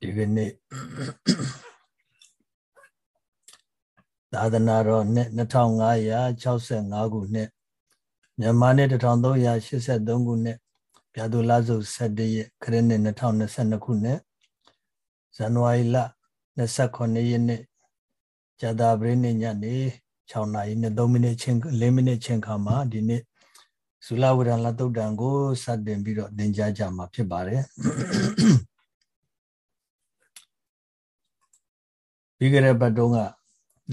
ဒီကနေ့သာသနာတော်နှစ်2565ခုနှစ်မြန်မာနှစ်1383ခုနှစ်ပြာသူလစု17ရက်ခရစ်နှစ်2022ခုနှစ်ဇန်နဝါရီလ29ရက်နေ့ဇာတာပရိနိညနေ6နာရီနဲ့3မိနစ်ချင်း4မိနစ်ချင်းခါမှာဒီနေ့ဇူလဝရဏလတုတ်တံကိုစတင်ပြီးတော့သင်ကြားကြမှာဖြစ်ပါတယ် ပြီးကြတဲ့ဘတ်တုံးက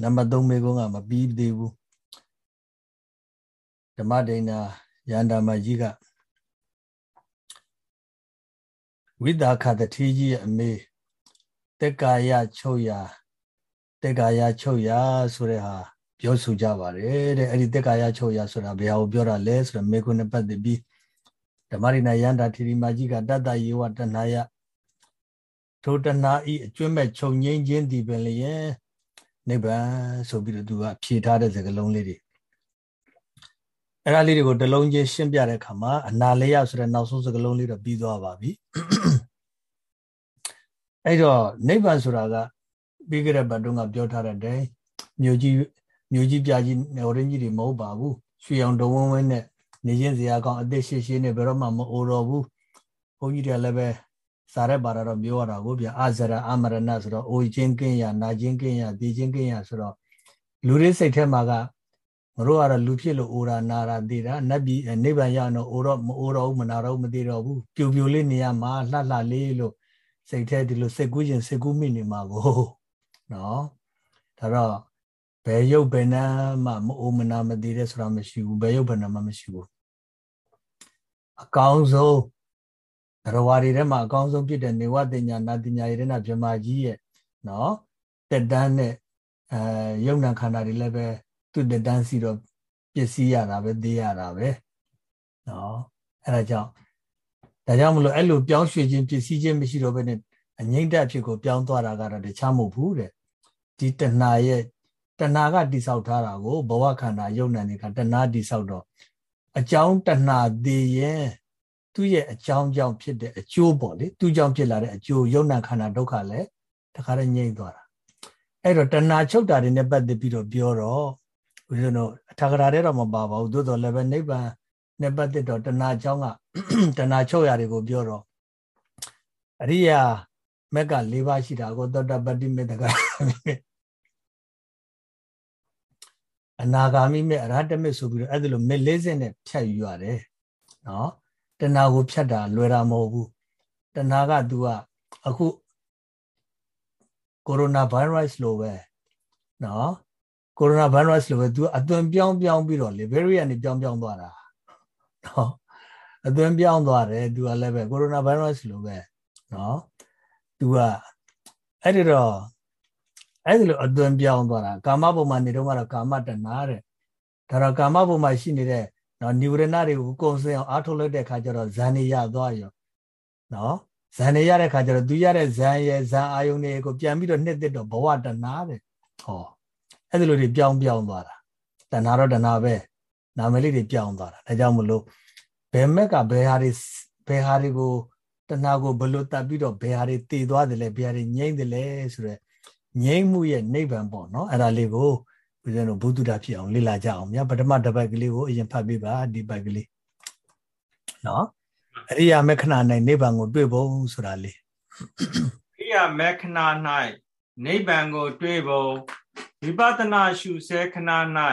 နံပါတ်3မေကုန်းကမပြီးသေးဘူးဓမ္မဒိဏရန္တာမကြီးကဝိတာခတတိကြီးရဲ့အမေတက်ကာယချုပ်ရာတက်ကာယချုပ်ရာဆိုတဲ့ဟာပြောဆိုကြပါတယ်တဲ့အဲ့ဒီတက်ကာယချုပ်ရာဆိုတာဘယ်ဟာကိုပြောတာလဲဆိုတော့မေကုန်းနဲ့ပတ်သက်ပြီးဓမ္မဒိဏရန္တာထေရီမကြီးကတတ္တယေဝတဏှာယ ထိုတဏှာဤအကျွမ်းမဲ့ခြုံငိမ့်ခြင်းဒီပင်လျင်နိဗ္ဗာန်ဆိုပြီးတော့သူကဖြေထားတဲ့စကားလုံးလေးတွေအဲ့ဒါလေးတွေကိုတလုံးချင်းရှင်းပြတဲ့အခါမှာအနာလေးရဆိုတဲ့နောက်ဆုံးစကားလုံးလေးတော့ပြီးသွားပါပြီအဲ့တော့နိဗ္ဗာန်ဆိုတာကပြီးကြတဲ့ဘတ်တုန်းကပြောထားတဲ့တိုင်မြို့ကြီးမြို့ကြီးပြကြီးနေရင်းကြီးတွေမဟုတ်ပါဘူးရွှေအောင်တဝန်းဝန်းနဲ့နေချင်းစရာကောင်းအသက်ရှိရှိနဲ့ဘယ်တော့မှမအိုတော့ဘူးဘုန်းကြီးတွေလည်းပဲ စာရက်ပါတော့ပြောရတာကိုဗျအာဇရအမရဏဆိုတော့အိုချင်းကင်းရနာချင်းကင်းရဒီချင်းကင်းရဆိုတော့လူတွေစိတ်ထဲမှာကမတို့ကတော့လူဖြစ်လို့အိုရာနာရာသိတာနတ်ပြည်နိဗ္ဗာန်ရအောင်အိုတော့မအိုတော့ဘူးမနာတော့ဘူးမသိတော့ဘူးပြူပြူလေးနေရမှာလှလှလေးလို့စိတ်ထဲဒီလိုစိတ်ကူးခြင်းစိတ်ကူးမိနေမှာကိုနော်ဒါတော့ဘယ်ရုပ်ဘယ်နာမှမအိုမနာမသိတဲ့ဆိုတာမရှိဘူးဘယ်ရုပ်ဘယ်နာမှမရှိဘူးအကောင်းဆုံး ရဝါတွေထဲမှာအကောင်းဆုံးဖြစ်တဲ့နေဝတင်ညာနာတင်ညာရတဲ့နာမြမကြီးရဲ့နော်တက်တန်းနဲ့အဲယုံနာခန္ဓာတွေလည်းပဲသူတက်တန်းစီတော့ပစ္စည်းရတာပဲသိရတာပဲနော်အဲဒါကြောင့်ဒါကြောင့်မလို့အဲ့လိုပြောင်းရွှေ့ခြင်းပစ္စည်းချင်းမရှိတော့ဘဲနဲ့အငိမ့်တက်ဖြစ်ကိုပြောင်းသွားတာကတော့တခြားမဟုတ်ဘူးတဲ့ဒီတဏှာရဲ့တဏှာကတိဆောက်ထားတာကိုဘဝခန္ဓာယုံနာတွေကတဏှာတိဆောက်တော့အကြောင်းတဏှာသေးရဲ့ သူ့ရဲ့အကြောင်းကြောင့်ဖြစ်တဲ့အကျိုးပေါ့လေသူ့ကြောင့်ဖြစ်လာတဲ့အကျိုးယုံနာခန္ဓာဒုက္ခလည်းတခါတည်းငြိမ့်သွားတာအဲ့တော့တဏှာချုပ်တာတွေနဲ့ပတ်သက်ပြီးတော့ပြောတော့ဦးဇင်းတို့အထာဂရာထဲတော့မပါပါဘူးသို့တော်လည်းပဲနိဗ္ဗာန်နဲ့ပတ်သက်တော့တဏှာအကြောင်းကတဏှာချုပ်ရာတွေကိုပြောတော့အရိယာမက်က၄ပါးရှိတာကိုသောတပတ္တိမေတ္တကအနာဂါမိမေအရဟတမေဆိုပြီးတော့အဲ့ဒါလိုမေ40နဲ့ဖြတ်ယူရတယ်နော် တဏှာကိုဖြတ်တာလွယ်တာမဟုတ်ဘူးတဏှာက तू ကအခုကိုရိုနာဗိုင်းရပ်စ်လိုပဲနော်ကိုရိုနာဗိုင်းရပ်စ်လိုပဲ तू အသွင်ပြောင်းပြောင်းပြီးတော့လေဘယ်ရီကနေပြောင်းပြောင်းသွားတာနော်အသွင်ပြောင်းသွားတယ် तू ကလည်းပဲကိုရိုနာဗိုင်းရပ်စ်လိုပဲနော် तू ကအဲ့ဒီတော့အဲ့ဒီလိုအသွင်ပြောင်းသွားတာကာမဘုံမှာနေတော့ကတော့ကာမတဏှာတဲ့ဒါတော့ကာမဘုံမှာရှိနေတဲ့ နော်နိဝရဏတွေကိုကုံစင်အောင်အားထုတ်လိုက်တဲ့ခါကျတော့ဇန်နေရသွားရောနော်ဇန်နေရတဲ့ခါကျတော့သူရတဲ့ဇန်ရဲ့ဇန်အာယုန်တွေကိုပြန်ပြီးတော့နှစ်သက်တော့ဘဝတဏှာတဲ့ဟောအဲ့ဒီလိုတွေပြောင်းပြောင်းသွားတာတဏှာတော့တဏှာပဲနာမည်လေးတွေပြောင်းသွားတာဒါကြောင့်မလို့ဘယ်မက်ကဘယ်ဟာတွေဘယ်ဟာတွေကိုတဏှာကိုဘလို့တတ်ပြီးတော့ဘယ်ဟာတွေတည်သွားတယ်လဲဘယ်ဟာတွေငြိမ့်တယ်လဲဆိုတော့ငြိမ့်မှုရဲ့နိဗ္ဗာန်ပေါ့နော်အဲ့ဒါလေးကို ဦးဇင်းတို့ဘုဒ္ဓတာဖြစ်အောင်လေ့လာကြအောင်မြတ်ပထမတစ်ပိုက်ကလေးကိုအရင်ဖတ်ပြပါဒီပိုက်ကလေးနော်အရိယာမက္ခဏာ၌နိဗ္ဗာန်ကိုတွေ့ဖို့ဆိုတာလေးအရိယာမက္ခဏာ၌နိဗ္ဗာန်ကိုတွေ့ဖို့ဝိပဿနာရှုဆဲခဏ၌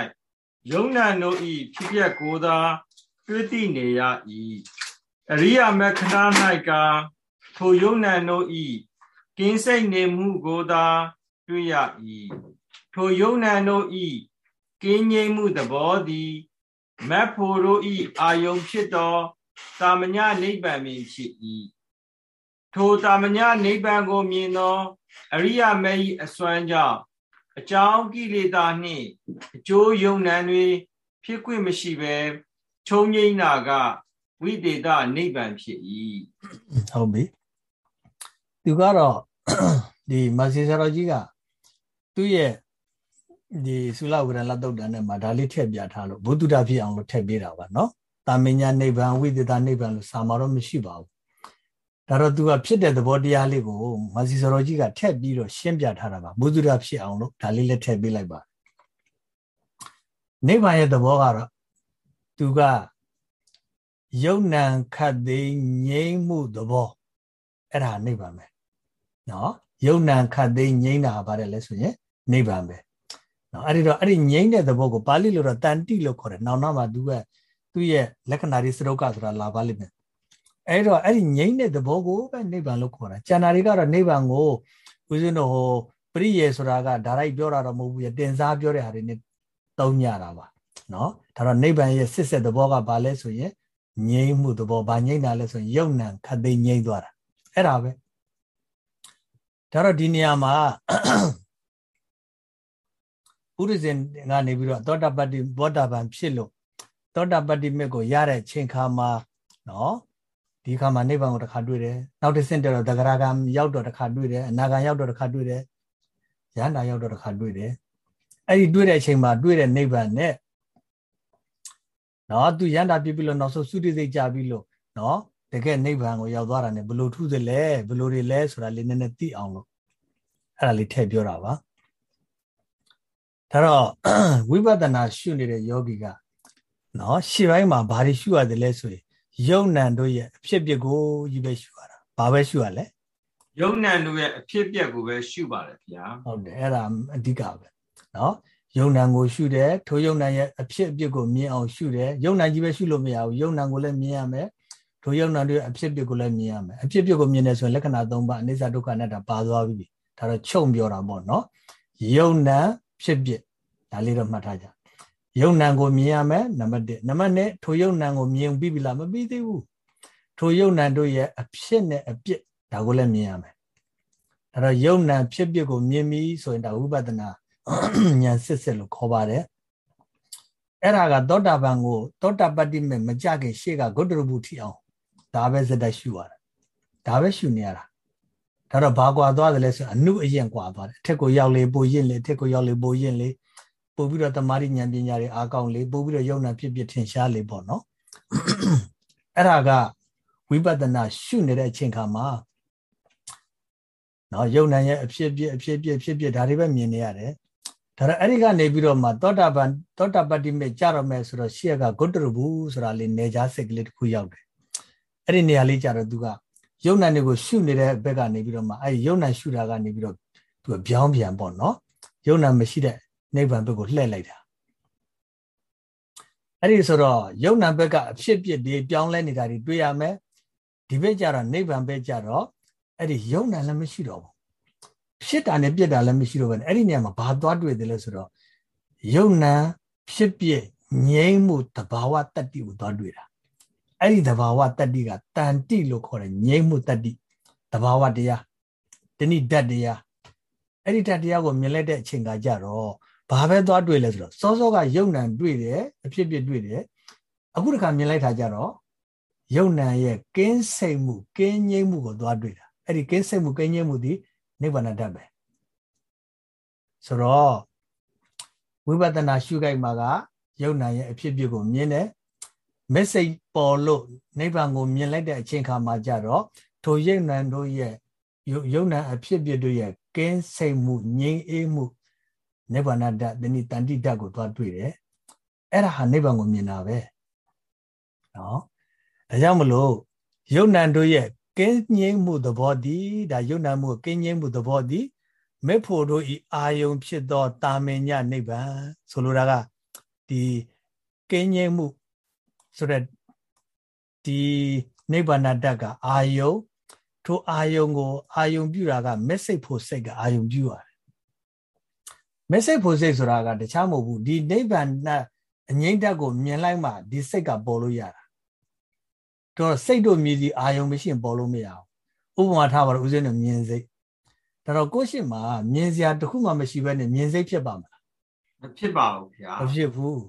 ယုံနာတို့ဤဖြစ်ပျက်ကိုသာတွေ့သိနေရ၏အရိယာမက္ခဏာ၌ကထိုယုံနာတို့ဤကင်းစိတ်နေမှုကိုသာတွေ့ရ၏ ထိုယုံနံတို့ဤကင်းငြိမ်မှုသဘောသည်မတ်ဖို့တို့ဤအာယုံဖြစ်သောတာမညနိဗ္ဗာန်ပင်ဖြစ်၏ထိုတာမညနိဗ္ဗာန်ကိုမြင်သောအရိယာမေဤအစွမ်းကြောင့်အကြောင်းကိလေသာနှင့်အကျိုးယုံနံတွေဖြစ်ခွင့်မရှိဘဲခြုံငိမ့်နာကဝိတေသနိဗ္ဗာန်ဖြစ်၏ဟုတ်ပြီသူကတော့ဒီမဆီဆရာတော်ကြီးကသူ့ရဲ့ ဒီသုလဝရဏတုတ်တန်နဲ့မှာဒါလေးထည့်ပြထားလို့ဘုဒ္ဓတာဖြစ်အောင်လို့ထည့်ပေးတာပါနော်။တာမညာနိဗ္ဗာန်ဝိသေသနိဗ္ဗာန်လို့စာမှာတော့မရှိပါဘူးဒါတော့ तू ကဖြစ်တဲ့သဘောတရားလေးကိုမာစီစရောကြီးကထက်ပြီးတော့ရှင်းပြထားတာပါဘုဒ္ဓရာဖြစ်အောင်လို့ဒါလေးလည်းထည့်ပေးလိုက်ပါနိဗ္ဗာန်ရဲ့သဘောကတော့ तू ကယုံ nant ခတ်သိငြိမ်းမှုသဘောအဲ့ဒါနိဗ္ဗာန်ပဲနော်ယုံ nant ခတ်သိငြိမ်းတာပါတယ်လဲဆိုရင်နိဗ္ဗာန်ပဲ နော်အဲ့ဒီတော့အဲ့ဒီငြိမ်းတဲ့သဘောကိုပါဠိလိုတော့တန်တိလို့ခေါ်တယ်နောက်နောက်မှာ तू ကသူ့ရဲ့လက္ခဏာတွေစရုပ်ကဆိုတာလာပါလိမ့်မယ်အဲ့တော့အဲ့ဒီငြိမ့်တဲ့သဘောကိုပဲနိဗ္ဗာန်လို့ခေါ်တာကျန်တာတွေကတော့နိဗ္ဗာန်ကိုဦးဇင်းတို့ဟိုပရိယေဆိုတာကဒါရိုက်ပြောတာတော့မဟုတ်ဘူးတင်စားပြောတဲ့ဟာတွေနဲ့သုံးညတာပါနော်ဒါတော့နိဗ္ဗာန်ရဲ့စစ်စစ်သဘောကဘာလဲဆိုရင်ငြိမ့်မှုသဘောဘာငြိမ့်တာလဲဆိုရင်ယုံ nant ခတ်သိငြိမ့်သွားတာအဲ့ဒါပဲဒါတော့ဒီနေရာမှာ ဥရိဇင်ကနေပြီးတော့သောတာပတ္တိဘောဓဘာဖြစ်လို့သောတာပတ္တိမြတ်ကိုရတဲ့ချိန်ခါမှာနော်ဒီခါမှာနိဗ္ဗာန်ကိုတစ်ခါတွေ့တယ်နောက်တစ်ဆင့်တတော့တဂရကံရောက်တော့တစ်ခါတွေ့တယ်အနာဂံရောက်တော့တစ်ခါတွေ့တယ်ယန္တာရောက်တော့တစ်ခါတွေ့တယ်အဲ့ဒီတွေ့တဲ့အချိန်မှာတွေ့တဲ့နိဗ္ဗာန်နဲ့နော်သူယန္တာပြပြီးလို့နောက်ဆုံးသုတိစိတ်ကြပြီးလို့နော်တကယ်နိဗ္ဗာန်ကိုရောက်သွားတာ ਨੇ ဘလို့ထူးသလဲဘလို့တွေလဲဆိုတာလေးနည်းနည်းသိအောင်လို့အဲ့ဒါလေးထည့်ပြောတာပါ ဒါတော့ဝိပဿနာရှုနေတဲ့ယောဂီကနော်ရှေ့ပိုင်းမှာဘာတွေရှုရတယ်လဲဆိုရင်ယုံနံတို့ရဲ့အဖြစ်အပျက်ကိုကြီးပဲရှုရတာဘာပဲရှုရလဲယုံနံတို့ရဲ့အဖြစ်အပျက်ကိုပဲရှုပါတယ်ဗျာဟုတ်တယ်အဲ့ဒါအဓိကပဲနော်ယုံနံကိုရှုတယ်ထိုယုံနံရဲ့အဖြစ်အပျက်ကိုမြင်အောင်ရှုတယ်ယုံနံကြီးပဲရှုလို့မရဘူးယုံနံကိုလည်းမြင်ရမယ်ထိုယုံနံတို့ရဲ့အဖြစ်အပျက်ကိုလည်းမြင်ရမယ်အဖြစ်အပျက်ကိုမြင်တယ်ဆိုရင်လက္ခဏာ၃ပါးအနိစ္စဒုက္ခအနတ္တပါသွားပြီဒါတော့ချုပ်ပြောတာပေါ့နော်ယုံနံ ဖြစ်ပျက်ဒါလေးတော့မှတ်ထားကြယုံ nant ကိုမြင်ရမယ်နံပါတ်1နံပါတ်2ထိုယုံ nant ကိုမြင်ပြီးပြီလားမပြီးသေးဘူးထိုယုံ nant တို့ရဲ့အဖြစ်နဲ့အပြစ်ဒါကိုလည်းမြင်ရမယ်အဲ့တော့ယုံ nant ဖြစ်ပျက်ကိုမြင်ပြီဆိုရင်ဒါဝိပဿနာဉာဏ်စစ်စစ်လို့ခေါ်ပါတယ်အဲ့ဒါကသောတာပန်ကိုသောတာပတ္တိမဲ့မကြခင်ရှေ့ကဂုတ္တရဘူးထီအောင်ဒါပဲစက်တက်ရှုရတာဒါပဲရှုနေရတာ ဒါတော့ဘာကွာသွားတယ်လဲဆိုအနုအရင်ကွာသွားတယ်အထက်ကိုရောက်လေပိုရင်လေအထက်ကိုရောက်လေပိုရင်လေပို့ပြီးတော့တမာရီဉာဏ်ပညာတွေအားကောင်းလေပို့ပြီးတော့ယုံနာဖြစ်ဖြစ်ထင်ရှားလေပေါ့နော်အဲ့ဒါကဝိပဿနာရှုနေတဲ့အချိန်ခါမှာနော်ယုံနာရဲ့အဖြစ်ပြအဖြစ်ပြဖြစ်ပြဒါတွေပဲမြင်နေရတယ်ဒါတော့အဲ့ဒီကနေပြီးတော့မှသောတာပန်သောတာပတ္တိမေကြတော့မယ်ဆိုတော့ရှေ့ကဂုတ္တရဘူးဆိုတာလေးနေကြားစိတ်ကလေးတစ်ခုရောက်တယ်အဲ့ဒီနေရာလေးကြတော့သူက ယုံနာတွေကိုရှုနေတဲ့ဘက်ကနေပြီးတော့မှအဲ့ဒီယုံနာရှုတာကနေပြီးတော့သူကပြောင်းပြန်ပေါ့နော်ယုံနာမရှိတဲ့နိဗ္ဗာန်ဘက်ကိုလှည့်လိုက်တာအဲ့ဒီဆိုတော့ယုံနာဘက်ကအဖြစ်ပြစ်တွေပြောင်းလဲနေတာတွေတွေ့ရမယ်ဒီဘက်ကျတော့နိဗ္ဗာန်ဘက်ကျတော့အဲ့ဒီယုံနာလည်းမရှိတော့ဘူးဖြစ်တာနဲ့ပြစ်တာလည်းမရှိတော့ဘူးအဲ့ဒီနေရာမှာဘာသွားတွေ့တယ်လဲဆိုတော့ယုံနာဖြစ်ပြစ်ငြိမ်းမှုတဘာဝတတ္တိကိုသွားတွေ့တာ အဲ့ဒီတဘာဝတတ္တိကတန်တိလို့ခေါ်တယ်ငြိမ်းမှုတတ္တိတဘာဝတရားတဏိဓာတ်တရားအဲ့ဒီဓာတ်တရားကိုမြင်လိုက်တဲ့အချိန်ကကြတော့ဘာပဲသွားတွေ့လဲဆိုတော့စောစောကယုံ nant တွေ့တယ်အဖြစ်ဖြစ်တွေ့တယ်အခုတခါမြင်လိုက်တာကြတော့ယုံ nant ရဲ့ကင်းစိတ်မှုကင်းငြိမ်းမှုကိုသွားတွေ့တာအဲ့ဒီကင်းစိတ်မှုကင်းငြိမ်းမှုဒီနိဗ္ဗာန်တတ်ပဲဆိုတော့ဝိပဿနာရှုခိုက်မှာကယုံ nant ရဲ့အဖြစ်ဖြစ်ကိုမြင်တယ် မက်ဆေ့ပေါ်လို့နိဗ္ဗာန်ကိုမြင်လိုက်တဲ့အချိန်ခါမှာကြတော့ထိုယုံ nant တို့ရဲ့ယုံ nant အဖြစ်ဖြစ်တို့ရဲ့ကင်းစိတ်မှုငြိမ်းအေးမှုနိဗ္ဗာန်ဓာတ်တဏိတန်တိဓာတ်ကိုသွားတွေ့တယ်အဲ့ဒါဟာနိဗ္ဗာန်ကိုမြင်တာပဲနော်ဒါကြောင့်မလို့ယုံ nant တို့ရဲ့ကင်းငြိမ်းမှုသဘောတည်ဒါယုံ nant မှုကင်းငြိမ်းမှုသဘောတည်မေဖို့တို့ဤအာယုံဖြစ်သောတာမင်ညနိဗ္ဗာန်ဆိုလိုတာကဒီကင်းငြိမ်းမှု ဆိုတဲ့ဒီနိဗ္ဗာန်ဓာတ်ကအာယုံထိုအာယုံကိုအာယုံပြုတာကမက်စိတ်ဖို့စိတ်ကအာယုံပြုရတယ်မစိတ်ဖို့စိတ်ဆိုတာကတခြားမဟုတ်ဘူးဒီနိဗ္ဗာန်အငိမ့်တက်ကိုမြင်လိုက်မှဒီစိတ်ကပေါ်လို့ရတာတော့စိတ်တို့မြည်စီအာယုံမရှိရင်ပေါ်လို့မရဘူးဥပမာထားပါတော့ဦးဇင်းတို့မြင်စိတ်ဒါတော့ကိုရှိမှာမြင်စရာတခုမှမရှိဘဲနဲ့မြင်စိတ်ဖြစ်ပါမလားမဖြစ်ပါဘူးဗျာမဖြစ်ဘူး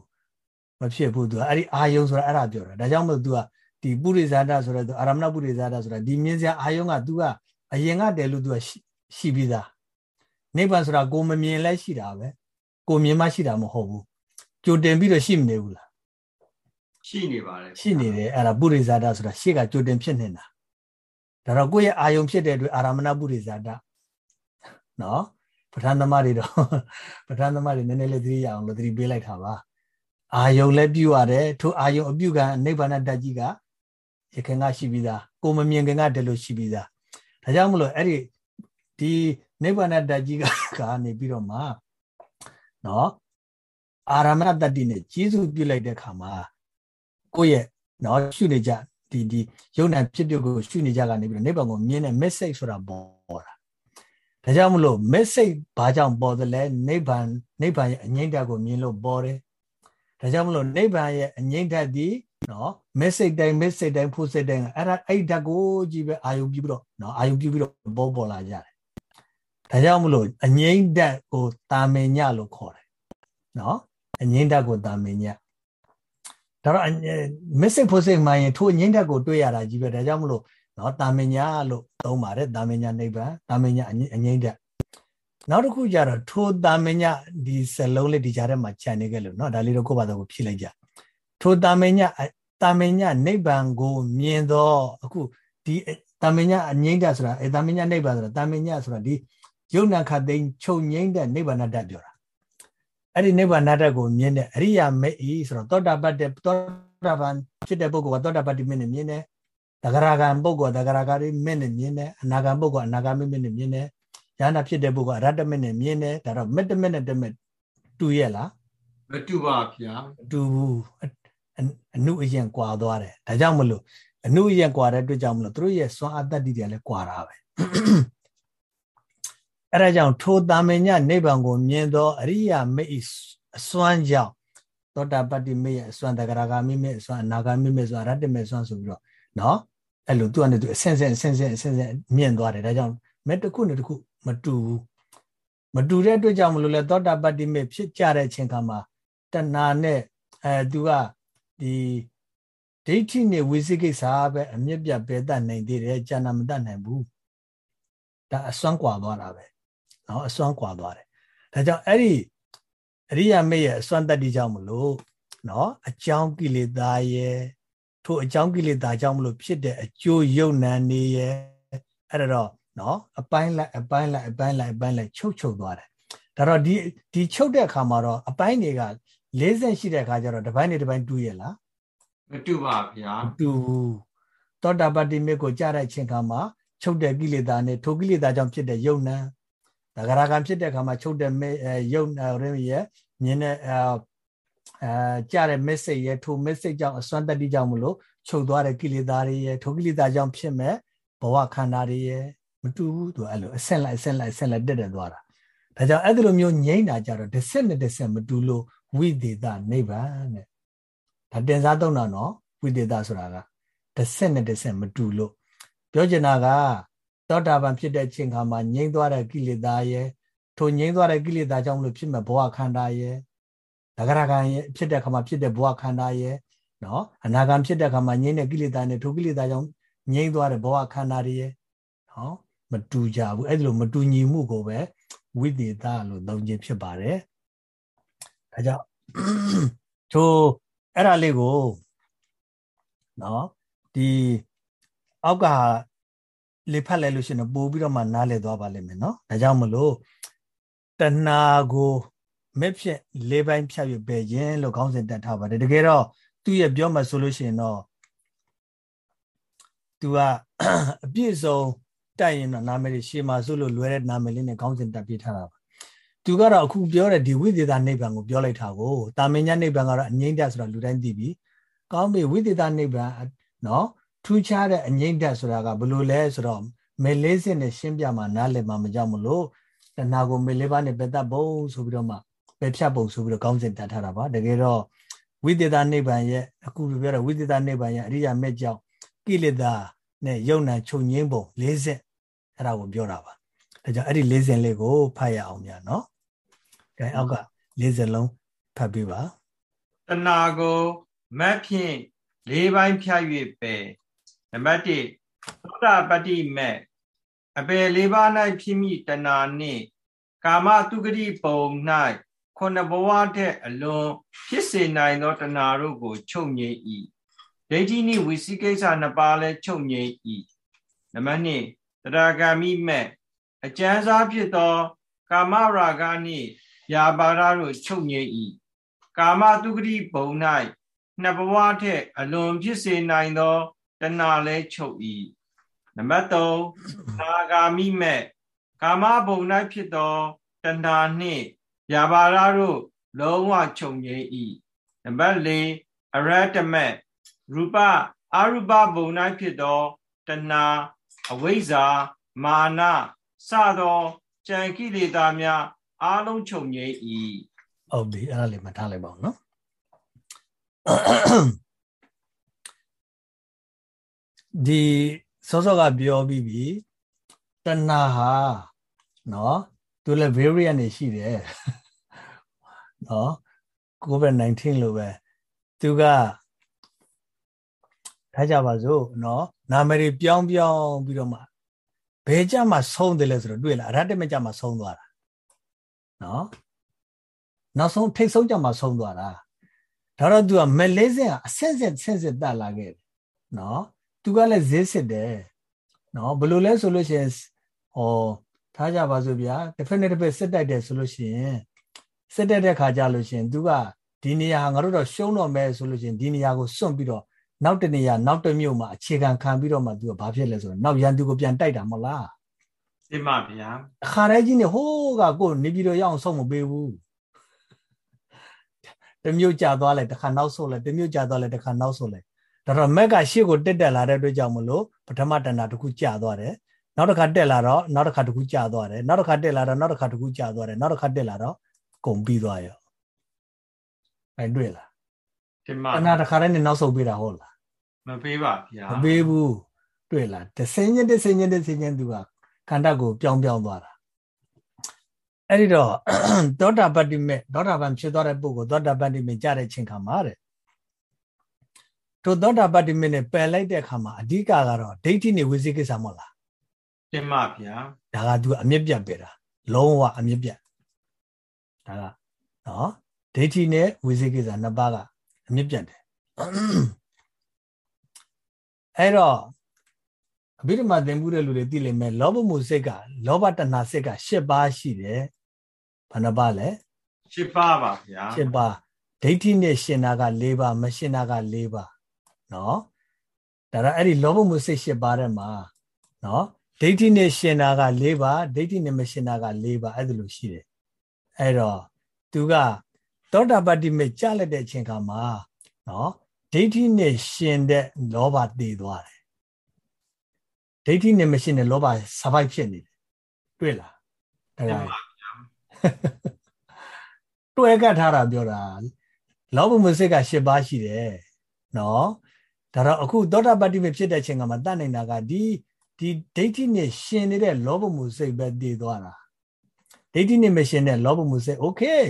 မဖြစ်ဘူးသူကအဲ့ဒီအာယုံဆိုတာအဲ့ဒါပြောတာဒါကြောင့်မို့သူကဒီပုရိဇာတဆိုတဲ့သူအာရမဏပုရိဇာတဆိုတာဒီမြင်စရာအာယုံကသူကအရင်ကတည်းကသူကရှိပြီးသားနိဗ္ဗာန်ဆိုတာကိုမမြင်လဲရှိတာပဲကိုမြင်မှရှိတာမဟုတ်ဘူးကြိုတင်ပြီးတော့ရှိမနေဘူးလားရှိနေပါတယ်ရှိနေတယ်အဲ့ဒါပုရိဇာတဆိုတာရှေ့ကကြိုတင်ဖြစ်နေတာဒါတော့ကိုယ့်ရဲ့အာယုံဖြစ်တဲ့အတွက်အာရမဏပုရိဇာတနော်ပဋ္ဌာန်းသမားတွေတော့ပဋ္ဌာန်းသမားတွေနည်းနည်းလေးသတိရအောင်လို့သတိပေးလိုက်တာပါ အာယုံလည်းပြုရတယ်ထိုအာယုံအပြုကနိဗ္ဗာန်တတ်ကြီးကရခင်ကရှိပြီးသားကိုမမြင်ခင်ကတည်းလို့ရှိပြီးသားဒါကြောင့်မလို့အဲ့ဒီဒီနိဗ္ဗာန်တတ်ကြီးကကနေပြီးတော့မှနော်အာရမဏတတ္တိနဲ့ကျေးဇူးပြုလိုက်တဲ့ခါမှာကိုယ့်ရဲ့နော်ရှုနေကြဒီဒီယုံနာဖြစ်ပြုကိုရှုနေကြကနေပြီးတော့နိဗ္ဗာန်ကိုမြင်တဲ့ message ဆိုတာပေါ်တာဒါကြောင့်မလို့ message ဘာကြောင့်ပေါ်သလဲနိဗ္ဗာန်နိဗ္ဗာန်ရဲ့အငြိမ့်တက်ကိုမြင်လို့ပေါ်တယ် ဒါကြောင့်မလို့နိဗ္ဗာန်ရဲ့အငြိမ့်တက်ဒီနော် message တိုင်း message တိုင်းဖို့စိတ်တိုင်းအဲ့ဒါအဲ့ဓာတ်ကိုကြည့်ပဲအာယုံပြုပြီးတော့နော်အာယုံပြုပြီးတော့ပေါ်ပေါ်လာကြတယ်ဒါကြောင့်မလို့အငြိမ့်တက်ကိုတာမင်ညလို့ခေါ်တယ်နော်အငြိမ့်တက်ကိုတာမင်ညဒါတော့ message ဖို့စိတ်မှရင်ထိုအငြိမ့်တက်ကိုတွေ့ရတာကြီးပဲဒါကြောင့်မလို့နော်တာမင်ညလို့သုံးပါတယ်တာမင်ညနိဗ္ဗာန်တာမင်ညအငြိမ့်တက် နောက်တစ်ခုကျတော့ထိုတာမင်ညဒီစလုံးလေးဒီကြားထဲမှာခြံနေခဲ့လို့เนาะဒါလေးတော့ကိုယ့်ဘာသာကိုဖြည့်လိုက်ကြထိုတာမင်ညတာမင်ညနိဗ္ဗာန်ကိုမြင်တော့အခုဒီတာမင်ညအငြိမ့်တက်ဆိုတာအဲတာမင်ညနိဗ္ဗာန်ဆိုတာတာမင်ညဆိုတာဒီယုံနာခတ်သိမ်းချုပ်ငြိမ့်တဲ့နိဗ္ဗာန်တတ်ပြောတာအဲ့ဒီနိဗ္ဗာန်တတ်ကိုမြင်တဲ့အရိယာမေဤဆိုတော့သောတာပတ္တသောတာပန်ဖြစ်တဲ့ပုဂ္ဂိုလ်ကသောတာပတ္တိမင်းနဲ့မြင်တယ်တဂရဂံပုဂ္ဂိုလ်တဂရဂါရိမင်းနဲ့မြင်တယ်အနာဂံပုဂ္ဂိုလ်အနာဂါမင်းနဲ့မြင်တယ် ယန္တာဖြစ်တဲ့ပုဂ္ဂိုလ်အရတ္တမင်းနဲ့မြင်တယ်ဒါတော့မက်တမက်နဲ့တမက်တူရဲ့လားမတူပါဗျာတူဘူးအနုအရင်ကွာသွားတယ်ဒါကြောင့်မလို့အနုအရင်ကွာတဲ့အတွက်ကြောင့်မလို့သူတို့ရဲ့စွမ်းအတ္တတိတွေလည်းကွာတာပဲအဲဒါကြောင့်ထိုတာမညနိဗ္ဗာန်ကိုမြင်သောအရိယာမေအစွမ်းကြောင့်သောတာပတ္တိမေရဲ့အစွမ်းတဂရဂါမိမေအစွမ်းအနာဂါမိမေစွမ်းအရတ္တမေစွမ်းဆိုပြီးတော့နော်အဲ့လိုသူကနေသူအဆင့်ဆင့်အဆင့်ဆင့်အဆင့်ဆင့်မြင့်သွားတယ်ဒါကြောင့်မဲ့တစ်ခုနဲ့တစ်ခု မတူဘူးမတူတဲ့အတွက်ကြောင့်မလို့လဲသောတာပတ္တိမေဖြစ်ကြတဲ့အချိန်ခါမှာတဏှာနဲ့အဲသူကဒီဒိဋ္ဌိနဲ့ဝိသိကိစ္စပဲအမြင့်ပြပဲတတ်နိုင်သေးတယ်ဉာဏ်မတတ်နိုင်ဘူးဒါအစွမ်းကွာသွားတာပဲနော်အစွမ်းကွာသွားတယ်ဒါကြောင့်အဲ့ဒီအရိယာမေရဲ့အစွမ်းတတ္တိကြောင့်မလို့နော်အကြောင်းကိလေသာရဲ့ထို့အကြောင်းကိလေသာကြောင့်မလို့ဖြစ်တဲ့အကျိုးယုံနံနေရဲ့အဲ့ဒါတော့ နော်အပိုင်းလိုက်အပိုင်းလိုက်အပိုင်းလိုက်အပိုင်းလိုက်ချုပ်ချုပ်သွားတယ်ဒါတော့ဒီဒီချုပ်တဲ့အခါမှာတော့အပိုင်းတွေက40ရှိတဲ့အခါကျတော့တစ်ပိုင်းနဲ့တစ်ပိုင်းတူရဲ့လားမတူပါဗျာမတူသောတာပတ္တိမေကိုကြားတဲ့ချင်းခါမှာချုပ်တဲ့ကိလေသာနဲ့ထိုကိလေသာကြောင့်ဖြစ်တဲ့ယုံနံသဂရကံဖြစ်တဲ့အခါမှာချုပ်တဲ့ယုံရင်းရဲ့မြင်တဲ့အဲကြားတဲ့ message ရဲ့ထို message ကြောင့်အစွမ်းတတိကြောင့်မလို့ချုပ်သွားတဲ့ကိလေသာတွေရဲ့ထိုကိလေသာကြောင့်ဖြစ်မဲ့ဘဝခန္ဓာတွေရဲ့ မတူဘူးသူအဲ့လိုအဆက်လိုက်အဆက်လိုက်အဆက်လိုက်တက်တက်သွားတာဒါကြောင့်အဲ့ဒီလိုမျိုးငြိမ့်တာကြတော့တစ်ဆက်နဲ့တစ်ဆက်မတူလို့ဝိသေသနိဗ္ဗာန်တဲ့ဒါတင်စားသုံးတာနော်ဝိသေသဆိုတာကတစ်ဆက်နဲ့တစ်ဆက်မတူလို့ပြောချင်တာကသောတာပန်ဖြစ်တဲ့ချိန်ခါမှာငြိမ့်သွားတဲ့ကိလေသာရဲ့ထိုငြိမ့်သွားတဲ့ကိလေသာကြောင့်မလို့ဖြစ်မဲ့ဘဝခန္ဓာရဲ့ဒဂရကံရဲ့ဖြစ်တဲ့ခါမှာဖြစ်တဲ့ဘဝခန္ဓာရဲ့နော်အနာဂံဖြစ်တဲ့ခါမှာငြိမ့်တဲ့ကိလေသာနဲ့ထိုကိလေသာကြောင့်ငြိမ့်သွားတဲ့ဘဝခန္ဓာတွေရဲ့နော် မတူကြဘူးအဲ့ဒီလိုမတူညီမှုကိုပဲဝိသေသလို့သုံးခြင်းဖြစ်ပါတယ်ဒါကြောင့်ထိုအဲ့ဒါလေးကိုနော်ဒီအောက်ကလေဖတ်လိုက်လို့ရှိရင်ပို့ပြီးတော့မှနားလည်သွားပါလိမ့်မယ်နော်ဒါကြောင့်မလို့တဏှာကိုမဲ့ဖြစ်လေးပိုင်းဖြတ်ပြီးပဲခြင်းလို့ခေါင်းစဉ်တက်ထားပါတယ်တကယ်တော့သူရဲ့ပြောမှဆိုလို့ရှိရင်တော့သူကအပြည့်စုံ တိုက်ရင်တော့နာမည်ရှေးမှာဆိုလို့လွယ်တဲ့နာမည်လေးနဲ့ခေါင်းစဉ်တက်ပြထားတာပါသူကတော့အခုပြောတဲ့ဒီဝိသေသနိဗ္ဗာန်ကိုပြောလိုက်တာကိုတာမင်ညာနိဗ္ဗာန်ကတော့အငြိမ့်တက်ဆိုတာလူတိုင်းသိပြီကောင်းပြီဝိသေသနိဗ္ဗာန်နော်ထူးခြားတဲ့အငြိမ့်တက်ဆိုတာကဘယ်လိုလဲဆိုတော့မေလေးစစ်နဲ့ရှင်းပြမှာနားလည်မှာမကြောက်မလို့တဏှာကိုမေလေးပါးနဲ့ပယ်တတ်ဖို့ဆိုပြီးတော့မှပယ်ဖြတ်ဖို့ဆိုပြီးတော့ခေါင်းစဉ်တက်ထားတာပါတကယ်တော့ဝိသေသနိဗ္ဗာန်ရဲ့အခုပြောတဲ့ဝိသေသနိဗ္ဗာန်ရဲ့အရိယာမဲ့ကြောင့်ကိလေသာနဲ့ယုံနာချုပ်ငင်းပုံ၄ဆက် အဲ့ဒါကိုပြောတာပါဒါကြောင့်အဲ့ဒီ၄စဉ်လေးကိုဖတ်ရအောင်များနော်ကဲအောက်က၄စဉ်လုံးဖတ်ပြီးပါတဏှာကိုမတ်ဖြင့်၄ပိုင်းဖြတ်၍ပဲနံပါတ်1သောတာပတ္တိမဲ့အပေ၄ပါး၌ဖြစ်မိတဏှာနှင့်ကာမတုဂတိပုံ၌ခုနဘဝထက်အလွန်ဖြစ်စေနိုင်သောတဏှာတို့ကို ချုပ်ငြိမ့်၏ဒိဋ္ဌိနှင့်ဝိသိကိစ္စနှစ်ပါးလည်းချုပ်ငြိမ့်၏နံပါတ်2 တရားဂามိမဲ့အကျဉ်းစားဖြစ်သော ကာမရာဂနှင့်ယာပါရတို့ချုပ်ငြိ၏ကာမတုဂတိဘုံ၌နှစ်ဘဝထက်အလွန်ဖြစ်စေနိုင်သောတဏှာလဲချုပ်၏နံပါတ်3နာဂာမိမဲ့ကာမဘုံ၌ဖြစ်သောတဏှာနှင့်ယာပါရတို့လုံးဝချုပ်ငြိ၏နံပါတ်4အရတမက်ရူပအရူပဘုံ၌ဖြစ်သောတဏှာ အဝိဇ္ဇာမာနစသောကြံကိလေသာများအလုံးချုပ်ငြိ၏ဟုတ်ပြီအဲ့ဒါလေးမှတ်ထားလိုက်ပါဦးနော်ဒီစောစောကပြောပြီးပြီတဏှာဟာနော်သူလည်း variant နေရှိတယ်နော် covid-19 လို့ပဲသူက ထားကြပါစို့နော်နာမည်ပြောင်းပြောင်းပြီးတော့မှဘယ်ကြမှာဆုံးတယ်လဲဆိုတော့တွေ့လားအရတ္တမကြမှာဆုံးသွားတာနော်နောက်ဆုံးထိတ်ဆုံးကြမှာဆုံးသွားတာဒါတော့ तू ကမလေးစင်ကအဆက်ဆက်ဆက်ဆက်တက်လာခဲ့တယ်နော် तू ကလည်းဈေးစစ်တယ်နော်ဘယ်လိုလဲဆိုလို့ရှိရင်ဟောထားကြပါစို့ဗျာတစ်ဖက်နဲ့တစ်ဖက်စစ်တိုက်တယ်ဆိုလို့ရှိရင်စစ်တိုက်တဲ့ခါကြလို့ရှိရင် तू ကဒီနေရာငါတို့တော့ရှုံးတော့မယ်ဆိုလို့ရှိရင်ဒီနေရာကိုစွန့်ပြီးတော့ နောက်တနေရာနောက်တစ်မြို့မှာအခြေခံခံပြီးတော့မှ तू ကဘာဖြစ်လဲဆိုတော့နောက်ရန်သူကိုပြန်တိုက်တာမဟုတ်လားသိပါဗျာအခါရဲကြီးနေဟိုးကကိုနေပြီးတော့ရအောင်ဆုံးမပေးဘူးတမျိုးကြာသွားလိုက်တစ်ခါနောက်ဆုတ်လိုက်တမျိုးကြာသွားလိုက်တစ်ခါနောက်ဆုတ်လိုက်ဒါတော့မက်ကရှေ့ကိုတက်တက်လာတဲ့အတွက်ကြောင့်မလို့ပထမတဏ္ဍာတစ်ခုကြာသွားတယ်နောက်တစ်ခါတက်လာတော့နောက်တစ်ခါတစ်ခုကြာသွားတယ်နောက်တစ်ခါတက်လာတော့နောက်တစ်ခါတစ်ခုကြာသွားတယ်နောက်တစ်ခါတက်လာတော့ကုန်ပြီးသွားရောအဲတွေ့လား ဒီမှာတဏ္ဍာတစ်ခါတည်းနဲ့နောက်ဆုတ်ပေးတာဟုတ်လားမပေးပါဗျာမပေးဘူးတွေ့လားတစင်းချင်းတစင်းချင်းတစင်းချင်းသူကခန္ဓာကိုပြောင်းပြောင်းသွားတာအဲ့ဒီတော့သောတာပတ္တိမေသောတာပန်ဖြစ်သွားတဲ့ပုဂ္ဂိုလ်သောတာပတ္တိမေကြတဲ့ချိန်ခါမှာတဲ့တို့သောတာပတ္တိမေနဲ့ပယ်လိုက်တဲ့အခါမှာအဓိကကတော့ဒိဋ္ဌိနဲ့ဝိသိကိစ္စမဟုတ်လားတင်ပါဗျာဒါကသူအမြင့်ပြတ်ပဲတာလုံးဝအမြင့်ပြတ်ဒါကနော်ဒိဋ္ဌိနဲ့ဝိသိကိစ္စနှစ်ပါးက အမြင့်ပြတ်တယ်အဲ့တော့အဘိဓမ္မာသင်မှုတဲ့လူတွေသိလိမ့်မယ်လောဘမှုစိတ်ကလောဘတဏှာစိတ်က၈ပါးရှိတယ်ဘယ်နှပါးလဲ၈ပါးပါဗျာ၈ပါးဒိဋ္ဌိနဲ့ရှင်တာက၄ပါးမရှင်တာက၄ပါးနော်ဒါတော့အဲ့ဒီလောဘမှုစိတ်၈ပါးထဲမှာနော်ဒိဋ္ဌိနဲ့ရှင်တာက၄ပါးဒိဋ္ဌိနဲ့မရှင်တာက၄ပါးအဲ့ဒါလိုရှိတယ်အဲ့တော့သူက သောတာပတ္တိမေကြားလက်တဲ့အချိန်ခါမှာနော်ဒိဋ္ဌိနဲ့ရှင်တဲ့လောဘတည်သွားတယ်ဒိဋ္ဌိနဲ့မရှင်တဲ့လောဘ survive ဖြစ်နေတယ်တွေ့လားဒါကတွဲကတ်ထားတာပြောတာလောဘမစိတ်က၈ပါးရှိတယ်နော်ဒါတော့အခုသောတာပတ္တိမဖြစ်တဲ့ချိန်ကမှတတ်နိုင်တာကဒီဒီဒိဋ္ဌိနဲ့ရှင်နေတဲ့လောဘမှုစိတ်ပဲတည်သွားတာဒိဋ္ဌိနဲ့မရှင်တဲ့လောဘမှုစိတ် okay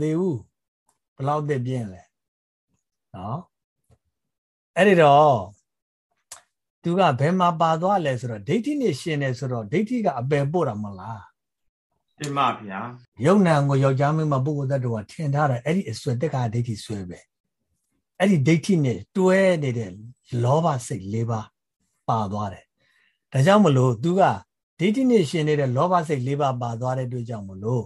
သေဦးဘလောက်တက်ပြင်းလဲနော်အဲ့ဒီတော့သူကဘယ်မှာပါသွားလဲဆိုတော့ဒိဋ္ဌိနဲ့ရှင်တယ်ဆိုတော့ဒိဋ္ဌိကအပယ်ပို့တာမလားတင်ပါဗျာယုံနာကိုယောက်ျားမင်းမပုဂ္ဂိုလ်တ attva ထင်ထားတယ်အဲ့ဒီအစွဲတက်ကဒိဋ္ဌိဆွဲပဲအဲ့ဒီဒိဋ္ဌိနဲ့တွဲနေတဲ့လောဘစိတ်၄ပါးပါသွားတယ်ဒါကြောင့်မလို့သူကဒိဋ္ဌိနဲ့ရှင်နေတဲ့လောဘစိတ်၄ပါးပါသွားတဲ့အတွက်ကြောင့်မလို့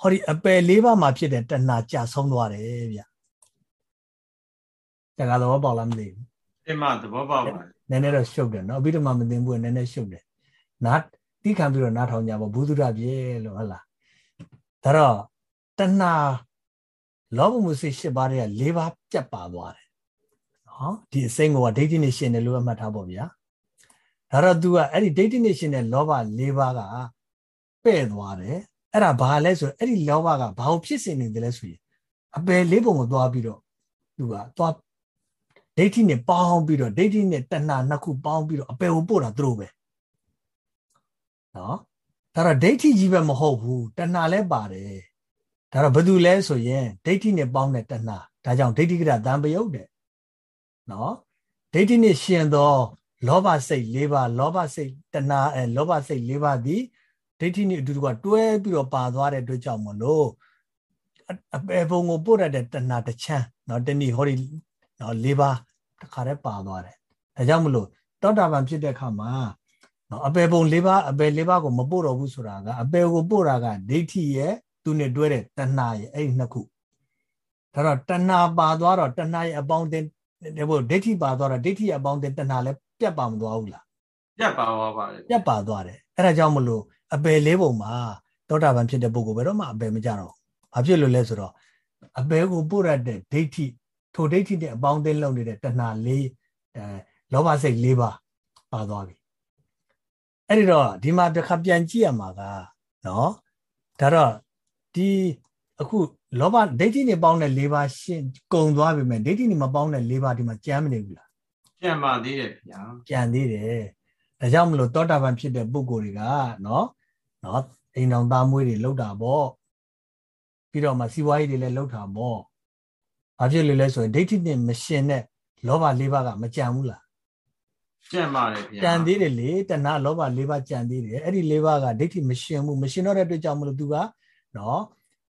ဟောဒီအပယ်၄ပါးမှာဖြစ်တဲ့တဏှာကြာဆုံးသွားတယ်ဗျတကယ်တော့ပေါ့လားမသိဘူးတင်မသဘောပေါက်ပါနည်းနည်းတော့ရှုပ်တယ်နော်အဘိဓမ္မာမသိဘူးနည်းနည်းရှုပ်တယ်နားတိခံပြီးတော့နားထောင်ကြပါဘုသူရပြေလို့ဟုတ်လားဒါတော့တဏှာလောဘမှုစိတ်၈ပါးတွေက၄ပါးပြတ်ပါသွားတယ်နော်ဒီအစိမ့်ကဒိဋ္ဌိနဲ့ရှင်တယ်လို့အမှတ်ထားဖို့ဗျာဒါတော့ तू ကအဲ့ဒီဒိဋ္ဌိနဲ့ရှင်တဲ့လောဘ၄ပါးကပဲ့သွားတယ် အဲ့ဒါဘာလဲဆိုအဲ့ဒီလောဘကဘာကိုဖြစ်စေနေတယ်လဲဆိုရင်အပယ်လေးပုံကိုသွားပြီးတော့ तू ကသွားဒိဋ္ဌိနဲ့ပေါင်းပြီးတော့ဒိဋ္ဌိနဲ့တဏှာနှစ်ခုပေါင်းပြီးတော့အပယ်ကိုပို့တာသူတို့ပဲနော်ဒါတော့ဒိဋ္ဌိကြီးပဲမဟုတ်ဘူးတဏှာလည်းပါတယ်ဒါတော့ဘာလို့လဲဆိုရင်ဒိဋ္ဌိနဲ့ပေါင်းတဲ့တဏှာဒါကြောင့်ဒိဋ္ဌိကရတံပယုတ်တဲ့နော်ဒိဋ္ဌိနဲ့ရှင်သောလောဘစိတ်၄ပါးလောဘစိတ်တဏှာအဲလောဘစိတ်၄ပါးသည် ဒိဋ္ဌိနဲ့အတူတူကတွဲပြီးတော့ပါသွားတဲ့အတွက်ကြောင့်မလို့အပေဘုံကိုပို့ရတဲ့တဏှာတစ်ချမ်းနော်တဏီဟောဒီနော်၄ပါးတခါတည်းပါသွားတယ်ဒါကြောင့်မလို့တောတာပန်ဖြစ်တဲ့အခါမှာနော်အပေဘုံ၄ပါးအပေ၄ပါးကိုမပို့တော့ဘူးဆိုတာကအပေကိုပို့တာကဒိဋ္ဌိရဲ့သူနဲ့တွဲတဲ့တဏှာရဲ့အဲ့ဒီနှစ်ခုဒါတော့တဏှာပါသွားတော့တဏှာရဲ့အပေါင်းအသင်းဟိုဒိဋ္ဌိပါသွားတော့ဒိဋ္ဌိရဲ့အပေါင်းအသင်းတဏှာလည်းပြတ်ပါမသွားဘူးလားပြတ်ပါသွားပါတယ်ပြတ်ပါသွားတယ်အဲ့ဒါကြောင့်မလို့ အပယ်လေးပုံမှာသောတာပန်ဖြစ်တဲ့ပုဂ္ဂိုလ်ဘယ်တော့မှအပယ်မကြတော့ဘာဖြစ်လို့လဲဆိုတော့အပယ်ကိုပို့ရတဲ့ဒိဋ္ဌိထိုဒိဋ္ဌိနဲ့အပေါင်းအသင်းလုပ်နေတဲ့တဏှာလေးအဲလောဘစိတ်၄ပါးပါသွားပြီအဲ့ဒီတော့ဒီမှာတစ်ခါပြန်ကြည့်ရမှာကနော်ဒါတော့ဒီအခုလောဘဒိဋ္ဌိနဲ့ပေါင်းတဲ့၄ပါးရှင်းကုံသွားပြီမဲ့ဒိဋ္ဌိနဲ့မပေါင်းတဲ့၄ပါးဒီမှာကြမ်းမနေဘူးလားကြမ်းပါသေးတယ်ဗျာကြမ်းသေးတယ်ဒါကြောင့်မလို့တောတာပန်ဖြစ်တဲ့ပုဂ္ဂိုလ်တွေကနော် နော်အိမ်တော်သားမွေးတွေလောက်တာပေါ့ပြီးတော့မှစီးပွားရေးတွေလည်းလောက်တာပေါ့ဘာဖြစ်လို့လဲဆိုရင်ဒိဋ္ဌိနဲ့မရှင်တဲ့လောဘ၄ပါးကမကြံဘူးလားကြံပါတယ်ဗျာကြံသေးတယ်လေတဏှာလောဘ၄ပါးကြံသေးတယ်အဲ့ဒီ၄ပါးကဒိဋ္ဌိမရှင်ဘူးမရှင်တော့တဲ့အတွက်ကြောင့်မလို့သူကနော်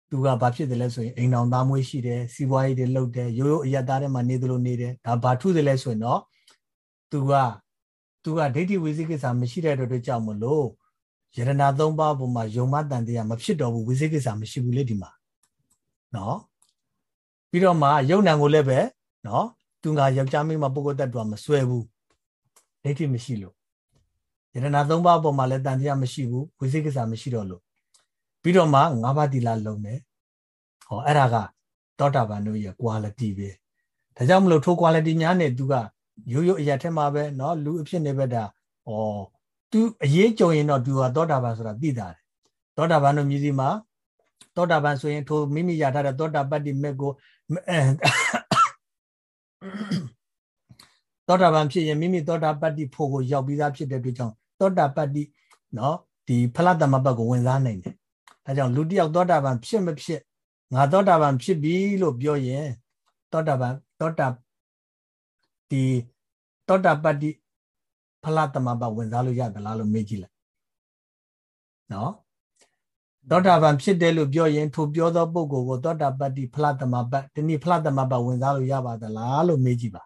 သူကဘာဖြစ်တယ်လဲဆိုရင်အိမ်တော်သားမွေးရှိတယ်စီးပွားရေးတွေလုပ်တယ်ရိုးရိုးအယက်သားထဲမှာနေသလိုနေတယ်ဒါဘာထုတယ်လဲဆိုရင်တော့သူကသူကဒိဋ္ဌိဝိသိကိစ္စမရှိတဲ့အတွက်ကြောင့်မလို့ ယရနာ၃ပါးပုံမှာယုံမတန်တရားမဖြစ်တော့ဘူးဝိသိကိစ္စမရှိဘူးလေဒီမှာနော်ပြီးတော့မှယုံနံကိုလည်းပဲနော်သူငါယောက်ျားမိန်းမပုဂ္ဂိုလ်တ attva မစွဲဘူးဒိဋ္ဌိမရှိလို့ယရနာ၃ပါးပုံမှာလည်းတန်တရားမရှိဘူးဝိသိကိစ္စမရှိတော့လို့ပြီးတော့မှငါးပါးတိလာလုံးတယ်ဟောအဲ့ဒါကသောတာပန်တို့ရဲ့ quality ပဲဒါကြောင့်မလို့ထို quality များနဲ့သူကရိုးရိုးအရာထက်မှာပဲเนาะလူအဖြစ်နေပဲဒါဩ သူအရေးကြုံရင်တော့သူဟာသောတာပန်ဆိုတာသိတာတယ်သောတာပန်တို့မြည်စီမှာသောတာပန်ဆိုရင်ထိုမိမိရထားတဲ့သောတာပတ္တိမေကိုသောတာပန်ဖြစ်ရင်မိမိသောတာပတ္တိဖို့ကိုရောက်ပြီးသားဖြစ်တဲ့အတွက်ကြောင့်သောတာပတ္တိနော်ဒီဖလသမပတ်ကိုဝင်စားနိုင်တယ်ဒါကြောင့်လူတစ်ယောက်သောတာပန်ဖြစ်မဖြစ်ငါသောတာပန်ဖြစ်ပြီလို့ပြောရင်သောတာပန်သောတာဒီသောတာပတ္တိ ဖလတမပဝင်စားလို့ရသလားလို့မေးကြည့်လိုက်နော်သောတာပန်ဖြစ်တယ်လို့ပြောရင်ထိုပြောသောပုဂ္ဂိုလ်ကိုသောတာပတ္တိဖလတမပဒီနေ့ဖလတမပဝင်စားလို့ရပါသလားလို့မေးကြည့်ပါ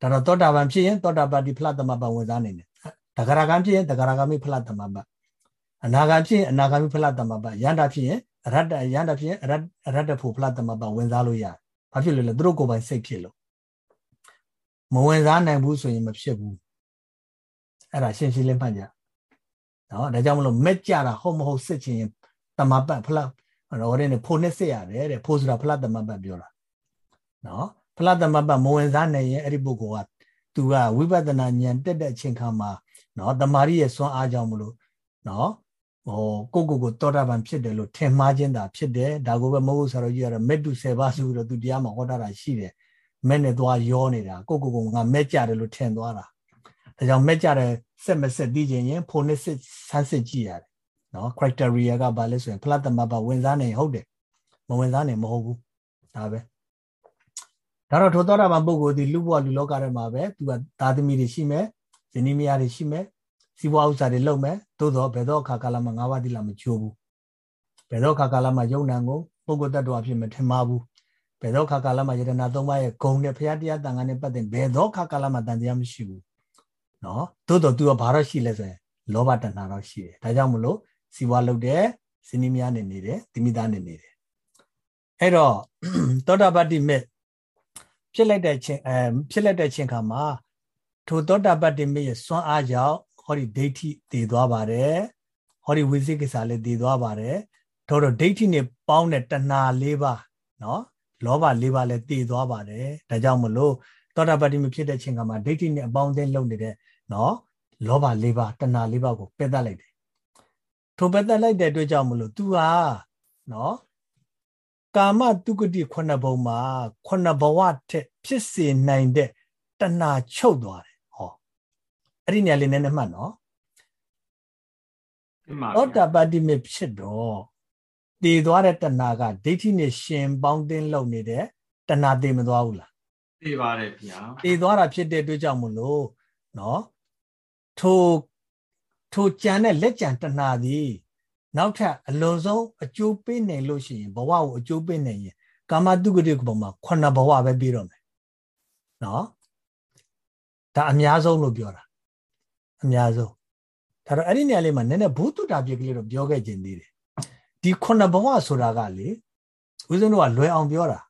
ဒါတော့သောတာပန်ဖြစ်ရင်သောတာပတ္တိဖလတမပဝင်စားနိုင်တယ်တဂရကံဖြစ်ရင်တဂရကံမိဖလတမပအနာဂံဖြစ်ရင်အနာဂံမိဖလတမပယန္တာဖြစ်ရင်အရတ္တယန္တာဖြစ်ရင်အရတ္အရတ္တဖို့ဖလတမပဝင်စားလို့ရတယ်ဘာဖြစ်လို့လဲသူတို့ကိုယ်ပိုင်စိတ်ဖြစ်လို့မဝင်စားနိုင်ဘူးဆိုရင်မဖြစ်ဘူး အဲ့ဒါရှင်းရှင်းလင်းမှတ်ကြနော်ဒါကြောင့်မလို့မက်ကြတာဟုတ်မဟုတ်စစ်ချင်းတမပတ်ဖလားတော့တဲ့ဖိုနဲ့စစ်ရတယ်တဲ့ဖိုဆိုတာဖလားတမပတ်ပြောတာနော်ဖလားတမပတ်မဝင်စားနိုင်ရင်အဲ့ဒီပုဂ္ဂိုလ်ကသူကဝိပဿနာဉာဏ်တက်တဲ့အချိန်ခါမှာနော်တမာရီရဲ့စွမ်းအားကြောင့်မလို့နော်ဟိုကိုကိုကိုတောတာပန်ဖြစ်တယ်လို့ထင်မှားခြင်းတာဖြစ်တယ်ဒါကိုပဲမဟုတ်ဆရာတော်ကြီးကတော့မက်တု10ပါးဆိုပြီးတော့သူတရားမှာဟောတာရှိတယ်မဲ့နဲ့သွားရောနေတာကိုကိုကိုငါမဲ့ကြတယ်လို့ထင်သွားတာ ဒါကြောင့်မဲ့ကြတယ်စက်မစက်သိခြင်းရင်ဖိုနစ်စစ်ဆန်းစစ်ကြည့်ရတယ်နော် criteria ကဘာလဲဆိုရင်ဖလတ်တမပါဝင်စားနေဟုတ်တယ်မဝင်စားနေမဟုတ်ဘူးဒါပဲဒါတော့ထိုသောတာပန်ပုဂ္ဂိုလ်ဒီလူဘဝလူလောကထဲမှာပဲသူကသာသမီတွေရှိမယ်ဇနီးမယားတွေရှိမယ်စီးပွားဥစ္စာတွေလုပ်မယ်သို့တော့ဘယ်တော့အခါကာလမှာငါးပါးတိလာမချိုးဘူးဘယ်တော့အခါကာလမှာယုံနံကိုပုဂ္ဂိုလ်တ attva ဖြစ်မထင်မှာဘူးဘယ်တော့ခါကာလမှာယတနာသုံးပါးရဲ့ဂုံနဲ့ဘုရားတရားတန်ခါနဲ့ပတ်သက်ဘယ်တော့ခါကာလမှာတန်တရားမရှိဘူး နော်သို့တော့ तू ကဘာတော့ရှိလဲဆိုရင်လောဘတဏှာတော့ရှိတယ်ဒါကြောင့်မလို့စီဝါလုပ်တယ်စင်းနီးများနေနေတယ်တိမိသားနေနေတယ်အဲ့တော့သောတာပတ္တိမေဖြစ်လိုက်တဲ့ချင်းအဲဖြစ်လိုက်တဲ့ချင်းခါမှာထိုသောတာပတ္တိမေရဲ့စွမ်းအားကြောင့်ဟောဒီဒိဋ္ဌိတည်သွားပါတယ်ဟောဒီဝိသိကိစ္စလည်းတည်သွားပါတယ်ထို့တော့ဒိဋ္ဌိနဲ့ပေါင်းတဲ့တဏှာ၄ပါးနော်လောဘ၄ပါးလည်းတည်သွားပါတယ်ဒါကြောင့်မလို့သောတာပတ္တိမဖြစ်တဲ့ချိန်ကမှာဒိဋ္ဌိနဲ့အပေါင်းအသင်းလုပ်နေတဲ့ နော်လောဘ၄ပါးတဏှာ၄ပါးကိုပယ်တတ်လိုက်တယ်ထိုပယ်တတ်လိုက်တဲ့အတွက်ကြောင့်မလို့ तू ဟာနော်ကာမတုဂတိခုနှစ်ဘုံမှာခုနှစ်ဘဝထက်ဖြစ်စေနိုင်တဲ့တဏှာချုပ်သွားတယ်ဟောအဲ့ဒီနေရာလေးနည်းနည်းမှတ်နော်သောတာပတ္တိမဖြစ်တော့တည်သွားတဲ့တဏှာကဒိဋ္ဌိနဲ့ရှင်ပေါင်းတင်းလုပ်နေတဲ့တဏှာတည်မသွားဘူးလားတည်ပါတယ်ဗျာတည်သွားတာဖြစ်တဲ့အတွက်ကြောင့်မလို့နော် ထိုထိုကြံတဲ့လက်ကြံတဏှာသည်နောက်ထပ်အလွန်ဆုံးအကျိုးပေးနိုင်လို့ရှိရင်ဘဝကိုအကျိုးပေးနိုင်ရင်ကာမတုဂတိကဘုံမှာခုနဘဝပဲပြီးတော့မယ်နော်ဒါအများဆုံးလို့ပြောတာအများဆုံးဒါတော့အဲ့ဒီနေရာလေးမှာနည်းနည်းဘုသူတာပြစ်ကလေးတော့ပြောခဲ့ခြင်းသေးတယ်ဒီခုနှစ်ဘဝဆိုတာကလေဦးဇင်းတို့ကလွယ်အောင်ပြောတာ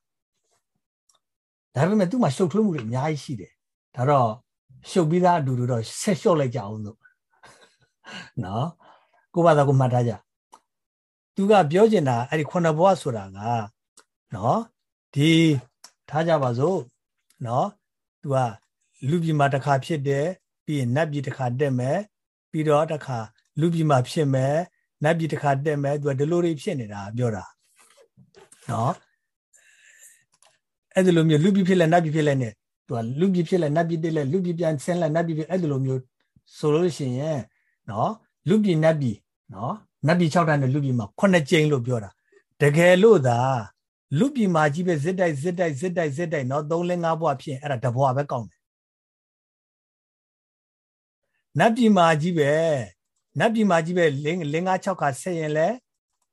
ဒါပေမဲ့သူ့မှာရှုပ်ထွေးမှုတွေအများကြီးရှိတယ်ဒါတော့ ရှုပ်ပြီးသားအတူတူတော့ဆက်လျှော့လိုက်ကြအောင်လို့နော်ကိုဘာသာကိုမှတ်ထားကြသူကပြောချင်တာအဲ့ဒီခုနှစ်ဘဝဆိုတာကနော်ဒီထားကြပါစို့နော်သူကလူပြည်မှာတစ်ခါဖြစ်တယ်ပြီးရင်နတ်ပြည်တစ်ခါတက်မယ်ပြီးတော့တစ်ခါလူပြည်မှာဖြစ်မယ်နတ်ပြည်တစ်ခါတက်မယ်သူကဒီလိုတွေဖြစ်နေတာပြောတာနော်အဲ့ဒီလိုမျိုးလူပြည်ဖြစ်လဲနတ်ပြည်ဖြစ်လဲ ਨੇ သူကလူပြည်ဖြစ်လဲနတ်ပြည်တက်လဲလူပြည်ပြန်ဆင်းလဲနတ်ပြည်ဖြစ်အဲ့ဒီလိုမျိုးဆိုလို့ရှိရင်နော်လူပြည်နတ်ပြည်နော်နတ်ပြည်6တန်းနဲ့လူပြည်မှာ9ကြိမ်လို့ပြောတာတကယ်လို့သာလူပြည်မှာကြီးပဲဇစ်တိုက်ဇစ်တိုက်ဇစ်တိုက်ဇစ်တိုက်နော်3လ5ဘွားဖြစ်ရင်အဲ့ဒါတဘွားပဲကောင်းတယ်နတ်ပြည်မှာကြီးပဲနတ်ပြည်မှာကြီးပဲလင်းလင်း5 6ခါဆက်ရင်လဲ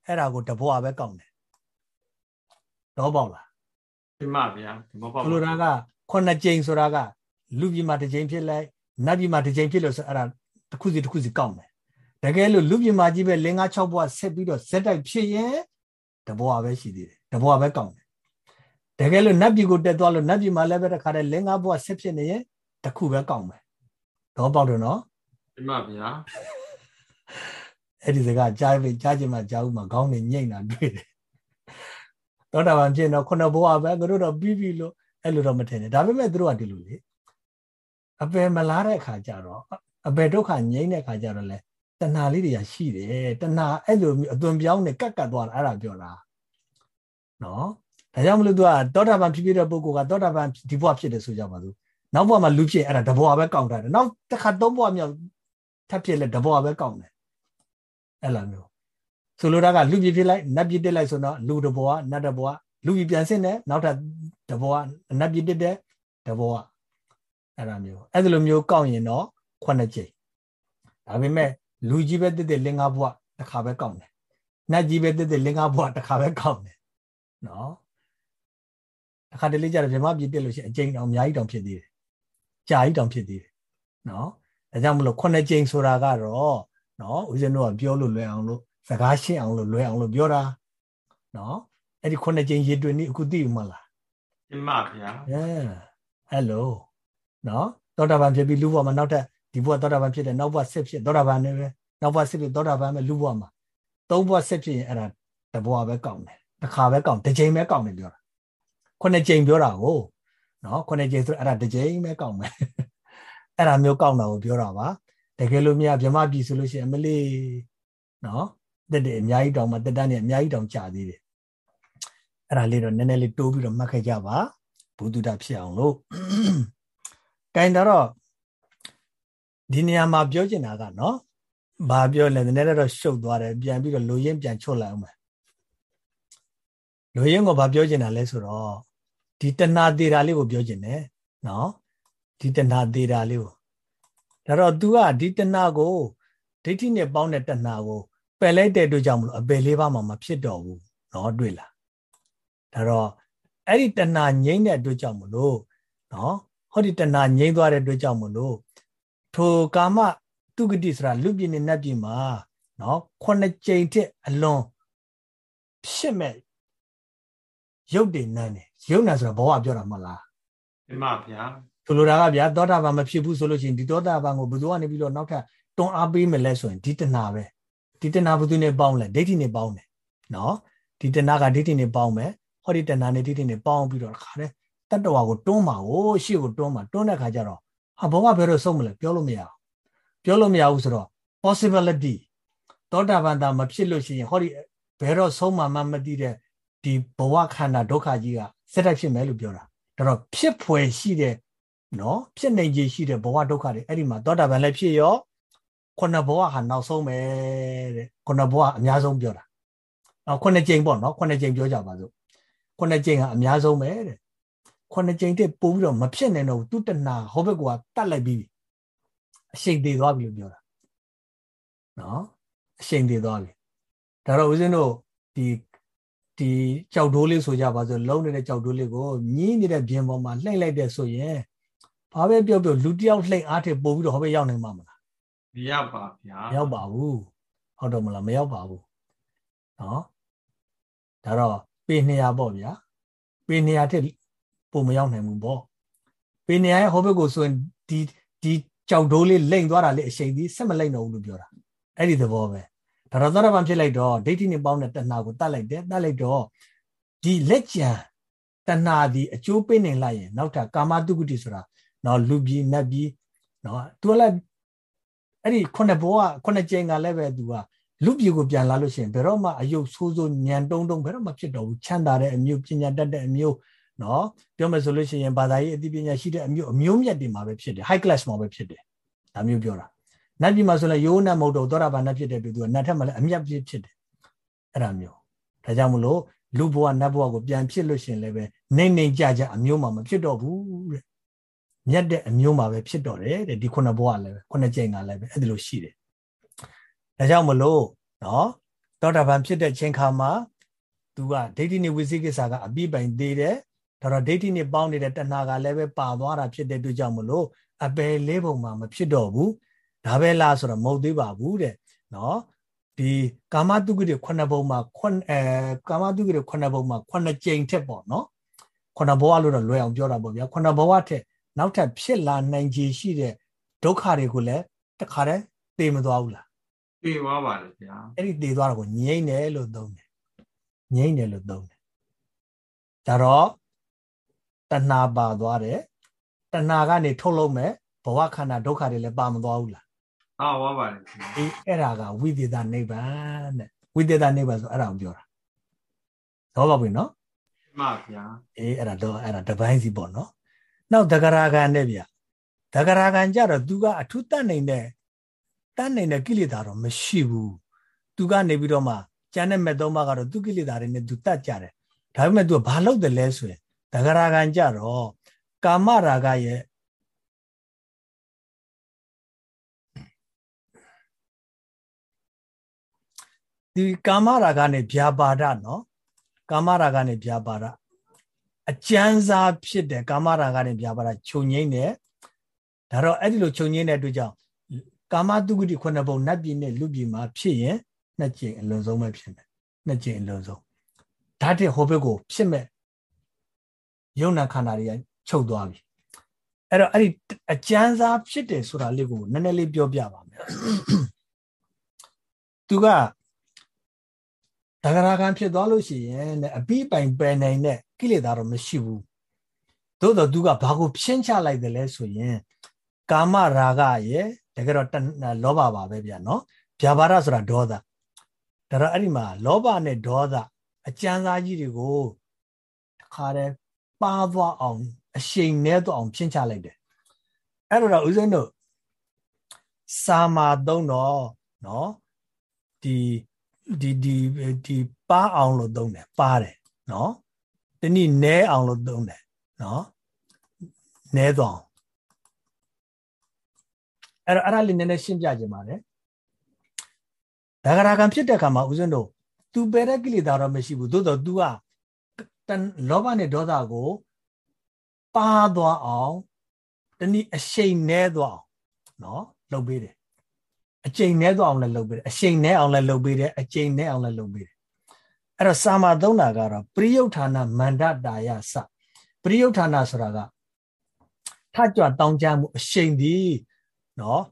အဲ့ဒါကိုတဘွားပဲကောင်းတယ်တော့ပေါ့လားဒီမှာဗျာဒီမောပေါ့ဆိုလိုတာက 9ကြိမ်ဆိုတာကလူပြည်မှာတစ်ကြိမ်ဖြစ်လိုက်နတ်ပြည်မှာတစ်ကြိမ်ဖြစ်လို့ဆိုအဲ့ဒါတစ်ခုစီတစ်ခုစီကောင်းတယ်တကယ်လို့လူပြည်မှာကြီးပဲလင်း5 6ဘွားဆက်ပြီးတော့ဇက်တိုက်ဖြစ်ရင်တဘွားပဲရှိသေးတယ်တဘွားပဲကောင်းတယ်တကယ်လို့နတ်ပြည်ကိုတက်သွားလို့နတ်ပြည်မှာလည်းပဲတခါတည်းလင်း5ဘွားဆက်ဖြစ်နေရင်တစ်ခုပဲကောင်းမယ်တော့ပေါက်တယ်နော်ဒီမှာဗျာအဲ့ဒီစကားကြားပြီကြားချင်မှကြားဦးမှာခေါင်းနဲ့ညိတ်တာတွေ့တယ်သောတာပန်ဖြစ်တော့ခုနဘဝပဲသူတို့တော့ပြီးပြီလို့ အဲ့လိုတော့မထင်နဲ့ဒါပေမဲ့သူတို့ကဒီလိုလေအပယ်မလားတဲ့အခါကျတော့အပယ်ဒုက္ခငြိမ့်တဲ့အခါကျတော့လေတဏှာလေးတွေကရှိတယ်တဏှာအဲ့လိုမျိုးအသွင်ပြောင်းနေကတ်ကတ်သွားတာအဲ့ဒါပြောတာနော်ဒါကြောင့်မလို့သူကသောတာပန်ဖြစ်ဖြစ်တဲ့ပုဂ္ဂိုလ်ကသောတာပန်ဒီဘဝဖြစ်တယ်ဆိုကြပါစို့နောက်ဘဝမှာလူဖြစ်အဲ့ဒါတဘဝပဲကောက်တာတယ်နောက်တစ်ခါသုံးဘဝမြောက်ထပ်ဖြစ်လဲတဘဝပဲကောက်တယ်အဲ့လိုမျိုးဆိုလိုတာကလူပြည်ဖြစ်လိုက်နတ်ပြည်တက်လိုက်ဆိုတော့လူတဘဝနတ်တဘဝ လူပြည်ပြန်ဆင်းတယ်နောက်ထပ်တဘဝနတ်ပြည်တက်တယ်တဘဝအဲ့လိုမျိုးအဲ့လိုမျိုးကောက်ရင်တော့ခုနှစ်ကြိမ်ဒါပေမဲ့လူကြီးပဲတက်တဲ့လင်္ကာဘဝတစ်ခါပဲကောက်တယ်နတ်ကြီးပဲတက်တဲ့လင်္ကာဘဝတစ်ခါပဲကောက်တယ်နော်တစ်ခါတလေကြတော့ဗြဟ္မပြည်တက်လို့ရှိရင်အကျိန်တောင်အများကြီးတောင်ဖြစ်သေးတယ်ကြာကြီးတောင်ဖြစ်သေးတယ်နော်ဒါကြောင့်မလို့ခုနှစ်ကြိမ်ဆိုတာကတော့နော်ဦးဇင်းတို့ကပြောလို့လွယ်အောင်လို့စကားရှင်းအောင်လို့လွယ်အောင်လို့ပြောတာနော် အဲ့ဒီခုနှစ်ကြိမ်ရေတွင်นี่အခုသိမှလားအမှန်ဗျာအဲဟယ်လိုနော်သောတာပန်ဖြစ်ပြီးလူဘဝမှာနောက်ထပ်ဒီဘဝသောတာပန်ဖြစ်တယ်နောက်ဘဝဆက်ဖြစ်သောတာပန်နဲ့ပဲနောက်ဘဝဆက်ဖြစ်သောတာပန်ပဲလူဘဝမှာသုံးဘဝဆက်ဖြစ်ရင်အဲ့ဒါတဘဝပဲကောင်းတယ်တစ်ခါပဲကောင်းတစ်ကြိမ်ပဲကောင်းတယ်ပြောတာခုနှစ်ကြိမ်ပြောတာကိုနော်ခုနှစ်ကြိမ်ဆိုအဲ့ဒါတစ်ကြိမ်ပဲကောင်းမယ်အဲ့ဒါမျိုးကောင်းတာကိုပြောတာပါတကယ်လို့မြတ်ဗြဟ္မပြည်ဆိုလို့ရှိရင်အမလေးနော်တက်တယ်အများကြီးတောင်မှတက်တန်းနေအများကြီးတောင်ကြာသေးတယ် အဲ့ဒါလေးတော့နည်းနည်းလေးတိုးပြီးတော့မှတ်ခဲ့ကြပါဘုဒ္ဓတာဖြစ်အောင်လို့ကင်တော့ဒီနေရာမှာပြောချင်တာကနော်ဘာပြောလဲနည်းနည်းတော့ရှုပ်သွားတယ်ပြန်ပြီးတော့လူရင်းပြန်ချွတ်လိုက်အောင်မယ်လူရင်းကဘာပြောချင်တာလဲဆိုတော့ဒီတဏှာသေးတာလေးကိုပြောချင်တယ်နော်ဒီတဏှာသေးတာလေးကိုဒါတော့ तू ကဒီတဏှာကိုဒိဋ္ဌိနဲ့ပေါင်းတဲ့တဏှာကိုပယ်လိုက်တဲ့အတွက်ကြောင့်မလို့အပယ်လေးပါးမှမဖြစ်တော့ဘူးနော်တွေ့လား ဒါတော့အဲ့ဒီတဏှာငြိမ့်တဲ့အတွက်ကြောင့်မလို့နော်ဟောဒီတဏှာငြိမ့်သွားတဲ့အတွက်ကြောင့်မလို့ထိုကာမတုဂတိဆိုတာလူပြင်းနဲ့နတ်ပြင်းမှာနော်ခုနှစ်ကြိမ်တစ်အလွန်ဖြစ်မဲ့ရုပ်တည်နန်းတယ်ရုပ်နာဆိုတာဘဝပြောတာမဟုတ်လားမှန်ပါဗျာဆိုလိုတာကဗျာသောတာပန်မဖြစ်ဘူးဆိုလို့ရှိရင်ဒီသောတာပန်ကိုဘယ်သူကနေပြီးတော့နောက်ထပ်တွန်းအားပေးမယ်လဲဆိုရင်ဒီတဏှာပဲဒီတဏှာဘယ်သူနဲ့ပေါင်းလဲဒိဋ္ဌိနဲ့ပေါင်းတယ်နော်ဒီတဏှာကဒိဋ္ဌိနဲ့ပေါင်းမယ် ဟောဒီတဏှာနဲ့ဒိဋ္ဌိနဲ့ပေါင်းပြီးတော့ခါတဲ့တတ္တဝါကိုတွန်းမှာဟိုရှေ့ကိုတွန်းမှာတွန်းတဲ့ခါကျတော့ဟာဘဝဘယ်တော့ဆုံးမလဲပြောလို့မရဘူးပြောလို့မရဘူးဆိုတော့ possibility သောတာပန်တာမဖြစ်လို့ရှိရင်ဟောဒီဘယ်တော့ဆုံးမှမမသိတဲ့ဒီဘဝခန္ဓာဒုက္ခကြီးကစက်တက်ဖြစ်မယ်လို့ပြောတာဒါတော့ဖြစ်ဖွယ်ရှိတဲ့နော်ဖြစ်နေကြီးရှိတဲ့ဘဝဒုက္ခတွေအဲ့ဒီမှာသောတာပန်လည်းဖြစ်ရောခုနဘဝဟာနောက်ဆုံးပဲတဲ့ခုနဘဝအများဆုံးပြောတာနော်ခုနကြိမ်ပေါ့နော်ခုနကြိမ်ပြောကြပါစို့ ခုနကြိမ်ကအများဆုံးပဲတဲ့ခုနကြိမ်တက်ပို့ပြီးတော့မဖြစ်နိုင်တော့သူတဏဟောဘက်ကတတ်လိုက်ပြီးအရှိန်သေးသွားပြီလို့ပြောတာနော်အရှိန်သေးသွားပြီဒါတော့ဦးဇင်းတို့ဒီဒီကြောက်တိုးလေးဆိုကြပါစို့လုံးနေတဲ့ကြောက်တိုးလေးကိုညင်းနေတဲ့ဘင်းပေါ်မှာလှိမ့်လိုက်တဲ့ဆိုရင်ဘာပဲပြောပြောလူတယောက်လှိမ့်အားထည့်ပို့ပြီးတော့ဟောပဲရောက်နိုင်မှာမလားမရောက်ပါဗျာမရောက်ပါဘူးဟုတ်တော့မလားမရောက်ပါဘူးနော်ဒါတော့ ပေ200ပေါ့ဗျာပေ200ထက်ပိုမရောက်နိုင်ဘူးပေါ့ပေ200ရဲ့ဟောဘက်ကိုဆိုရင်ဒီဒီကြောက်တိုးလေးလိမ့်သွားတာလေအရှိန်ဒီဆက်မလိမ့်တော့ဘူးလို့ပြောတာအဲ့ဒီသဘောပဲဒါတော့သရဗံဖြစ်လိုက်တော့ဒိဋ္ဌိနဲ့ပေါင်းတဲ့တဏှာကိုတတ်လိုက်တယ်တတ်လိုက်တော့ဒီလက်ကြံတဏှာဒီအကျိုးပေးနေလိုက်ရင်နောက်ထပ်ကာမတုဂတိဆိုတာနော်လူပြီးနတ်ပြီးနော်သူကလည်းအဲ့ဒီခုနှစ်ဘောကခုနှစ်ကြိမ်ကလည်းပဲသူက လူပြည်ကိုပြန်လာလို့ရှိရင်ဘယ်တော့မှအယုတ်ဆိုးဆိုးညံတုံးတုံးဘယ်တော့မှဖြစ်တော့ဘူးချမ်းသာတဲ့အမျိုးပညာတတ်တဲ့အမျိုးနော်ပြောမယ်ဆိုလို့ရှိရင်ဘာသာရေးအသိပညာရှိတဲ့အမျိုးအမျိုးမြတ်တွေမှာပဲဖြစ်တယ် high class မှာပဲဖြစ်တယ်ဒါမျိုးပြောတာနတ်ပြည်မှာဆိုလည်းရိုးနတ်မဟုတ်တော့သောတာပန်နတ်ဖြစ်တဲ့ပြီးသူကနတ်ထက်မှလည်းအမြတ်ဖြစ်ဖြစ်တယ်အဲ့ဒါမျိုးဒါကြောင့်မလို့လူဘဝနတ်ဘဝကိုပြန်ဖြစ်လို့ရှိရင်လည်းပဲနေနေကြကြအမျိုးမှာမဖြစ်တော့ဘူးတဲ့မြတ်တဲ့အမျိုးမှာပဲဖြစ်တော့တယ်တဲ့ဒီခုနှစ်ဘဝလည်းပဲခုနှစ်ကြိမ်ကလည်းပဲအဲ့ဒီလိုရှိတယ် ဒါကြောင့်မလို့နော်သောတာပန်ဖြစ်တဲ့ချိန်ခါမှာသူကဒိဋ္ဌိနဲ့ဝိသိကိစ္စကအပြိပိုင်သေးတယ်ဒါတော့ဒိဋ္ဌိနဲ့ပေါင်းနေတဲ့တဏှာကလည်းပဲပါသွားတာဖြစ်တဲ့အတွက်ကြောင့်မလို့အပယ်လေးပုံမှာမဖြစ်တော့ဘူးဒါပဲလားဆိုတော့မဟုတ်သေးပါဘူးတဲ့နော်ဒီကာမတုဂတိခုနှစ်ပုံမှာခုအဲကာမတုဂတိခုနှစ်ပုံမှာခုနှစ်ကြိမ်ထက်ပေါ့နော်ခုနှစ်ဘဝလို့တော့လွယ်အောင်ပြောတာပေါ့ဗျာခုနှစ်ဘဝထက်နောက်ထပ်ဖြစ်လာနိုင်ခြေရှိတဲ့ဒုက္ခတွေကိုလည်းတခါတည်းသိမသွားဘူးလား သိသွားပါလေဗျာအဲ့ဒီသိသွားတာကိုငြိမ့်တယ်လို့သုံးတယ်ငြိမ့်တယ်လို့သုံးတယ်ဒါတော့တဏှာပါသွားတယ်တဏှာကနေထုတ်လို့မဲ့ဘဝခန္ဓာဒုက္ခတွေလည်းပါမသွားဘူးလားဟုတ်ပါပါလေအေးအဲ့ဒါကဝိသေသနိဗ္ဗာန်တဲ့ဝိသေသနိဗ္ဗာန်ဆိုအဲ့ဒါကိုပြောတာသောပါပြီနော်မှန်ဗျာအေးအဲ့ဒါတော့အဲ့ဒါတပိုင်းစီပေါ့နော်နောက်တဂရဂံနဲ့ဗျတဂရဂံကြတော့သူကအထုတတ်နေတဲ့ တတ်နေတဲ့ကိလေသာတော့မရှိဘူးသူကနေပြီးတော့မှကျန်တဲ့မဲ့သုံးပါးကတော့သူကိလေသာတွေနဲ့သူတတ်ကြတယ်ဒါပေမဲ့သူကဘာလုပ်တယ်လဲဆိုရင်တဂရဂံကြတော့ကာမရာဂရဲ့ဒီကာမရာဂနဲ့ဗျာပါဒနော်ကာမရာဂနဲ့ဗျာပါဒအကျဉ်းစားဖြစ်တဲ့ကာမရာဂနဲ့ဗျာပါဒခြုံငိမ့်တယ်ဒါတော့အဲ့ဒီလိုခြုံငိမ့်တဲ့အတွက်ကြောင့် ကာမတုဂတိခုနှစ်ပုံနတ်ပြည်နဲ့လူပြည်မှာဖြစ်ရင်နှစ်ကျင်အလွန်ဆုံးပဲဖြစ်မယ်နှစ်ကျင်အလွန်ဆုံးဓာတ်တဲ့ဟိုဘက်ကိုဖြစ်မဲ့ယုံနာခန္ဓာတွေကချုပ်သွားပြီအဲ့တော့အဲ့ဒီအကျဉ်းစားဖြစ်တယ်ဆိုတာလေးကိုနည်းနည်းလေးပြောပြပါမယ်သူကတဂရကံဖြစ်သွားလို့ရှိရင်အပိပိုင်ပယ်နိုင်တဲ့ကိလေသာတော့မရှိဘူးသို့တော့သူကဘာကိုဖြင်းချလိုက်တယ်လဲဆိုရင်ကာမရာဂရဲ့ တကယ်တော့လောဘပါပဲဗျာနော်ဗျာပါဒဆိုတာဒေါသဒါတော့အဲ့ဒီမှာလောဘနဲ့ဒေါသအကျဉ်းစားကြီးတွေကိုတခါတည်းပါသွားအောင်အရှိန်နဲ့တော့အောင်ဖြင်းချလိုက်တယ်အဲ့တော့ဦးဇင်းတို့စာမာသုံးတော့နော်ဒီဒီဒီဒီပါအောင်လို့သုံးတယ်ပါတယ်နော်တနည်းနဲအောင်လို့သုံးတယ်နော်နဲတော့ အဲ့တော့အဲ့ဒါလေးနည်းနည်းရှင်းပြခြင်းပါတယ်ဒါဂရာကံဖြစ်တဲ့အခါမှာဦးဇင်းတို့သူပယ်တဲ့ကိလေသာတော့မရှိဘူးသို့တော့ तू ကလောဘနဲ့ဒေါသကိုပါသွားအောင်တနည်းအရှိန်နဲသွားအောင်နော်လုပ်ပေးတယ်အကျိန်နဲသွားအောင်လည်းလုပ်ပေးတယ်အရှိန်နဲအောင်လည်းလုပ်ပေးတယ်အကျိန်နဲအောင်လည်းလုပ်ပေးတယ်အဲ့တော့စာမသုံးတာကတော့ပရိယုဌာဏမန္တတာယစပရိယုဌာဏဆိုတာကထကြွတောင်းကြမှုအရှိန်ဒီ နော်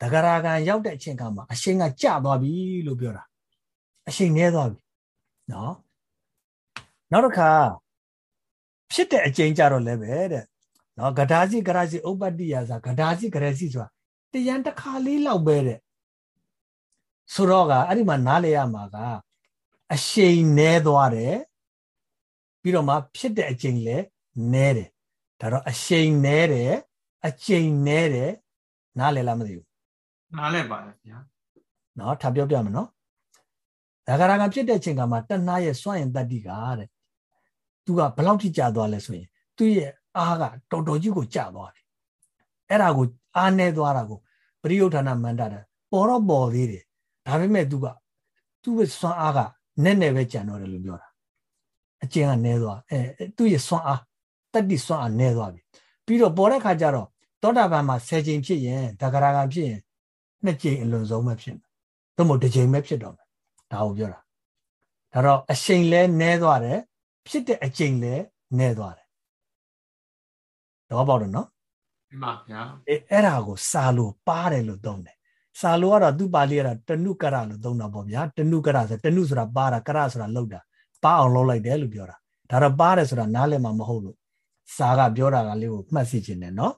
တဂရကံရောက်တဲ့အချိန်ကမှအရှိန်ကကျသွားပြီလို့ပြောတာအရှိန်နဲသွားပြီနော်နောက်တစ်ခါဖြစ်တဲ့အကျိန်ကြတော့လည်းပဲတဲ့နော်ဂဒါစီဂရာစီဥပ္ပတ္တိယစာဂဒါစီဂရစီဆိုတာတရန်တစ်ခါလေးလောက်ပဲတဲ့ဆိုတော့ကအဲ့ဒီမှာနားလေရမှာကအရှိန်နဲသွားတယ်ပြီးတော့မှဖြစ်တဲ့အကျိန်လဲနဲတယ်ဒါတော့အရှိန်နဲတယ်အကျိန်နဲတယ် နားလေလားမသိဘူးနားလဲပါတယ်ဗျာနော်ထပ်ပြောပြမယ်နော်ဒါကရာကဖြစ်တဲ့ချိန်ကမှတဏှာရဲ့စွန့်ရင်တတ္တိကတဲ့သူကဘလောက်ထိကြာသွားလဲဆိုရင်သူ့ရဲ့အားကတော်တော်ကြီးကိုကြာသွားတယ်အဲ့ဒါကိုအားနေသွားတာကိုပရိယုဌာဏမန္တတာပေါ်တော့ပေါ်သေးတယ်ဒါပေမဲ့သူကသူ့ရဲ့စွမ်းအားကနဲ့နဲ့ပဲကြံတော့တယ်လို့ပြောတာအကျဉ်းကနေသွားအဲသူ့ရဲ့စွမ်းအားတတ္တိစွမ်းအားနေသွားပြီပြီးတော့ပေါ်တဲ့ခါကျတော့ သောတာပန်မှာ10ချိန်ဖြစ်ရင်တဂရကံဖြစ်ရင်နှစ်ချိန်အလွန်ဆုံးပဲဖြစ်မယ်သို့မဟုတ်တစ်ချိန်ပဲဖြစ်တော့မယ်ဒါကိုပြောတာဒါတော့အချိန်လဲနည်းသွားတယ်ဖြစ်တဲ့အချိန်လဲနည်းသွားတယ်တော့ပေါ့တယ်နော်ဒီမှာဗျာအဲအဲ့ဒါကိုစာလို့ပါတယ်လို့သုံးတယ်စာလို့ကတော့သူ့ပါဠိကတော့တဏုကရလို့သုံးတာပေါ့ဗျာတဏုကရဆိုတဏုဆိုတာပါတာကရဆိုတာလောက်တာပါအောင်လုပ်လိုက်တယ်လို့ပြောတာဒါတော့ပါတယ်ဆိုတာနားလည်မှာမဟုတ်လို့စာကပြောတာကလေးကိုမှတ်စီခြင်းတယ်နော်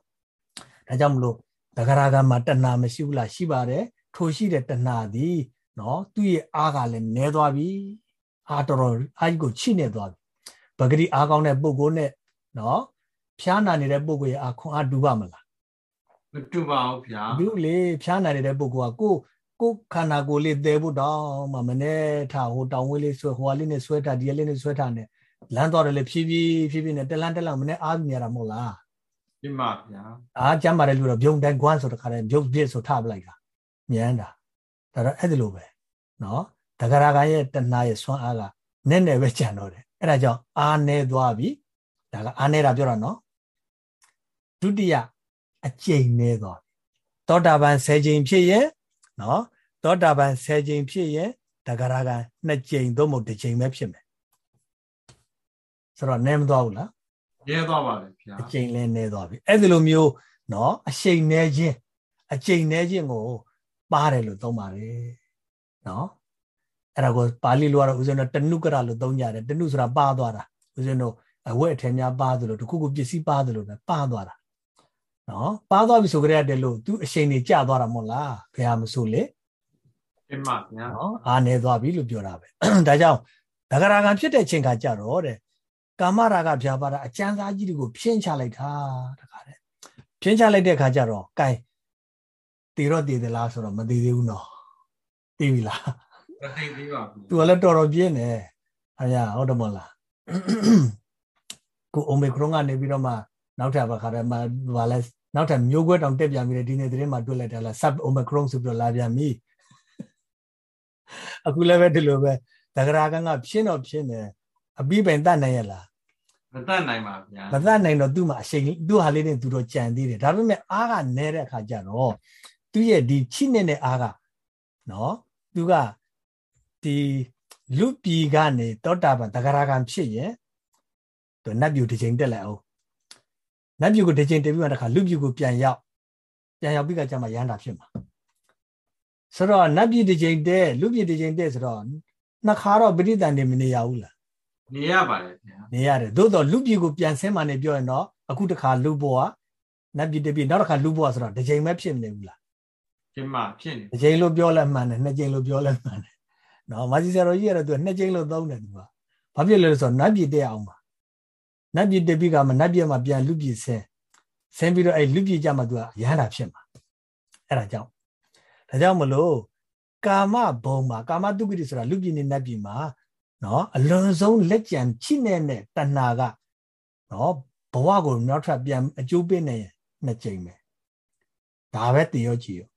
ဒါကြောင့်မလို့တဂရကမှာတဏှာမရှိဘူးလားရှိပါတယ်ထိုရှိတဲ့တဏှာသည်နော်သူ့ရဲ့အားကလည်းနည်းသွားပြီအားတော်တော်အားကြီးကိုချိနေသွားပြီပဂတိအားကောင်းတဲ့ပုဂ္ဂိုလ်နဲ့နော်ဖျားနာနေတဲ့ပုဂ္ဂိုလ်ရဲ့အာခွန်အားတူပါမလားမတူပါဘူးဗျာဒီလေဖျားနာနေတဲ့ပုဂ္ဂိုလ်ကကိုကိုခန္ဓာကိုယ်လေးသဲဖို့တောင်းမှမနဲ့ထားဟိုတောင်ဝေးလေးဆွဲဟိုလေးနဲ့ဆွဲထားဒီလေးနဲ့ဆွဲထားနဲ့လမ်းတော်တယ်လေဖြည်းဖြည်းဖြည်းဖြည်းနဲ့တလန်းတလန်းမနဲ့အားမြင်ရတာမဟုတ်လား ဒီမှာဗျာအားကြမ်းပါတယ်လို့တော့ပြုံးတိုင်းကွမ်းဆိုတခါတည်းပြုံးပြစ်ဆိုထားပလိုက်တာမြန်တာဒါတော့အဲ့ဒီလိုပဲနော်တဂရကရဲ့တဏှာရဲ့ဆွမ်းအားကနဲ့နဲ့ပဲကြံတော့တယ်အဲ့ဒါကြောင့်အားနေသွားပြီဒါကအားနေတာပြောတာနော်ဒုတိယအကျိန်နေသွားပြီသောတာပန်10ကျိန်ဖြစ်ရင်နော်သောတာပန်10ကျိန်ဖြစ်ရင်တဂရက2ကျိန်သို့မဟုတ်1ကျိန်ပဲဖြစ်မယ်ဆိုတော့နည်းမသွားဘူးလား နည်းသွားပါလေဗျာအကျိန်လည်းနည်းသွားပြီအဲ့ဒီလိုမျိုးနော်အရှိန်နည်းခြင်းအကျိန်နည်းခြင်းကိုပါတယ်လို့သုံးပါတယ်နော်အဲ့ဒါကိုပါဠိလိုကတော့ဦးဇင်းတို့တဏုကရလို့သုံးကြတယ်တဏုဆိုတာပါသွားတာဦးဇင်းတို့အဝတ်အထည်များပါသလိုတခုခုပစ္စည်းပါသလိုပဲပါသွားတာနော်ပါသွားပြီဆိုကြရတယ်လို့သူအရှိန်နေကြသွားတာမဟုတ်လားဘယ်ဟာမဆိုလေအင်းမညာနော်အာနေသွားပြီလို့ပြောတာပဲဒါကြောင့်ဒဂရာကံဖြစ်တဲ့ချိန်ခါကြတော့တဲ့ ကာမရာဂဗျာပါဒအကျဉ်းစားကြီးတွေကိုဖြင်းချလိုက်တာတခါတဲ့ဖြင်းချလိုက်တဲ့ခါကျတော့ gain တည်တော့တည်သလားဆိုတော့မတည်သေးဘူးနော်တည်ပြီလားမတည်သေးပါဘူးသူကလည်းတော်တော်ပြင်းတယ်ဟာရဟုတ်တယ်မလားကိုအိုမီခရွန်ကနေပြီးတော့မှနောက်ထပ်ဘာခါတယ်မှာဘာလဲနောက်ထပ်မျိုးကွဲတောင်တက်ပြန်ပြီလေဒီနေ့သတင်းမှာတွေ့လိုက်တယ်လား sub omicron ဆိုပြီးတော့လာပြန်ပြီအခုလည်းပဲဒီလိုပဲတဂရာကကဖြင်းတော့ဖြင်းတယ် အပြီးပိုင်တတ်နိုင်ရလားမတတ်နိုင်ပါဗျာမတတ်နိုင်တော့သူ့မှာအရှိန်သူ့ဟာလေးနဲ့သူတော့ကြံသေးတယ်ဒါပေမဲ့အားကနဲတဲ့အခါကျတော့သူ့ရဲ့ဒီချိနေတဲ့အားကနော်သူကဒီလူပြည်ကနေတောတာပန်တဂရကံဖြစ်ရင်သူနတ်ပြူတစ်ချိန်တက်လိုက်အောင်နတ်ပြူကိုတစ်ချိန်တက်ပြီးမှတခါလူပြူကိုပြန်ရောက်ပြန်ရောက်ပြီးကကျမှရဟန္တာဖြစ်မှာဆိုတော့နတ်ပြည်တစ်ချိန်တက်လူပြည်တစ်ချိန်တက်ဆိုတော့နှစ်ခါတော့ပရိသန်နေမနေရဘူးလား နေရပါတယ်ဗျာနေရတယ်သို့တော့လူပြည်ကိုပြန်ဆင်းမှနေပြောရင်တော့အခုတခါလူဘွားနတ်ပြည်တစ်ပြည်နောက်တစ်ခါလူဘွားဆိုတော့တစ်ချိန်ပဲဖြစ်နေဘူးလားဒီမှာဖြစ်နေတစ်ချိန်လို့ပြောလဲမှန်တယ်နှစ်ချိန်လို့ပြောလဲမှန်တယ်နော်မာစီဆရာတော်ကြီးကတော့သူနှစ်ချိန်လို့သုံးတယ်သူကဘာဖြစ်လဲဆိုတော့နတ်ပြည်တက်အောင်ပါနတ်ပြည်တက်ပြီးကမှနတ်ပြည်မှာပြန်လူပြည်ဆင်းဆင်းပြီးတော့အဲ့လူပြည်ကြမှာသူကရဟန္တာဖြစ်မှာအဲ့ဒါကြောင့်ဒါကြောင့်မလို့ကာမဘုံမှာကာမတုဂတိဆိုတာလူပြည်နေနတ်ပြည်မှာ နော်အလွန်ဆုံးလက်ကြံချိနေတဲ့တဏှာကနော်ဘဝကိုနောက်ထပ်ပြန်အကျိုးပေးနေနှစ်ကြိမ်ပဲဒါပဲတည်ရောကြည့်ရော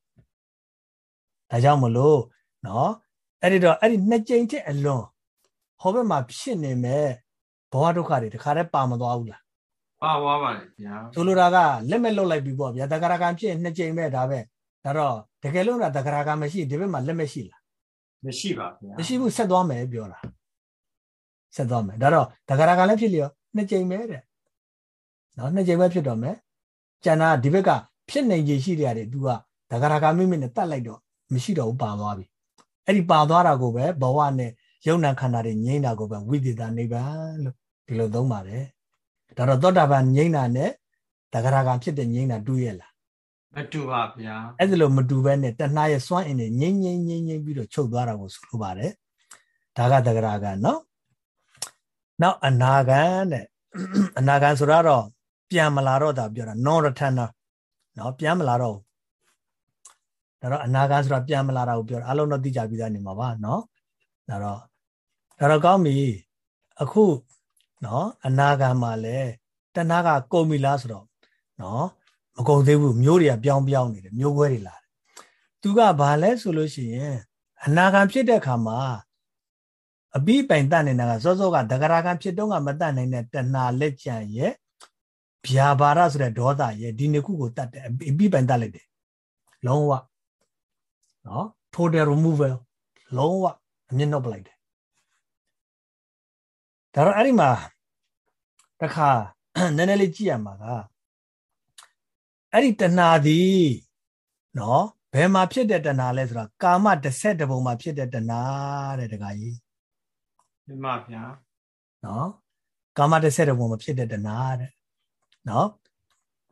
ဒါကြောင့်မလို့နော်အဲ့ဒီတော့အဲ့ဒီနှစ်ကြိမ်ထက်အလွန်ဟောဘက်မှာဖြစ်နေမဲ့ဘဝဒုက္ခတွေတခါတည်းပါမသွားဘူးလားပါသွားပါလေဗျာဆိုလိုတာကလက်မဲ့လွတ်လိုက်ပြီပေါ့ဗျာတဂရကံဖြစ်နှစ်ကြိမ်ပဲဒါပဲဒါတော့တကယ်လို့လားတဂရကံမရှိဒီဘက်မှာလက်မရှိလားမရှိပါဗျာမရှိဘူးဆက်သွားမယ်ပြောတာ ဆက်သွားမယ်ဒါတော့တဂရကလည်းဖြစ်လျောနှစ်ကြိမ်ပဲတဲ့နော်နှစ်ကြိမ်ပဲဖြစ်တော့မယ်ကျန်တာဒီဘက်ကဖြစ်နေကြီးရှိတဲ့ရတယ် तू ကတဂရကမိမိနဲ့တတ်လိုက်တော့မရှိတော့ဘူးပါသွားပြီအဲ့ဒီပါသွားတာကိုပဲဘဝနဲ့ယုံနာခန္ဓာတွေငြိမ့်တာကိုပဲဝိသေသနိဗ္ဗာန်လို့ဒီလိုသုံးပါတယ်ဒါတော့သောတာပန်ငြိမ့်တာနဲ့တဂရကဖြစ်တဲ့ငြိမ့်တာတူရဲ့လားမတူပါဗျာအဲ့ဒါလိုမတူဘဲနဲ့တဏှာရဲ့စွမ်းအင်တွေငြိမ့်ငြိမ့်ငြိမ့်ငြိမ့်ပြီးတော့ချုပ်သွားတာကိုဆိုလိုပါတယ်ဒါကတဂရကနော် နောက်အနာဂံတဲ့အနာဂံဆိုတော့ပြန်မလာတော့တာပြောတာ non returner နော်ပြန်မလာတော့ဒါတော့အနာဂံဆိုတာပြန်မလာတာကိုပြောတာအလုံးတော့သိကြပြီးသားနေမှာပါနော်ဒါတော့ဒါတော့ကောင်းပြီအခုနော်အနာဂံမှာလဲတဏှာကကုန်ပြီလားဆိုတော့နော်မကုန်သေးဘူးမျိုးတွေကပြောင်းပြောင်းနေတယ်မျိုးခွဲတွေလာတယ်သူကဘာလဲဆိုလို့ရှိရင်အနာဂံဖြစ်တဲ့အခါမှာ အပိပိုင်တတ်နေတာကစောစောကဒဂရာကံဖြစ်တော့ကမတတ်နိုင်တဲ့တဏှာလက်ကြံရဲ့ဗျာပါဒဆိုတဲ့ဒေါသရဲ့ဒီနှစ်ခုကိုတတ်တယ်အပြီးပိုင်တတ်လိုက်တယ်လုံးဝနော် total removal လုံးဝအမြင့်နှုတ်ပလိုက်တယ်ဒါတော့အဲ့ဒီမှာတခါနည်းနည်းလေးကြည့်ရမှာကအဲ့ဒီတဏှာသည်နော်ဘယ်မှာဖြစ်တဲ့တဏှာလဲဆိုတော့ကာမတစ်ဆက်တစ်ပုံမှာဖြစ်တဲ့တဏှာတဲ့တခါကြီး မှန်ပါဗျာနော်ကာမတစ်ဆက်တစ်ပုံမှာဖြစ်တဲ့တဏှာတဲ့နော်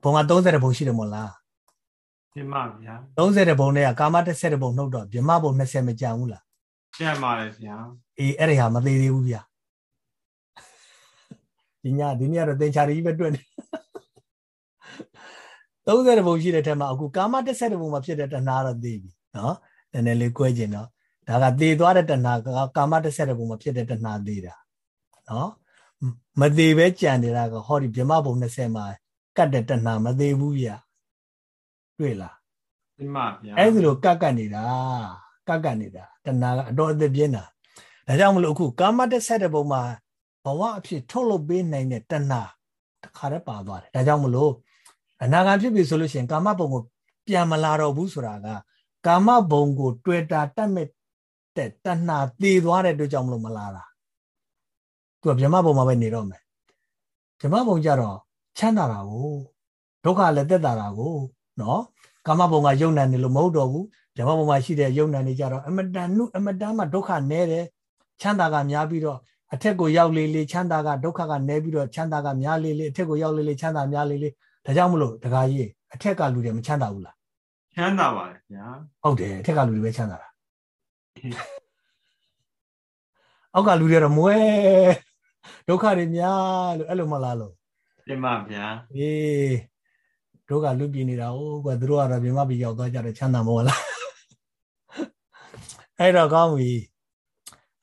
ဘုံက30ဘုံရှိတယ်မို့လားမှန်ပါဗျာ30ဘုံနဲ့ကကာမ30ဘုံနှုတ်တော့ဗြဟ္မဘုံ20မကြံဘူးလားကြံပါတယ်ဗျာအေးအဲ့ဒီဟာမသေးသေးဘူးဗျာဒီညဒီနေ့ကတော့သင်္ချာကြီးပဲတွေ့နေ30ဘုံရှိတဲ့ထက်မှာအခုကာမ30ဘုံမှာဖြစ်တဲ့တဏှာတော့သိပြီနော်နည်းနည်းလေး꿰ကျင်တော့ ဒါကသေသွားတဲ့တဏှာကာမ30ဘုံမှာဖြစ်တဲ့တဏှာသေးတာနော်မသေးပဲကြံနေတာကဟောဒီဗြဟ္မဘုံ20မှာကတ်တဲ့တဏှာမသေးဘူးဗျတွေ့လားဒီမှာဗျာအဲ့ဒီလိုကတ်ကတ်နေတာကတ်ကတ်နေတာတဏှာကအတော်အသက်ပြင်းတာဒါကြောင့်မလို့အခုကာမ30ဘုံမှာဘဝအဖြစ်ထုတ်လုပ်ပေးနိုင်တဲ့တဏှာတခါတည်းပါသွားတယ်ဒါကြောင့်မလို့အနာဂတ်ဖြစ်ပြီဆိုလို့ရှိရင်ကာမဘုံကိုပြန်မလာတော့ဘူးဆိုတာကကာမဘုံကို တွေ့တာတတ်မဲ့ တဲ့တဏှာသေသွားတဲ့အတွက်ကြောင့်မလို့မလာတာသူကဗြဟ္မဘုံမှာပဲနေတော့မယ်ဗြဟ္မဘုံကြတော့ချမ်းသာတာကိုဒုက္ခလည်းတက်တာတာကိုနော်ကာမဘုံကယုံနံနေလို့မဟုတ်တော့ဘူးဗြဟ္မဘုံမှာရှိတဲ့ယုံနံနေကြတော့အမတန်နုအမတန်မှဒုက္ခနဲတယ်ချမ်းသာကများပြီးတော့အထက်ကိုရောက်လေလေချမ်းသာကဒုက္ခကနဲပြီးတော့ချမ်းသာကများလေလေအထက်ကိုရောက်လေလေချမ်းသာများလေလေဒါကြောင့်မလို့တခါကြီးအထက်ကလူတွေမချမ်းသာဘူးလားချမ်းသာပါတယ်ဗျာဟုတ်တယ်အထက်ကလူတွေပဲချမ်းသာတာ အောက်ကလူတွေတော့မွဲဒုက္ခတွေများလို့အဲ့လိုမလားလို့တင်ပါဗျာအေးတို့ကလူပြည်နေတာဟုတ်ကွာသူတို့ကတော့မြမပြည်ရောက်သွားကြတယ်ချမ်းသာမဟုတ်လားအဲ့တော့ကောင်းပြီ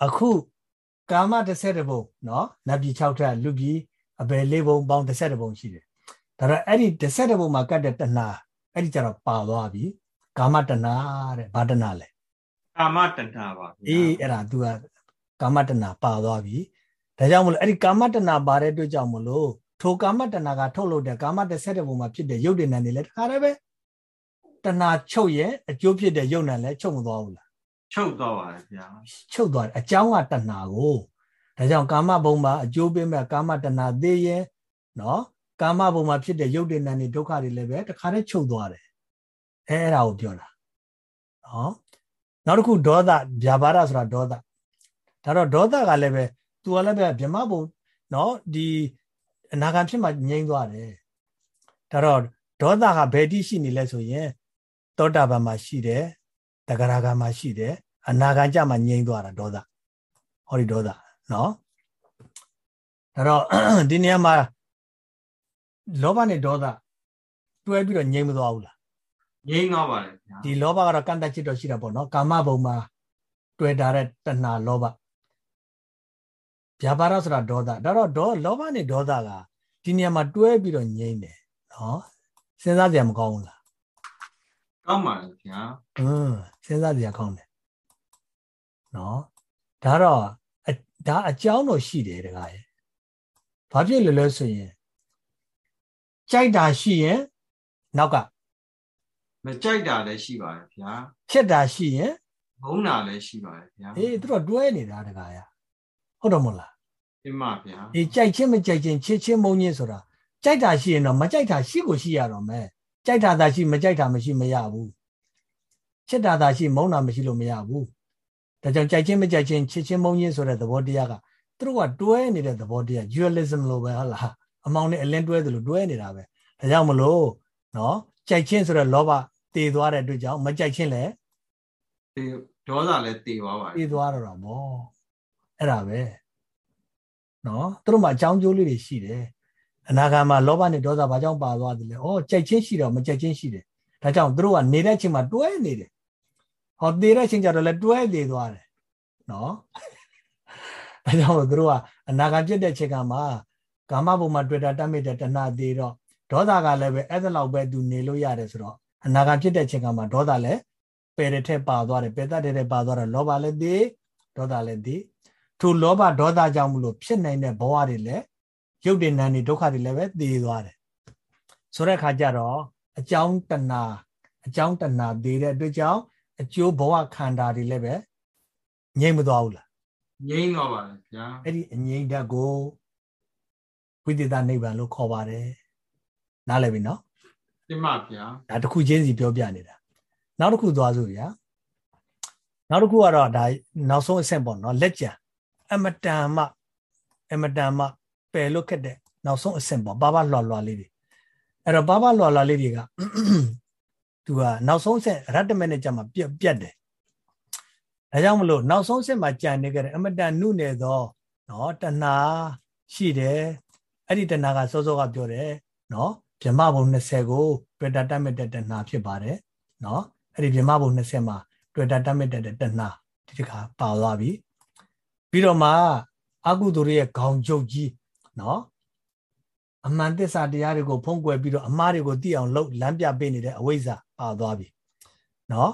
အခုကာမ30ဘုံနော်နတ်ပြည်6ထက်လူပြည်အပယ်လေးဘုံပေါင်း30ဘုံရှိတယ်ဒါတော့အဲ့ဒီ30ဘုံမှာကတ်တဲ့တဏှာအဲ့ဒီကျတော့ပါသွားပြီကာမတဏှာတဲ့ဘာတဏှာလဲ ကာမတဏှာပါအေးအဲ့ဒါ तू ကကာမတဏှာပါသွားပြီဒါကြောင့်မလို့အဲ့ဒီကာမတဏှာပါတဲ့အတွက်ကြောင့်မလို့ထိုကာမတဏှာကထုတ်လို့တဲ့ကာမ30ဘုံမှာဖြစ်တဲ့ရုပ်တဏ္ဍာနေလဲတခါတည်းပဲတဏှာချုပ်ရဲ့အကျိုးဖြစ်တဲ့ရုပ်နံလည်းချုပ်မသွားဘူးလားချုပ်သွားပါတယ်ဗျာချုပ်သွားတယ်အကြောင်းကတဏှာကိုဒါကြောင့်ကာမဘုံမှာအကျိုးပေးမဲ့ကာမတဏှာသေးရဲ့နော်ကာမဘုံမှာဖြစ်တဲ့ရုပ်တဏ္ဍာနေဒုက္ခတွေလည်းပဲတခါတည်းချုပ်သွားတယ်အဲအဲ့ဒါကိုပြောတာနော် နောက်တစ်ခုဒေါသဗျာပါဒဆိုတာဒေါသဒါတော့ဒေါသကလည်းပဲသူကလည်းပဲဗြဟ္မဘုံနော်ဒီအနာဂတ်ဖြစ်မှငြိမ်းသွားတယ်ဒါတော့ဒေါသကဘယ်တိရှိနေလဲဆိုရင်သောတာပန်မှာရှိတယ်တဂရဂံမှာရှိတယ်အနာဂတ်ကြမှာငြိမ်းသွားတာဒေါသဟောဒီဒေါသနော်ဒါတော့ဒီနေရာမှာလောဘနဲ့ဒေါသတွဲပြီးတော့ငြိမ်းမသွားဘူးလား ငြိမ်းသွားပါတယ်ဗျာဒီလောဘကတော့ကန့်တတ်ချစ်တော့ရှိတာပေါ့နော်ကာမဘုံမှာတွေ့တာတဲ့တဏှာလောဘဗျာပါဒဆိုတာဒေါသဒါတော့ဒေါလောဘနဲ့ဒေါသကဒီနေရာမှာတွဲပြီးတော့ငြိမ့်တယ်နော်စဉ်းစားကြမကောင်းဘူးလားကောင်းပါလေဗျာอืมစဉ်းစားကြကောင်းတယ်နော်ဒါတော့ဒါအကြောင်းတော့ရှိတယ်တကားရဲ့ဘာဖြစ်လဲလဲဆိုရင်ကြိုက်တာရှိရင်နောက်က မကြိုက်တာလည်းရှိပါတယ်ဗျာဖြစ်တာရှိရင်မုန်းတာလည်းရှိပါတယ်ဗျာအေးသူတို့တွဲနေတာတကားရဟုတ်တော့မဟုတ်လားအင်းပါဗျာအေးကြိုက်ချင်းမကြိုက်ချင်းချစ်ချင်းမုန်းချင်းဆိုတာကြိုက်တာရှိရင်တော့မကြိုက်တာရှိကိုရှိရတော့မယ်ကြိုက်တာသာရှိမကြိုက်တာမရှိမရဘူးချစ်တာသာရှိမုန်းတာမရှိလို့မရဘူးဒါကြောင့်ကြိုက်ချင်းမကြိုက်ချင်းချစ်ချင်းမုန်းချင်းဆိုတဲ့သဘောတရားကသူတို့ကတွဲနေတဲ့သဘောတရား dualism လို့ပဲဟုတ်လားအမောင်နဲ့အလင်းတွဲသလိုတွဲနေတာပဲဒါကြောင့်မလို့နော်ကြိုက်ချင်းဆိုတဲ့လောဘ တည်သွားတဲ့အတွက်ကြောင့်မကြိုက်ချင်းလည်းတည်ဒေါသလည်းတည်သွားပါတည်သွားတော့တာဗောအဲ့ဒါပဲနော်သူတို့မှာအကြောင်းကျိုးလေးတွေရှိတယ်အနာဂါမှာလောဘနဲ့ဒေါသဘာကြောင့်ပါသွားတယ်လဲဩကြိုက်ချင်းရှိတော့မကြိုက်ချင်းရှိတယ်ဒါကြောင့်သူတို့ကနေတဲ့ချိန်မှာတွဲနေတယ်ဟောတည်တဲ့ချိန်ကျတော့လည်းတွဲနေသွားတယ်နော်ဒါကြောင့်သူတို့ကအနာဂါပြစ်တဲ့ချိန်ကမှာကာမဘုံမှာတွေ့တာတတ်မိတဲ့တဏှာသေးတော့ဒေါသကလည်းပဲအဲ့ဒါလောက်ပဲသူနေလို့ရတယ်ဆိုတော့ အနာဂတ်ဖြစ်တဲ့ချိန်ကမှာဒေါသလည်းပယ်တဲ့ထက်ပါသွားတယ်ပယ်တတ်တဲ့ထက်ပါသွားတယ်လောဘလည်းသိဒေါသလည်းသိထိုလောဘဒေါသကြောင့်မလို့ဖြစ်နိုင်တဲ့ဘဝတွေလည်းရုပ်တည်နံတွေဒုက္ခတွေလည်းပဲသိသွားတယ်ဆိုတဲ့ခါကျတော့အကြောင်းတဏအကြောင်းတဏသေးတဲ့အတွက်ကြောင့်အကျိုးဘဝခန္ဓာတွေလည်းပဲငြိမ့်မသွားဘူးလားငြိမ့်တော့ပါလေဗျာအဲ့ဒီအငြိမ့်ဓာတ်ကိုဝိသေသနိဗ္ဗာန်လို့ခေါ်ပါတယ်နားလည်ပြီနော် တင်ပါဗျာဒါတစ်ခုချင်းစီပြောပြနေတာနောက်တစ်ခုသွားစို့ဗျာနောက်တစ်ခုကတော့ဒါနောက်ဆုံးအဆင့်ပေါ့နော်လက်ကြံအမတန်မှအမတန်မှပယ်လို့ခက်တဲ့နောက်ဆုံးအဆင့်ပေါ့ဘာဘာလွှာလွှာလေးတွေအဲ့တော့ဘာဘာလွှာလွှာလေးတွေကသူကနောက်ဆုံးဆက်ရတ္တမနဲ့ကြမှာပြက်ပြက်တယ်ဒါကြောင့်မလို့နောက်ဆုံးဆက်မှာကြံနေကြတယ်အမတန်နုနယ်သောနော်တဏှာရှိတယ်အဲ့ဒီတဏှာကစောစောကပြောတယ်နော် ဗြဟ္မဘုံ20ကိုတွေ့တာတတ်မဲ့တဲ့တဏှာဖြစ်ပါတယ်နော်အဲ့ဒီဗြဟ္မဘုံ20မှာတွေ့တာတတ်မဲ့တဲ့တဏှာဒီတစ်ခါပါသွားပြီပြီးတော့မှအကုသိုလ်ရဲ့ခေါင်ကျုပ်ကြီးနော်အမှန်သစ္စာတရားတွေကိုဖုံးကွယ်ပြီးတော့အမှားတွေကိုသိအောင်လုပ်လမ်းပြပေးနေတဲ့အဝိဇ္ဇာပါသွားပြီနော်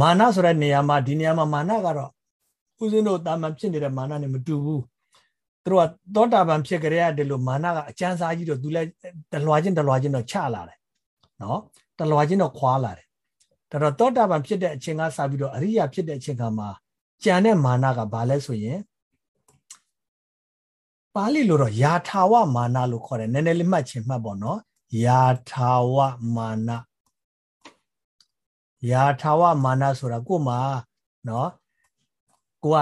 မာနဆိုတဲ့နေရာမှာဒီနေရာမှာမာနကတော့ဦးဇင်းတို့တာမန်ဖြစ်နေတဲ့မာနနဲ့မတူဘူး သူတို့ကသောတာပန်ဖြစ်ကြရတယ်လို့မာနကအကျဉ်းစားကြီးတော့သူလည်းတလွာချင်းတလွာချင်းတော့ချလာတယ်နော်တလွာချင်းတော့ခွာလာတယ်ဒါတော့သောတာပန်ဖြစ်တဲ့အချိန်ကစပြီးတော့အရိယာဖြစ်တဲ့အချိန်ကမှကြံတဲ့မာနကဘာလဲဆိုရင်ပါဠိလိုတော့ယာထာဝမာနလို့ခေါ်တယ်နည်းနည်းလေးမှတ်ချင်မှတ်ပေါ့နော်ယာထာဝမာနယာထာဝမာနဆိုတာကို့မှာနော်ကိုက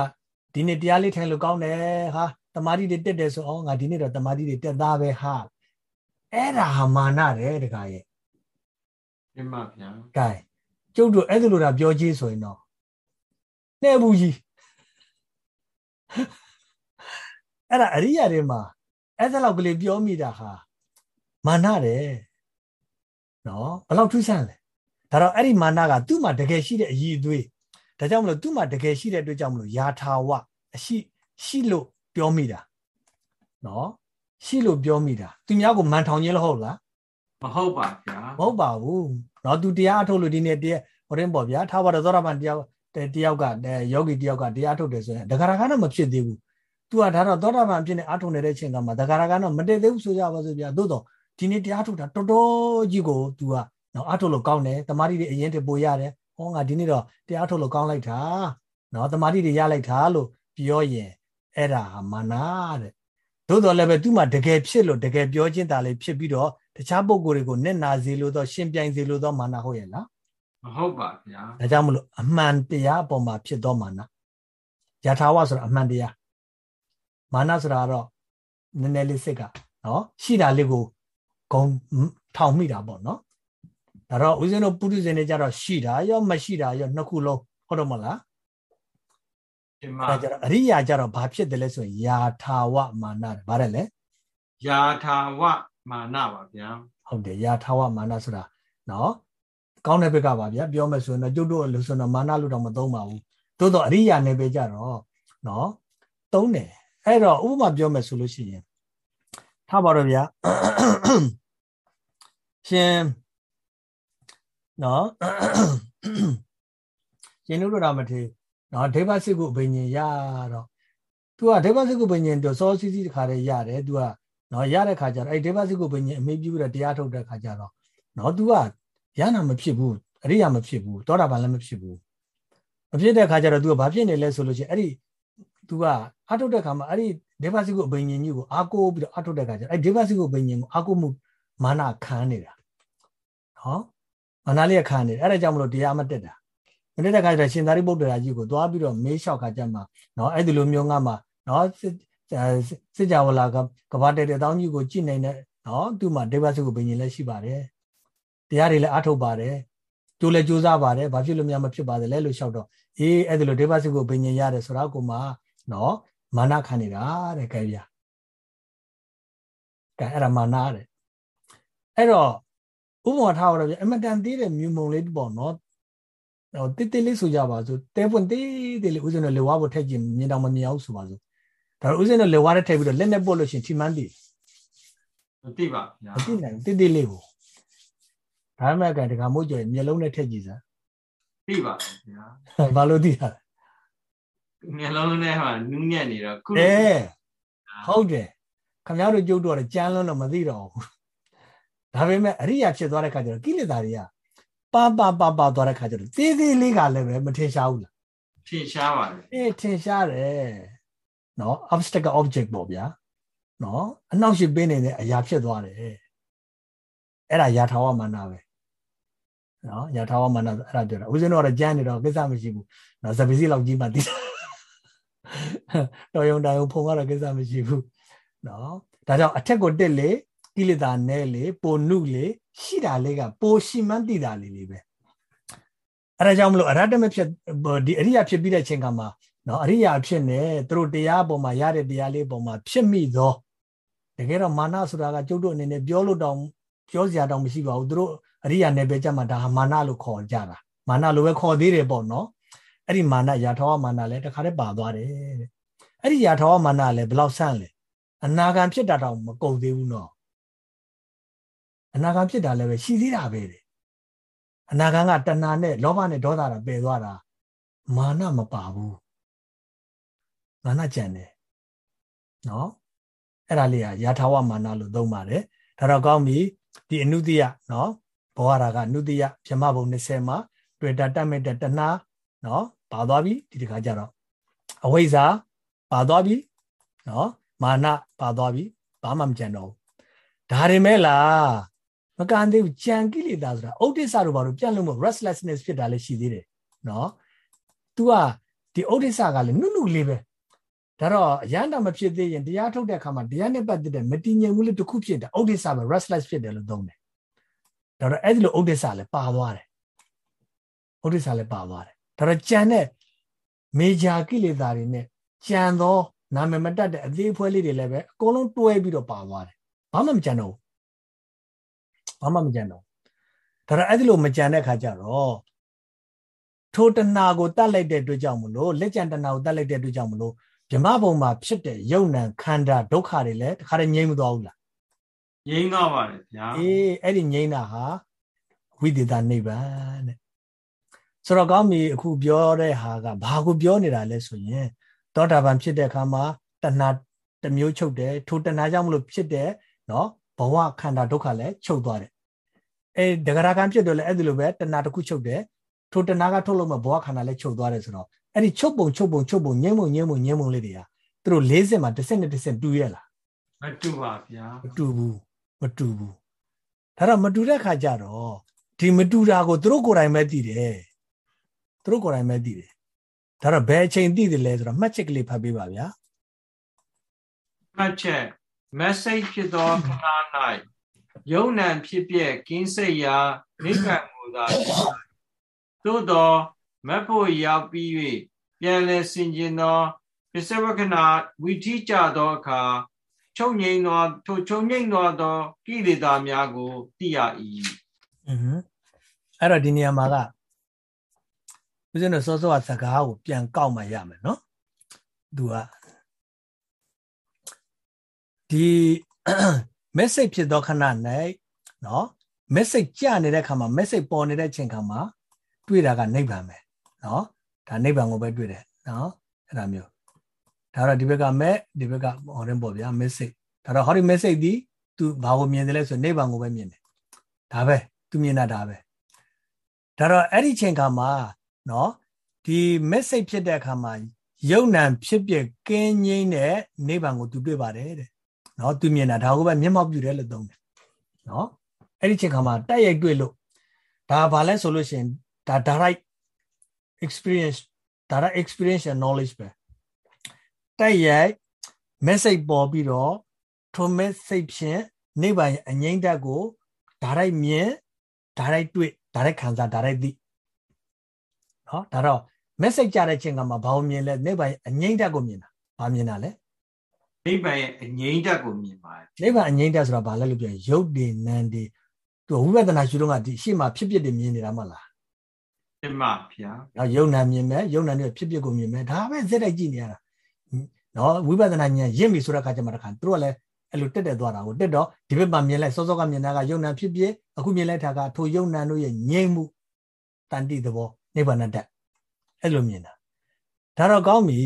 ဒီနေ့တရားလေးထိုင်လို့ကောင်းတယ်ဟာ တမာတိတွေတက်တယ်ဆိုအောင်ငါဒီနေ့တော့တမာတိတွေတက်သားပဲဟာအဲ့ဒါဟာမာနတယ်တခါရဲ့မှန်ပါဗျာကဲကျုပ်တို့အဲ့လိုတာပြောကြည့်ဆိုရင်တော့နှဲဘူးကြီးအဲ့ဒါအရိယာတွေမှာအဲ့ဒါလောက်ကလေးပြောမိတာဟာမာနတယ်နော်ဘယ်လောက်ထူးဆန်းလဲဒါတော့အဲ့ဒီမာနကသူ့မှာတကယ်ရှိတဲ့အည်အသွေးဒါကြောင့်မလို့သူ့မှာတကယ်ရှိတဲ့အတွက်ကြောင့်မလို့ယာထာဝအရှိရှိလို့ ပြောမိတာနော်ရှိလို့ပြောမိတာသူများကိုမန်ထောင်ခြင်းလို့ဟုတ်လားမဟုတ်ပါဗျာမဟုတ်ပါဘူးနော်သူတရားအထုတ်လို့ဒီနေ့တရားဟိုရင်ပေါ့ဗျာထားပါတော့သောရပန်တယောက်တယောက်ကယောဂီတယောက်ကတရားထုတ်တယ်ဆိုရင်ဒဂရကတော့မဖြစ်သေးဘူး။ तू ကဒါတော့သောတာပန်ဖြစ်နေအထုံနေတဲ့အချိန်ကမှဒဂရကတော့မတည့်သေးဘူးဆိုကြပါစို့ဗျာ။သို့တော့ဒီနေ့တရားထုတ်တာတော်တော်ကြီးကို तू ကနော်အထုလို့ကောင်းတယ်။တမာတိတွေအရင်တပိုရတယ်။ဟောငါဒီနေ့တော့တရားထုတ်လို့ကောင်းလိုက်တာ။နော်တမာတိတွေရလိုက်တာလို့ပြောရင် အဲ့ဒါမာနာတဲ့။သို့တော်လည်းပဲ तू မှတကယ်ဖြစ်လို့တကယ်ပြောချင်းတာလေးဖြစ်ပြီးတော့တခြားပုံကိုယ်တွေကိုနဲ့နာစေလို့တော့ရှင်ပြိုင်စေလို့တော့မာနာဟုတ်ရဲ့လားမဟုတ်ပါဗျာဒါကြောင့်မလို့အမှန်တရားအပေါ်မှာဖြစ်တော့မာနာယထာဝဆိုတာအမှန်တရားမာနဆိုတာကတော့နည်းနည်းလေးစိတ်ကနော်ရှိတာလေးကိုဂုံထောင်မိတာပေါ့နော်ဒါတော့ဦးဇင်းတို့ပုရိသေနေကြတော့ရှိတာရောမရှိတာရောနှစ်ခုလုံးဟုတ်တော့မလား ဒီမှာဒါကြတော့အရိယာကြတော့ဘာဖြစ်တယ်လဲဆိုရင်ယာထာဝမာနတယ်ဗါတယ်လေယာထာဝမာနပါဗျာဟုတ်တယ်ယာထာဝမာနဆိုတာနော်ကောင်းတဲ့ဘက်ကပါဗျာပြောမယ်ဆိုရင်တော့ကျုပ်တို့လို့ဆိုတော့မာနလို့တော့မသုံးပါဘူးသို့တော့အရိယာနယ်ပယ်ကြတော့နော်သုံးတယ်အဲ့တော့ဥပမာပြောမယ်ဆိုလို့ရှိရင်ထားပါတော့ဗျာရှင်နော်ရှင်တို့တော်မထေ နော်ဒေဝစိကုဘိညာရတော့ तू ကဒေဝစိကုဘိညာတော့စောစီးစီးတခါတည်းရတယ် तू ကနော်ရတဲ့ခါကျတော့အဲ့ဒေဝစိကုဘိညာအမေးပြုတဲ့တရားထုတ်တဲ့ခါကျတော့နော် तू ကရနာမဖြစ်ဘူးအရိယာမဖြစ်ဘူးတောတာပန်လည်းမဖြစ်ဘူးမဖြစ်တဲ့ခါကျတော့ तू ကဘာဖြစ်နေလဲဆိုလို့ချင်းအဲ့ဒီ तू ကအထုတ်တဲ့ခါမှာအဲ့ဒီဒေဝစီကိုအဘိညာဉ်ကြီးကိုအာကိုပြီးတော့အထုတ်တဲ့ခါကျအဲ့ဒေဝစီကိုအဘိညာဉ်ကိုအာကိုမှုမာနခံနေတာနော်မာနလေးခံနေတယ်အဲ့ဒါကြောင့်မလို့တရားမတက်တာ မတက်တဲ့ခါကျတော့ရှင်သာရိပုတ္တရာကြီးကိုသွားပြီးတော့မေးလျှောက်ခါကျမှနော်အဲ့ဒီလိုမျိုးငါမှနော်စစ်ကြဝဠာကကဘာတဲတဲ့တောင်းကြီးကိုကြည့်နေတဲ့နော်သူ့မှာဒေဝစီကိုဘိညာဉ်လည်းရှိပါတယ်တရားတွေလည်းအထုတ်ပါတယ်ကျိုးလည်းကြိုးစားပါတယ်ဘာဖြစ်လို့များမဖြစ်ပါသလဲလို့လျှောက်တော့အေးအဲ့ဒီလိုဒေဝစီကိုဘိညာဉ်ရတယ်ဆိုတော့ကိုမှနော်မာနခံနေတာတဲ့ကြဲဗျာကဲအဲ့ဒါမာနတဲ့အဲ့တော့ဥပမာထားတော့ဗျအမတန်သေးတဲ့မြူမုံလေးပေါ့နော် ဟိုတိတိလေးဆိုကြပါစို့တဲပွင့်တေးတေးလေးဦးဇင်းတို့လေဝါဖို့ထက်ကြည့်မြင်တော့မမြင်အောင်ဆိုပါစို့ဒါဦးဇင်းတို့လေဝါနဲ့ထည့်ပြီးတော့လက်နဲ့ပုတ်လို့ရှိရင်ထိမှန်းတည်မသိပါဗျာမသိနိုင်တိတိလေးကိုဒါမှမဟုတ်ကတခါမို့ကြမျက်လုံးနဲ့ထည့်ကြည့်စမ်းသိပါဗျာဘာလို့သိတာလဲမျက်လုံးထဲမှာနူးညံ့နေတော့ခုအဲဟုတ်တယ်ခမရတို့ကြုတ်တော့ကြမ်းလုံးတော့မသိတော့ဘူးဒါပေမဲ့အရိယာဖြစ်သွားတဲ့ခါကျတော့ကိလေသာတွေက ပါပါပါပါသွားတဲ့ခါကျတော့သေးသေးလေးကလည်းပဲမထင်ရှားဘူးလားထင်ရှားပါတယ်အေးထင်ရှားတယ်နော် obstacle object ပေါ့ဗျာနော်အနောက်ရှိပေးနေတဲ့အရာဖြစ်သွားတယ်အဲ့ဒါယာထာဝမာနပဲနော်ယာထာဝမာနအဲ့ဒါပြောတာဦးဇင်းတို့ကတော့ကြမ်းနေတော့ကိစ္စမရှိဘူးနော်စပစီလောက်ကြီးမှသိတော်ရုံတန်ရုံဖုံကတော့ကိစ္စမရှိဘူးနော်ဒါကြောင့်အထက်ကိုတက်လေကိလေသာနဲလေပိုနုလေ ရှိတာလေးကပိုရှိမှန်းသိတာလေးလေးပဲအဲ့ဒါကြောင့်မလို့အရဟတမဖြစ်ဒီအရိယာဖြစ်ပြီးတဲ့ချိန်ကမှာနော်အရိယာဖြစ်နေသူတို့တရားပေါ်မှာရတဲ့တရားလေးပေါ်မှာဖြစ်မိသောတကယ်တော့မာနဆိုတာကကျုပ်တို့အနေနဲ့ပြောလို့တောင်ပြောစရာတောင်မရှိပါဘူးသူတို့အရိယာနယ်ပယ်ကြမှာဒါဟာမာနလို့ခေါ်ကြတာမာနလို့ပဲခေါ်သေးတယ်ပေါ့နော်အဲ့ဒီမာနယာထောဝမာနလည်းတခါတည်းပါသွားတယ်တဲ့အဲ့ဒီယာထောဝမာနလည်းဘယ်လောက်ဆန့်လဲအနာဂံဖြစ်တာတောင်မကုန်သေးဘူးနော် အနာဂံဖြစ်တာလည်းပဲရှိသေးတာပဲတဲ့အနာဂံကတဏှာနဲ့လောဘနဲ့ဒေါသတာပယ်သွားတာမာနမပါဘူးမာနကြံတယ်နော်အဲ့ဒါလေးကယာထာဝမာနလို့သုံးပါတယ်ဒါတော့ကောင်းပြီဒီအနုတ္တိယနော်ဘောရတာကအနုတ္တိယဗြဟ္မဘုံ20မှာတွေ့တာတတ်မဲ့တဲ့တဏှာနော်ပါသွားပြီဒီတခါကျတော့အဝိဇ္ဇာပါသွားပြီနော်မာနပါသွားပြီဘာမှမကြံတော့ဘူးဒါတွေမဲ့လား မကန်သေးဘူးကြံကိလေသာဆိုတာဥဒိစ္စတို့ဘာလို့ပြန့်လို့မ restlessness ဖြစ်တာလည်းရှိသေးတယ်နော် तू ကဒီဥဒိစ္စကလည်းနုနုလေးပဲဒါတော့အရန်တာမဖြစ်သေးရင်တရားထုတ်တဲ့အခါမှာတရားနဲ့ပတ်သက်တဲ့မတည်ငြိမ်မှုလေးတစ်ခုဖြစ်တယ်ဥဒိစ္စပဲ restless ဖြစ်တယ်လို့သုံးတယ်ဒါတော့အဲ့ဒီလိုဥဒိစ္စလည်းပါသွားတယ်ဥဒိစ္စလည်းပါသွားတယ်ဒါတော့ကြံတဲ့မေဂျာကိလေသာတွေနဲ့ကြံသောနာမည်မတတ်တဲ့အသေးအဖွဲလေးတွေလည်းပဲအကုန်လုံးတွဲပြီးတော့ပါသွားတယ်ဘာမှမကြံတော့ ဘူးဘာမှမကြံတော့ဒါတော့အဲ့ဒီလိုမကြံတဲ့ခါကျတော့ထိုတဏှာကိုတတ်လိုက်တဲ့အတွက်ကြောင့်မလို့လက်ကြံတဏှာကိုတတ်လိုက်တဲ့အတွက်ကြောင့်မလို့ဗြဟ္မဘုံမှာဖြစ်တဲ့ယုံ nant ခန္ဓာဒုက္ခတွေလည်းတခါတည်းငြိမ်းမသွားဘူးလားငြိမ်းသွားပါတယ်ဗျာအေးအဲ့ဒီငြိမ်းတာဟာဝိသေသနိဗ္ဗာန်တဲ့ဆိုတော့ကောင်းပြီအခုပြောတဲ့ဟာကဘာကိုပြောနေတာလဲဆိုရင်သောတာပန်ဖြစ်တဲ့အခါမှာတဏှာတစ်မျိုးချုပ်တယ်ထိုတဏှာကြောင့်မလို့ဖြစ်တဲ့နော် ဘဝခန္ဓာဒုက္ခလည်းချုပ်သွားတယ်အဲဒဂရကံဖြစ်တယ်လည်းအဲ့ဒီလိုပဲတဏှာတစ်ခုချုပ်တယ်ထိုတဏှာကထုတ်လို့မှဘဝခန္ဓာလည်းချုပ်သွားတယ်ဆိုတော့အဲ့ဒီချုပ်ပုံချုပ်ပုံချုပ်ပုံငြိမ့်ပုံငြိမ့်ပုံငြိမ့်ပုံလေးတွေကသူတို့၄ဆင့်မှာတစ်ဆင့်နဲ့တစ်ဆင့်တူရဲ့လားမတူပါဗျာမတူဘူးမတူဘူးဒါတော့မတူတဲ့ခါကျတော့ဒီမတူတာကိုသူတို့ကိုယ်တိုင်ပဲသိတယ်သူတို့ကိုယ်တိုင်ပဲသိတယ်ဒါတော့ဘယ်အချိန်သိတယ်လဲဆိုတော့မှတ်ချက်ကလေးဖတ်ပေးပါဗျာမှတ်ချက် message ဖြစ်သောခဏ၌ယုံ nant ဖြစ်ပြက်ကင်းစိတ်ရာနိဗ္ဗာန်ကိုသာသို့သောမတ်ဖို့ရောက်ပြီး၍ပြန်လဲဆင်ခြင်သောပစ္စဝကနာဝိထိကြသောအခါချုပ်ငိမ့်သောထိုချုပ်ငိမ့်သောသောကိလေသာများကိုသိရ၏อือဟึအဲ့တော့ဒီနေရာမှာကဦးဇင်းတို့စောစောကစကားကိုပြန်ကောက်မှရမယ်နော်သူက ဒီ message ဖြစ်သောခဏ၌နော် message ကြနေတဲ့ခါမှာ message ပေါ်နေတဲ့ချိန်ခါမှာတွေ့တာကနိဗ္ဗာန်ပဲနော်ဒါနိဗ္ဗာန်ကိုပဲတွေ့တယ်နော်အဲ့ဒါမျိုးဒါတော့ဒီဘက်ကမဲ့ဒီဘက်ကဟောရင်ပေါ့ဗျာ message ဒါတော့ဟောဒီ message ဒီသူဘာကိုမြင်တယ်လဲဆိုနိဗ္ဗာန်ကိုပဲမြင်တယ်ဒါပဲသူမြင်တာဒါပဲဒါတော့အဲ့ဒီချိန်ခါမှာနော်ဒီ message ဖြစ်တဲ့အခါမှာယုံ nant ဖြစ်ပြကင်းငိမ့်တဲ့နိဗ္ဗာန်ကိုသူတွေ့ပါတယ်တဲ့ နော်သူမြင်တာဒါကိုပဲမျက်မှောက်ပြုတယ်လို့သုံးတယ်နော်အဲ့ဒီချိန်ခါမှာတိုက်ရိုက်တွေ့လို့ဒါဘာလဲဆိုလို့ရှိရင်ဒါ direct experience direct experience and knowledge ပဲတိုက်ရိုက် message ပေါ်ပြီးတော့ထို message ဖြင့်နိဗ္ဗာန်ရဲ့အငြိမ့်တက်ကို direct မြင် direct တွေ့ direct ခံစား direct သိနော်ဒါတော့ message ကြတဲ့ချိန်ကမှာဘာလို့မြင်လဲနိဗ္ဗာန်ရဲ့အငြိမ့်တက်ကိုမြင်တာဘာမြင်တာလဲ နိဗ္ဗာန်ရဲ့အငြိမ့်တက်ကိုမြင်ပါတယ်နိဗ္ဗာန်အငြိမ့်တက်ဆိုတာဘာလဲလို့ပြောရင်ရုပ်တည်နံတည်သူဝိပဿနာရှုတော့ကဒီရှေ့မှာဖြစ်ဖြစ်တွေမြင်နေတာမဟုတ်လားတင်ပါဗျာနော်ယုံနာမြင်မယ်ယုံနာနဲ့ဖြစ်ဖြစ်ကိုမြင်မယ်ဒါပဲစက်တိုက်ကြည့်နေရတာနော်ဝိပဿနာဉာဏ်ရင့်ပြီဆိုတဲ့အခါကျမှတခါသူတို့ကလည်းအဲ့လိုတက်တက်သွားတာကိုတက်တော့ဒီဘက်မှာမြင်လိုက်စောစောကမြင်တာကယုံနာဖြစ်ဖြစ်အခုမြင်လိုက်တာကထိုယုံနာတို့ရဲ့ငြိမ့်မှုတန်တိသဘောနိဗ္ဗာန်တက်အဲ့လိုမြင်တာဒါတော့ကောင်းပြီ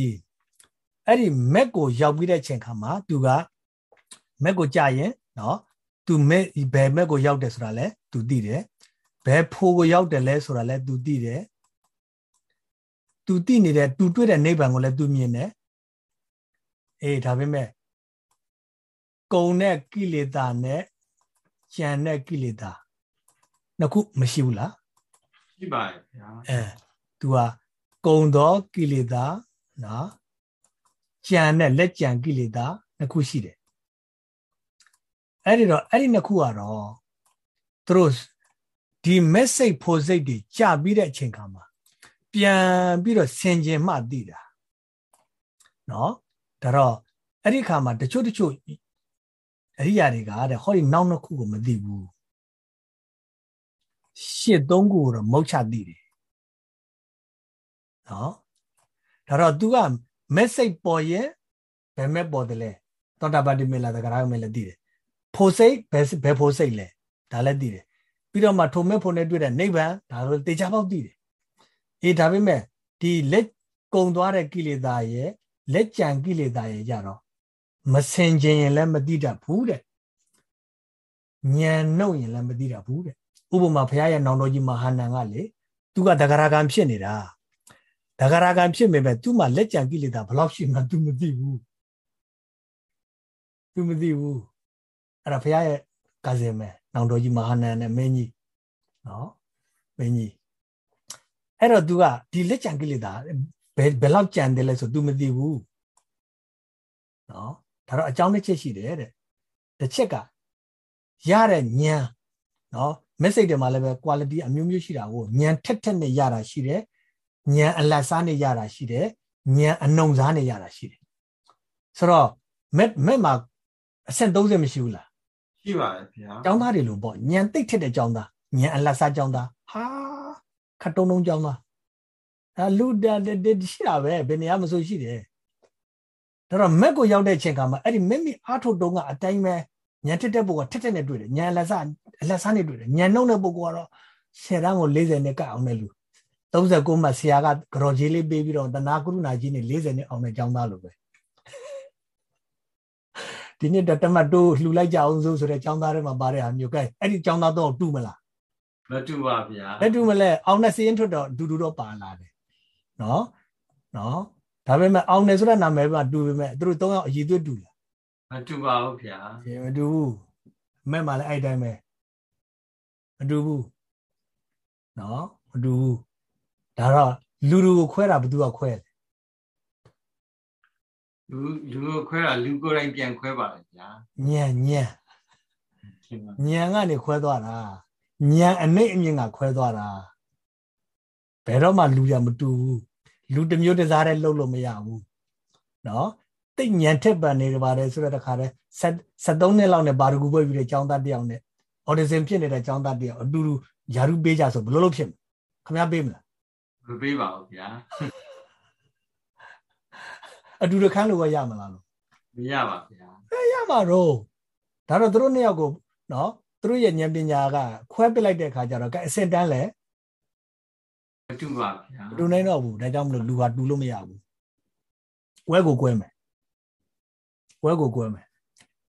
အဲ့ဒီမက်ကိုရောက်ပြီးတဲ့အချိန်ခါမှာသူကမက်ကိုကြာရင်နော်သူမက်ဘယ်မက်ကိုရောက်တယ်ဆိုတာလဲသူသိတယ်ဘယ်ဖိုးကိုရောက်တယ်လဲဆိုတာလဲသူသိတယ်သူသိနေတဲ့သူတွေ့တဲ့နိဗ္ဗာန်ကိုလည်းသူမြင်တယ်အေးဒါပေမဲ့ကုံတဲ့ကိလေသာနဲ့ကျန်တဲ့ကိလေသာနှစ်ခုမရှိဘူးလားရှိပါရဲ့ခင်ဗျာအဲ तू ဟာကုံသောကိလေသာနော် ကြံတဲ့လက်ကြံကိလေသာနှစ်ခုရှိတယ်အဲ့ဒီတော့အဲ့ဒီနှစ်ခုကတော့သူတို့ဒီ message ဖို့စိတ်တွေကြာပြီးတဲ့အချိန်ခါမှာပြန်ပြီးတော့ဆင်ခြင်မှသိတာနော်ဒါတော့အဲ့ဒီခါမှာတချို့တချို့အရိယာတွေကတဲ့ဟောဒီနောက်နှစ်ခုကိုမသိဘူးရှစ်သုံးခုကိုတော့မုတ်ချသိတယ်နော်ဒါတော့ तू က message ပေါ်ရဲ့ဘယ်မဲ့ပေါ်တယ်လဲသောတာပတိမေလာတဂရမေလည်းသိတယ်ဖို့စိတ်ဘယ်ဘယ်ဖို့စိတ်လဲဒါလည်းသိတယ်ပြီးတော့မှထိုမဲ့ဖို့နဲ့တွေ့တဲ့နိဗ္ဗာန်ဒါဆိုတေချာပေါက်သိတယ်အေးဒါပေမဲ့ဒီလက်ကုံသွားတဲ့ကိလေသာရဲ့လက်ကြံကိလေသာရဲ့ကြတော့မစင်ခြင်းရင်လည်းမသိတတ်ဘူးတဲ့ဉာဏ်နှုတ်ရင်လည်းမသိတတ်ဘူးတဲ့ဥပမာဘုရားရဲ့နောင်တော်ကြီးမဟာနန်ကလေသူကတဂရကံဖြစ်နေတာ တဂရကံဖြစ်ပေမဲ့သူ့မှာလက်ကြံကိလေသာဘယ်လောက်ရှိမှသူမသိဘူးသူမသိဘူးအဲ့ဒါဘုရားရဲ့ကာဇင်မဲနောင်တော်ကြီးမဟာနန်နဲ့မင်းကြီးနော်မင်းကြီးအဲ့တော့ तू ကဒီလက်ကြံကိလေသာဘယ်ဘယ်လောက်ကြံတယ်လဲဆို तू မသိဘူးနော်ဒါတော့အကြောင်းတစ်ချက်ရှိတယ်တဲ့တစ်ချက်ကရတဲ့ဉာဏ်နော် message တွေမှာလည်းပဲ quality အမျိုးမျိုးရှိတာကိုဉာဏ်ထက်ထက်နဲ့ရတာရှိတယ် ဉာဏ်အလတ်စားနဲ့ရတာရှိတယ်ဉာဏ်အနှုံစားနဲ့ရတာရှိတယ်ဆိုတော့ met met မှာအဆင့်30မရှိဘူးလားရှိပါတယ်ဗျာကျောင်းသားတွေလို့ပေါ့ညံသိပ်ထက်တဲ့ကျောင်းသားညံအလတ်စားကျောင်းသားဟာခတ်တုံးတုံးကျောင်းသားအဲလူတရှိတာပဲဘယ်နေရာမဆိုရှိတယ်ဒါတော့မက်ကိုရောက်တဲ့ချိန်ကမှအဲ့ဒီမက်မိအားထုတ်တုံးကအတိုင်းပဲညံထက်တဲ့ပုဂ္ဂိုလ်ကထက်ထက်နဲ့တွေ့တယ်ညံအလတ်စားအလတ်စားနဲ့တွေ့တယ်ညံနှုံတဲ့ပုဂ္ဂိုလ်ကတော့ဆယ်တန်းကို40နဲ့ကတ်အောင်တဲ့လူ 39မှဆရာကကြော်ကြီးလေးပေးပြီးတော့တနာကရုဏာကြီးနဲ့40နဲ့အောင်တဲ့ကျောင်းသားလိုပဲဒီနေ့တမတ်တိုးလှူလိုက်ကြအောင်ဆိုတဲ့ចောင်းသားတွေမှာပါတဲ့ဟာမျိုးကဲအဲ့ဒီចောင်းသားတော့တူမလားမတူပါဗျာမတူမလဲအောင်နဲ့စရင်ထွက်တော့ဒူဒူတော့ပါလာတယ်နော်နော်ဒါပေမဲ့အောင်နဲ့ဆိုတဲ့နာမည်ကတူပေမဲ့သူတို့သုံးယောက်အည်သွေးတူလားမတူပါဘူးဗျာမတူဘူးမဲ့မှလည်းအဲ့တိုင်းပဲမတူဘူးနော်မတူဘူး ဒါတော့လူလူကိုခွဲတာဘယ်သူကခွဲလဲလူလူကိုခွဲတာလူကိုယ်တိုင်ပြန်ခွဲပါလေဗျာညံညံညံကနေခွဲသွားတာညံအနိတ်အမြင့်ကခွဲသွားတာဘယ်တော့မှလူရမတူဘူးလူတစ်မျိုးတစားတဲ့လှုပ်လို့မရဘူးနော်တိတ်ညံထက်ပန်နေပါတယ်ဆိုတော့တခါတည်း73နှစ်လောက်နဲ့ဘာတကူပွဲပြီးတဲ့ចောင်းသားတယောက်နဲ့အော်ဒီဇင်ဖြစ်နေတဲ့ចောင်းသားတယောက်အတူတူယာရုပေးကြဆိုဘယ်လိုလုပ်ဖြစ်မလဲခင်ဗျားပေးမလား မပေးပါဘူးဗျာအတူတခန်းလို့ရမလားလို့မရပါဗျာအဲရမှာတော့ဒါတော့သူတို့နှစ်ယောက်ကိုနော်သူတို့ရဲ့ဉာဏ်ပညာကခွဲပစ်လိုက်တဲ့အခါကျတော့ကအစင်တန်းလဲမတူပါဗျာမတူနိုင်တော့ဘူးဒါကြောင့်မလို့လူဟာတူလို့မရဘူးကွဲကိုကွဲမယ်ကွဲကိုကွဲမယ်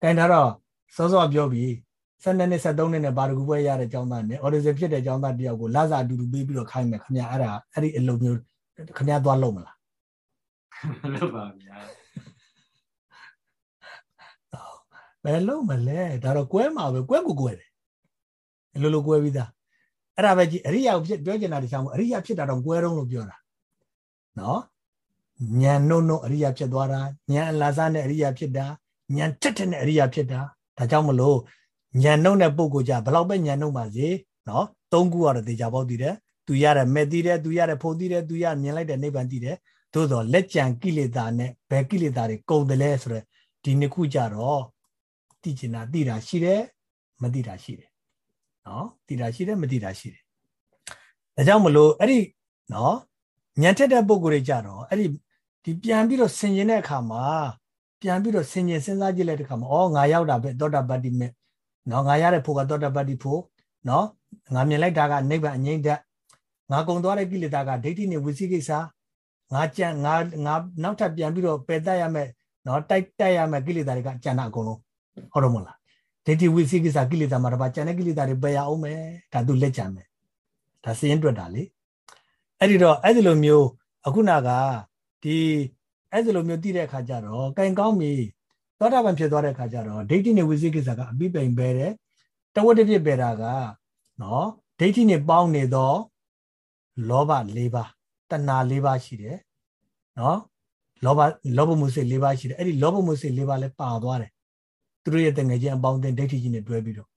တိုင်တာတော့စောစောပြောပြီး 12နှစ်73နှစ်နဲ့ဘာတကူပွဲရတဲ့ကျောင်းသားနဲ့ audition ဖြစ်တဲ့ကျောင်းသားတယောက်ကိုလာစာအတူတူပေးပြီးတော့ခိုင်းမယ်ခင်ဗျာအဲ့ဒါအဲ့ဒီအလုပ်မျိုးခင်ဗျားသွားလုပ်မလားမလုပ်ပါဗျာဘယ်လုံးမလဲဒါတော့ကွဲမှာပဲကွဲကိုကွဲတယ်အလိုလိုကွဲပြီးသားအဲ့ဒါပဲကြည့်အရိယာကိုဖြစ်ပြောချင်တာတခြားမဟုတ်အရိယာဖြစ်တာတော့ကွဲတော့လို့ပြောတာနော်ညံနှုံနှုံအရိယာဖြစ်သွားတာညံအလာစားနဲ့အရိယာဖြစ်တာညံတက်တက်နဲ့အရိယာဖြစ်တာဒါကြောင့်မလို့ ညံနှုံတဲ့ပုံကိုကြဘလောက်ပဲညံနှုံပါစေနော်သုံးခုကတော့တေချာပေါက်တည်တယ်သူရတဲ့မဲ့တည်တယ်သူရတဲ့ဖို့တည်တယ်သူရမြင်လိုက်တဲ့နိဗ္ဗာန်တည်တယ်သို့တော့လက်ကြံကိလေသာနဲ့ဘယ်ကိလေသာတွေကုန်တယ်လဲဆိုတော့ဒီနှစ်ခုကြတော့သိချင်တာသိတာရှိတယ်မသိတာရှိတယ်နော်သိတာရှိတယ်မသိတာရှိတယ်ဒါကြောင့်မလို့အဲ့ဒီနော်ညံထက်တဲ့ပုံကိုယ်တွေကြတော့အဲ့ဒီဒီပြန်ပြီးတော့ဆင်ကျင်တဲ့အခါမှာပြန်ပြီးတော့ဆင်ကျင်စဉ်းစားကြည့်လိုက်တဲ့အခါမှာဩငါရောက်တာပဲသောတာပတ္တိမေ နော်ငါရတဲ့ဖို့ကသောတာပတ္တိဖို့နော်ငါမြင်လိုက်တာကနိဗ္ဗာန်အငြိမ့်တဲ့ငါကုံသွားတဲ့ကိလေသာကဒိဋ္ဌိနဲ့ဝိသိကိစ္စငါကြံငါငါနောက်ထပ်ပြန်ပြီးတော့ပယ်တတ်ရမယ်နော်တိုက်တိုက်ရမယ်ကိလေသာတွေကကြံတာအကုန်လုံးဟုတ်တော့မလားဒိဋ္ဌိဝိသိကိစ္စကိလေသာမှာတပါကျန်တဲ့ကိလေသာတွေပယ်ရအောင်မယ်ဒါသူလက်ကြံမယ်ဒါစရင်တွက်တာလေအဲ့ဒီတော့အဲ့ဒီလိုမျိုးအခုနကဒီအဲ့ဒီလိုမျိုးတည်တဲ့အခါကျတော့ကင်ကောင်းပြီ သောတာပန်ဖြစ်သွားတဲ့အခါကျတော့ဒိဋ္ဌိနဲ့ဝိသိကိစ္စကအပိပိန်ပဲတယ်တဝတ္တဖြစ်ပဲတာကနော်ဒိဋ္ဌိနဲ့ပေါင်းနေတော့လောဘ၄ပါးတဏှာ၄ပါးရှိတယ်နော်လောဘလောဘမှုစိတ်၄ပါးရှိတယ်အဲ့ဒီလောဘမှုစိတ်၄ပါးလည်းပါသွားတယ်သူတို့ရဲ့တငယ်ချင်းအပေါင်းအသင်းဒိဋ္ဌိကြီးနဲ့တွဲပြီးတော့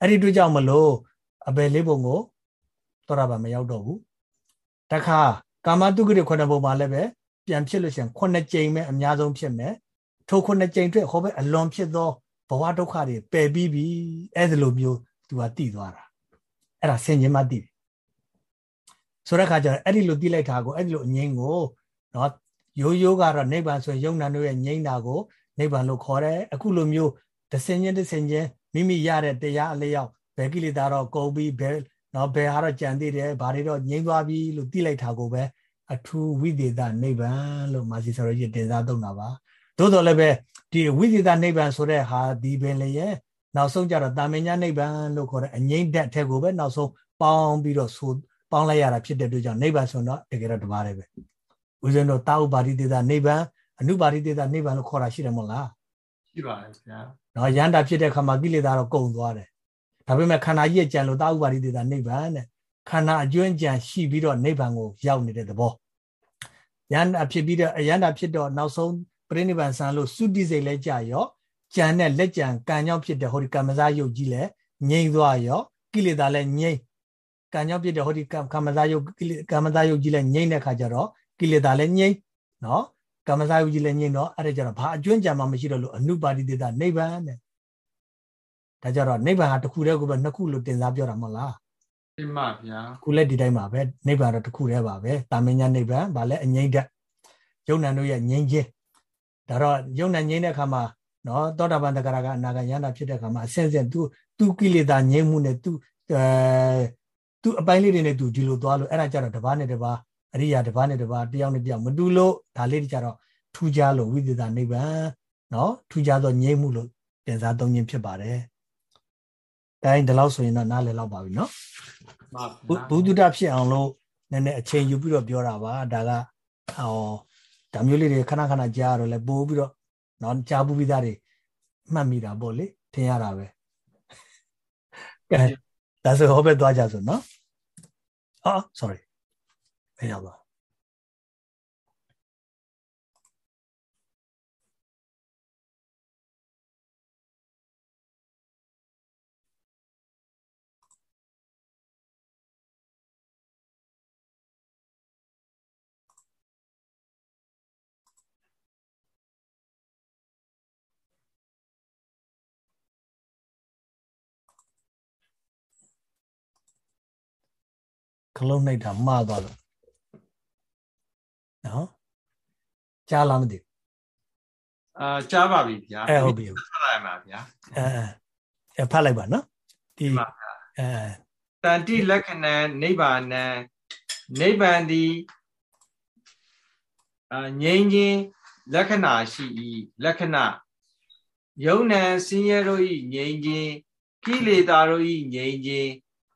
အဲ့ဒီတွေ့ကြောင့်မလို့အပယ်လေးပုံကိုသောတာပန်မရောက်တော့ဘူးတခါကာမတုဂရိခုနှစ်ပုံမှာလည်းပဲပြန်ဖြစ်လို့ရှိရင်ခုနှစ်ကြိမ်ပဲအများဆုံးဖြစ်မယ် ထိုခုနှစ်ကြိမ်အတွက်ဟောပဲအလွန်ဖြစ်သောဘဝဒုက္ခတွေပယ်ပြီးပြီအဲ့ဒီလိုမျိုးသူကတည်သွားတာအဲ့ဒါဆင်ခြင်မှတည်တယ်ဆိုတဲ့အခါကျတော့အဲ့ဒီလိုတည်လိုက်တာကိုအဲ့ဒီလိုအငိမ့်ကိုနော်ရိုးရိုးကတော့နိဗ္ဗာန်ဆိုရင်ယုံနာတို့ရဲ့ငြိမ့်တာကိုနိဗ္ဗာန်လို့ခေါ်တယ်အခုလိုမျိုးတဆင်ချင်းတဆင်ချင်းမိမိရတဲ့တရားအလျောက်ဘယ်ကိလေသာတော့ကုန်ပြီးဘယ်နော်ဘယ်ဟာတော့ကြံသေးတယ်ဘာတွေတော့ငြိမ့်သွားပြီလို့သိလိုက်တာကိုပဲအထူးဝိသေသနိဗ္ဗာန်လို့မာစီဆရာကြီးတင်စားသုံးတာပါ သို့တော်လည်းပဲဒီဝိသေသနိဗ္ဗာန်ဆိုတဲ့ဟာဒီပင်လည်းရဲ့နောက်ဆုံးကြတော့တာမင်ညာနိဗ္ဗာန်လို့ခေါ်တဲ့အငြိမ့်တက်တဲ့ကိုပဲနောက်ဆုံးပေါင်းပြီးတော့ဆိုပေါင်းလိုက်ရတာဖြစ်တဲ့အတွက်ကြောင့်နိဗ္ဗာန်ဆိုတော့တကယ်တော့တပါးတည်းပဲဦးဇင်းတို့တာဥပါတိတေသနိဗ္ဗာန်အနုပါတိတေသနိဗ္ဗာန်လို့ခေါ်တာရှိတယ်မဟုတ်လားရှိပါတယ်ဗျာနော်ရန်တာဖြစ်တဲ့ခါမှာကိလေသာတော့ကုန်သွားတယ်ဒါပေမဲ့ခန္ဓာကြီးရဲ့ကြံလို့တာဥပါတိတေသနိဗ္ဗာန်တဲ့ခန္ဓာအကျွမ်းကြံရှိပြီးတော့နိဗ္ဗာန်ကိုရောက်နေတဲ့သဘောရန်တာဖြစ်ပြီးတော့အရန်တာဖြစ်တော့နောက်ဆုံး ပြိနိဗ္ဗာန်ဆံလို့သုတိစိတ်လဲကြရောကြံတဲ့လက်ကြံကံကြောင့်ဖြစ်တဲ့ဟောဒီကမ္မဇာယုတ်ကြီးလဲငြိမ့်သွားရောကိလေသာလဲငြိမ့်ကံကြောင့်ဖြစ်တဲ့ဟောဒီကမ္မဇာယုတ်ကမ္မဇာယုတ်ကြီးလဲငြိမ့်တဲ့ခါကျတော့ကိလေသာလည်းငြိမ့်နော်ကမ္မစာယုကြီးလည်းငြိမ့်တော့အဲ့ဒါကြတော့ဘာအကျွမ်းကြံမှမရှိတော့လို့အနုပါတိတေတာနိဗ္ဗာန်တဲ့ဒါကြတော့နိဗ္ဗာန်ဟာတစ်ခုတည်းကိုပဲနှစ်ခုလို့တင်စားပြောတာမဟုတ်လားမှန်ပါဗျာခုလည်းဒီတိုင်းပါပဲနိဗ္ဗာန်တော့တစ်ခုတည်းပါပဲတာမင်ညာနိဗ္ဗာန်ဗာလဲအငြိမ့်တဲ့ယုံနံတို့ရဲ့ငြိမ့်ခြင်း ဒါတော့ယုံနံငြိမ့်တဲ့အခါမှာနော်သောတာပန်တဂရကအနာဂယန္တာဖြစ်တဲ့အခါမှာအစဉ်စဉ်သူသူကိလေသာငြိမ့်မှုနဲ့သူအဲသူအပိုင်းလေးတွေနဲ့သူဒီလိုသွားလို့အဲ့ဒါကြတော့တပားနဲ့တပားအရိယာတစ်ပါးနဲ့တစ်ပါးတယောက်နဲ့တယောက်မတူလို့ဒါလေးတကြတော့ထူးခြားလို့ဝိသေသနိဗ္ဗာန်နော်ထူးခြားသောငြိမ့်မှုလို့တင်စားသုံးခြင်းဖြစ်ပါတယ်။ဒါရင်ဒီလောက်ဆိုရင်တော့နားလည်လောက်ပါပြီနော်။ဘုဒ္ဓတဖြစ်အောင်လို့နည်းနည်းအချိန်ယူပြီးတော့ပြောတာပါဒါကဟော ဒါမျိုးလေးတွေခဏခဏကြားရတော့လဲပို့ပြီးတော့နော်ကြားဘူးပြီးသားတွေမှတ်မိတာပေါ့လေထင်ရတာပဲ။ကဲဒါဆိုဟောပဲသွားကြဆိုနော်။အော် sorry ဘယ်ရောက် ခလုံးနှိပ်တာမှားသွားလို့နော်ကြားလားမသိဘူးအာကြားပါပြီဗျာအဲဟုတ်ပြီဖတ်လိုက်ပါဗျာအဲအဲဖတ်လိုက်ပါနော်ဒီပါဗျာအဲတန်တိလက္ခဏာနိဗ္ဗာန်နိဗ္ဗာန်သည်အာငြိမ်းခြင်းလက္ခဏာရှိ၏လက္ခဏာယုံနံစင်းရဲတို့၏ငြိမ်းခြင်းကိလေသာတို့၏ငြိမ်းခြင်း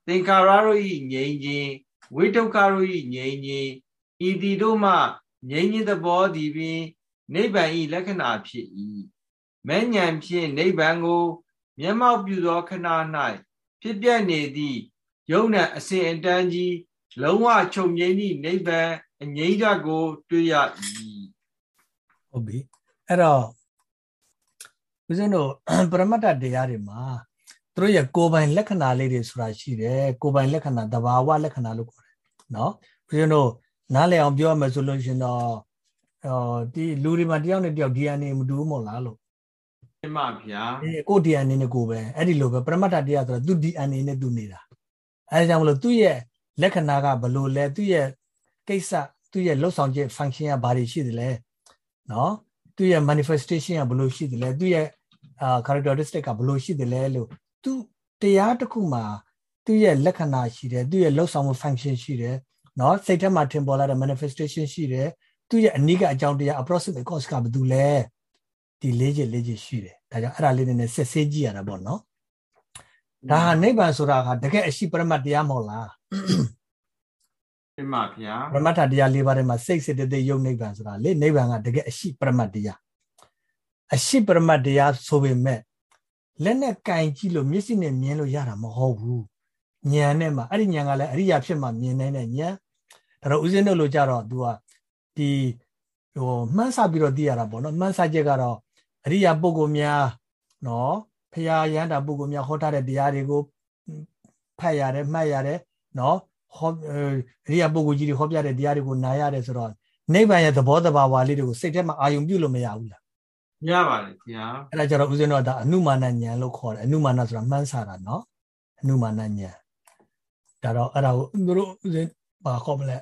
သင်္ခါရတို့၏ငြိမ်းခြင်း ဝိတုခတို့၏ငြိမ်းခြင်းဤသည်တို့မှငြိမ်းခြင်းသဘောသည်ပင်နိဗ္ဗာန်ဤလက္ခဏာဖြစ်၏မဲ့ဉဏ်ဖြင့်နိဗ္ဗာန်ကို မျက်မှောက်ပြုသောခဏ၌ဖြစ်ပြနေသည့်ယုံနဲ့အစဉ်အတန်းကြီးလုံးဝချုပ်ငြိမ်းသည့်နိဗ္ဗာန်အငြိမ်းဓာတ်ကို တွေ့ရ၏ဟုတ်ပြီအဲ့တော့ဦးဇင်းတို့ပရမတ္တတရားတွေမှာသူ တို့ရဲ့ကိုယ်ပိုင်လက္ခဏာလေးတွေဆိုတာရှိတယ်ကိုယ်ပိုင်လက္ခဏာတဘာဝလက္ခဏာလို့ခေါ်တယ်နော်ဦးဇင်းတို့နားလည်အောင်ပြောရမယ်ဆိုလို့ရှင်တော့အော်ဒီလူတွေမှာတယောက်နဲ့တယောက် DNA မတူဘူးမို့လားလို့မှန်ပါဗျာအေးကို DNA နဲ့ကိုပဲအဲ့ဒီလိုပဲပရမတ္ထတရားဆိုတော့သူ DNA နဲ့သူနေတာအဲဒါကြောင့်မလို့သူ့ရဲ့လက္ခဏာကဘလို့လဲသူ့ရဲ့ကိစ္စသူ့ရဲ့လှုပ်ဆောင်ချက် function ကဘာတွေရှိသလဲနော်သူ့ရဲ့ manifestation ကဘလို့ရှိသလဲသူ့ရဲ့အာ characteristic ကဘလို့ရှိသလဲလို့ သူတရားတစ်ခုမှာသူ့ရဲ့လက္ခဏာရှိတယ်သူ့ရဲ့လှုပ်ဆောင်မှု function ရှိတယ်နော်စိတ်ထဲမှာထင်ပေါ်လာတဲ့ manifestation ရှိတယ်သူရဲ့အနိကအကြောင်းတရား approximate cause ကဘာတူလဲဒီလေးချက်လေးချက်ရှိတယ်ဒါကြောင့်အဲ့ဒါလေးနည်းနည်းစစ်ဆေးကြည့်ရတာပေါ့နော်ဒါဟာနိဗ္ဗာန်ဆိုတာကတကယ်အရှိပရမတ်တရားမဟုတ်လားပြပါဗျာပရမတ်တရား၄ပါးထဲမှာစိတ်စစ်တည်းယုံနိဗ္ဗာန်ဆိုတာလေနိဗ္ဗာန်ကတကယ်အရှိပရမတ်တရားအရှိပရမတ်တရားဆိုပေမဲ့ လက်နဲ့ကင်ကြည့်လို့မျက်စိနဲ့မြင်လို့ရတာမဟုတ်ဘူးဉာဏ်နဲ့မှအဲ့ဒီဉာဏ်ကလည်းအရိယာဖြစ်မှမြင်နိုင်တဲ့ဉာဏ်ဒါတော့ဦးဇင်းတို့လိုကြတော့ तू ကဒီဟိုမှန်းဆပြီးတော့သိရတာပေါ့နော်မှန်းဆချက်ကတော့အရိယာပုဂ္ဂိုလ်များနော်ဖရာရဟန္တာပုဂ္ဂိုလ်များဟောထားတဲ့တရားတွေကိုဖတ်ရတယ်မှတ်ရတယ်နော်ဟောအရိယာပုဂ္ဂိုလ်ကြီးတွေဟောပြတဲ့တရားတွေကိုနားရတယ်ဆိုတော့နိဗ္ဗာန်ရဲ့သဘောတဘာဝလေးတွေကိုစိတ်ထဲမှာအာယုံပြုလို့မရဘူးလား ရပါတယ်ခင်ဗျာအဲ့ဒါကြတော့ဦးဇင်းတို့ကဒါအနုမာနဉာဏ်လို့ခေါ်တယ်အနုမာနဆိုတာမှန်းဆတာနော်အနုမာနဉာဏ်ဒါတော့အဲ့ဒါကိုသူတို့ဦးဇင်းဘာခေါ်မလဲ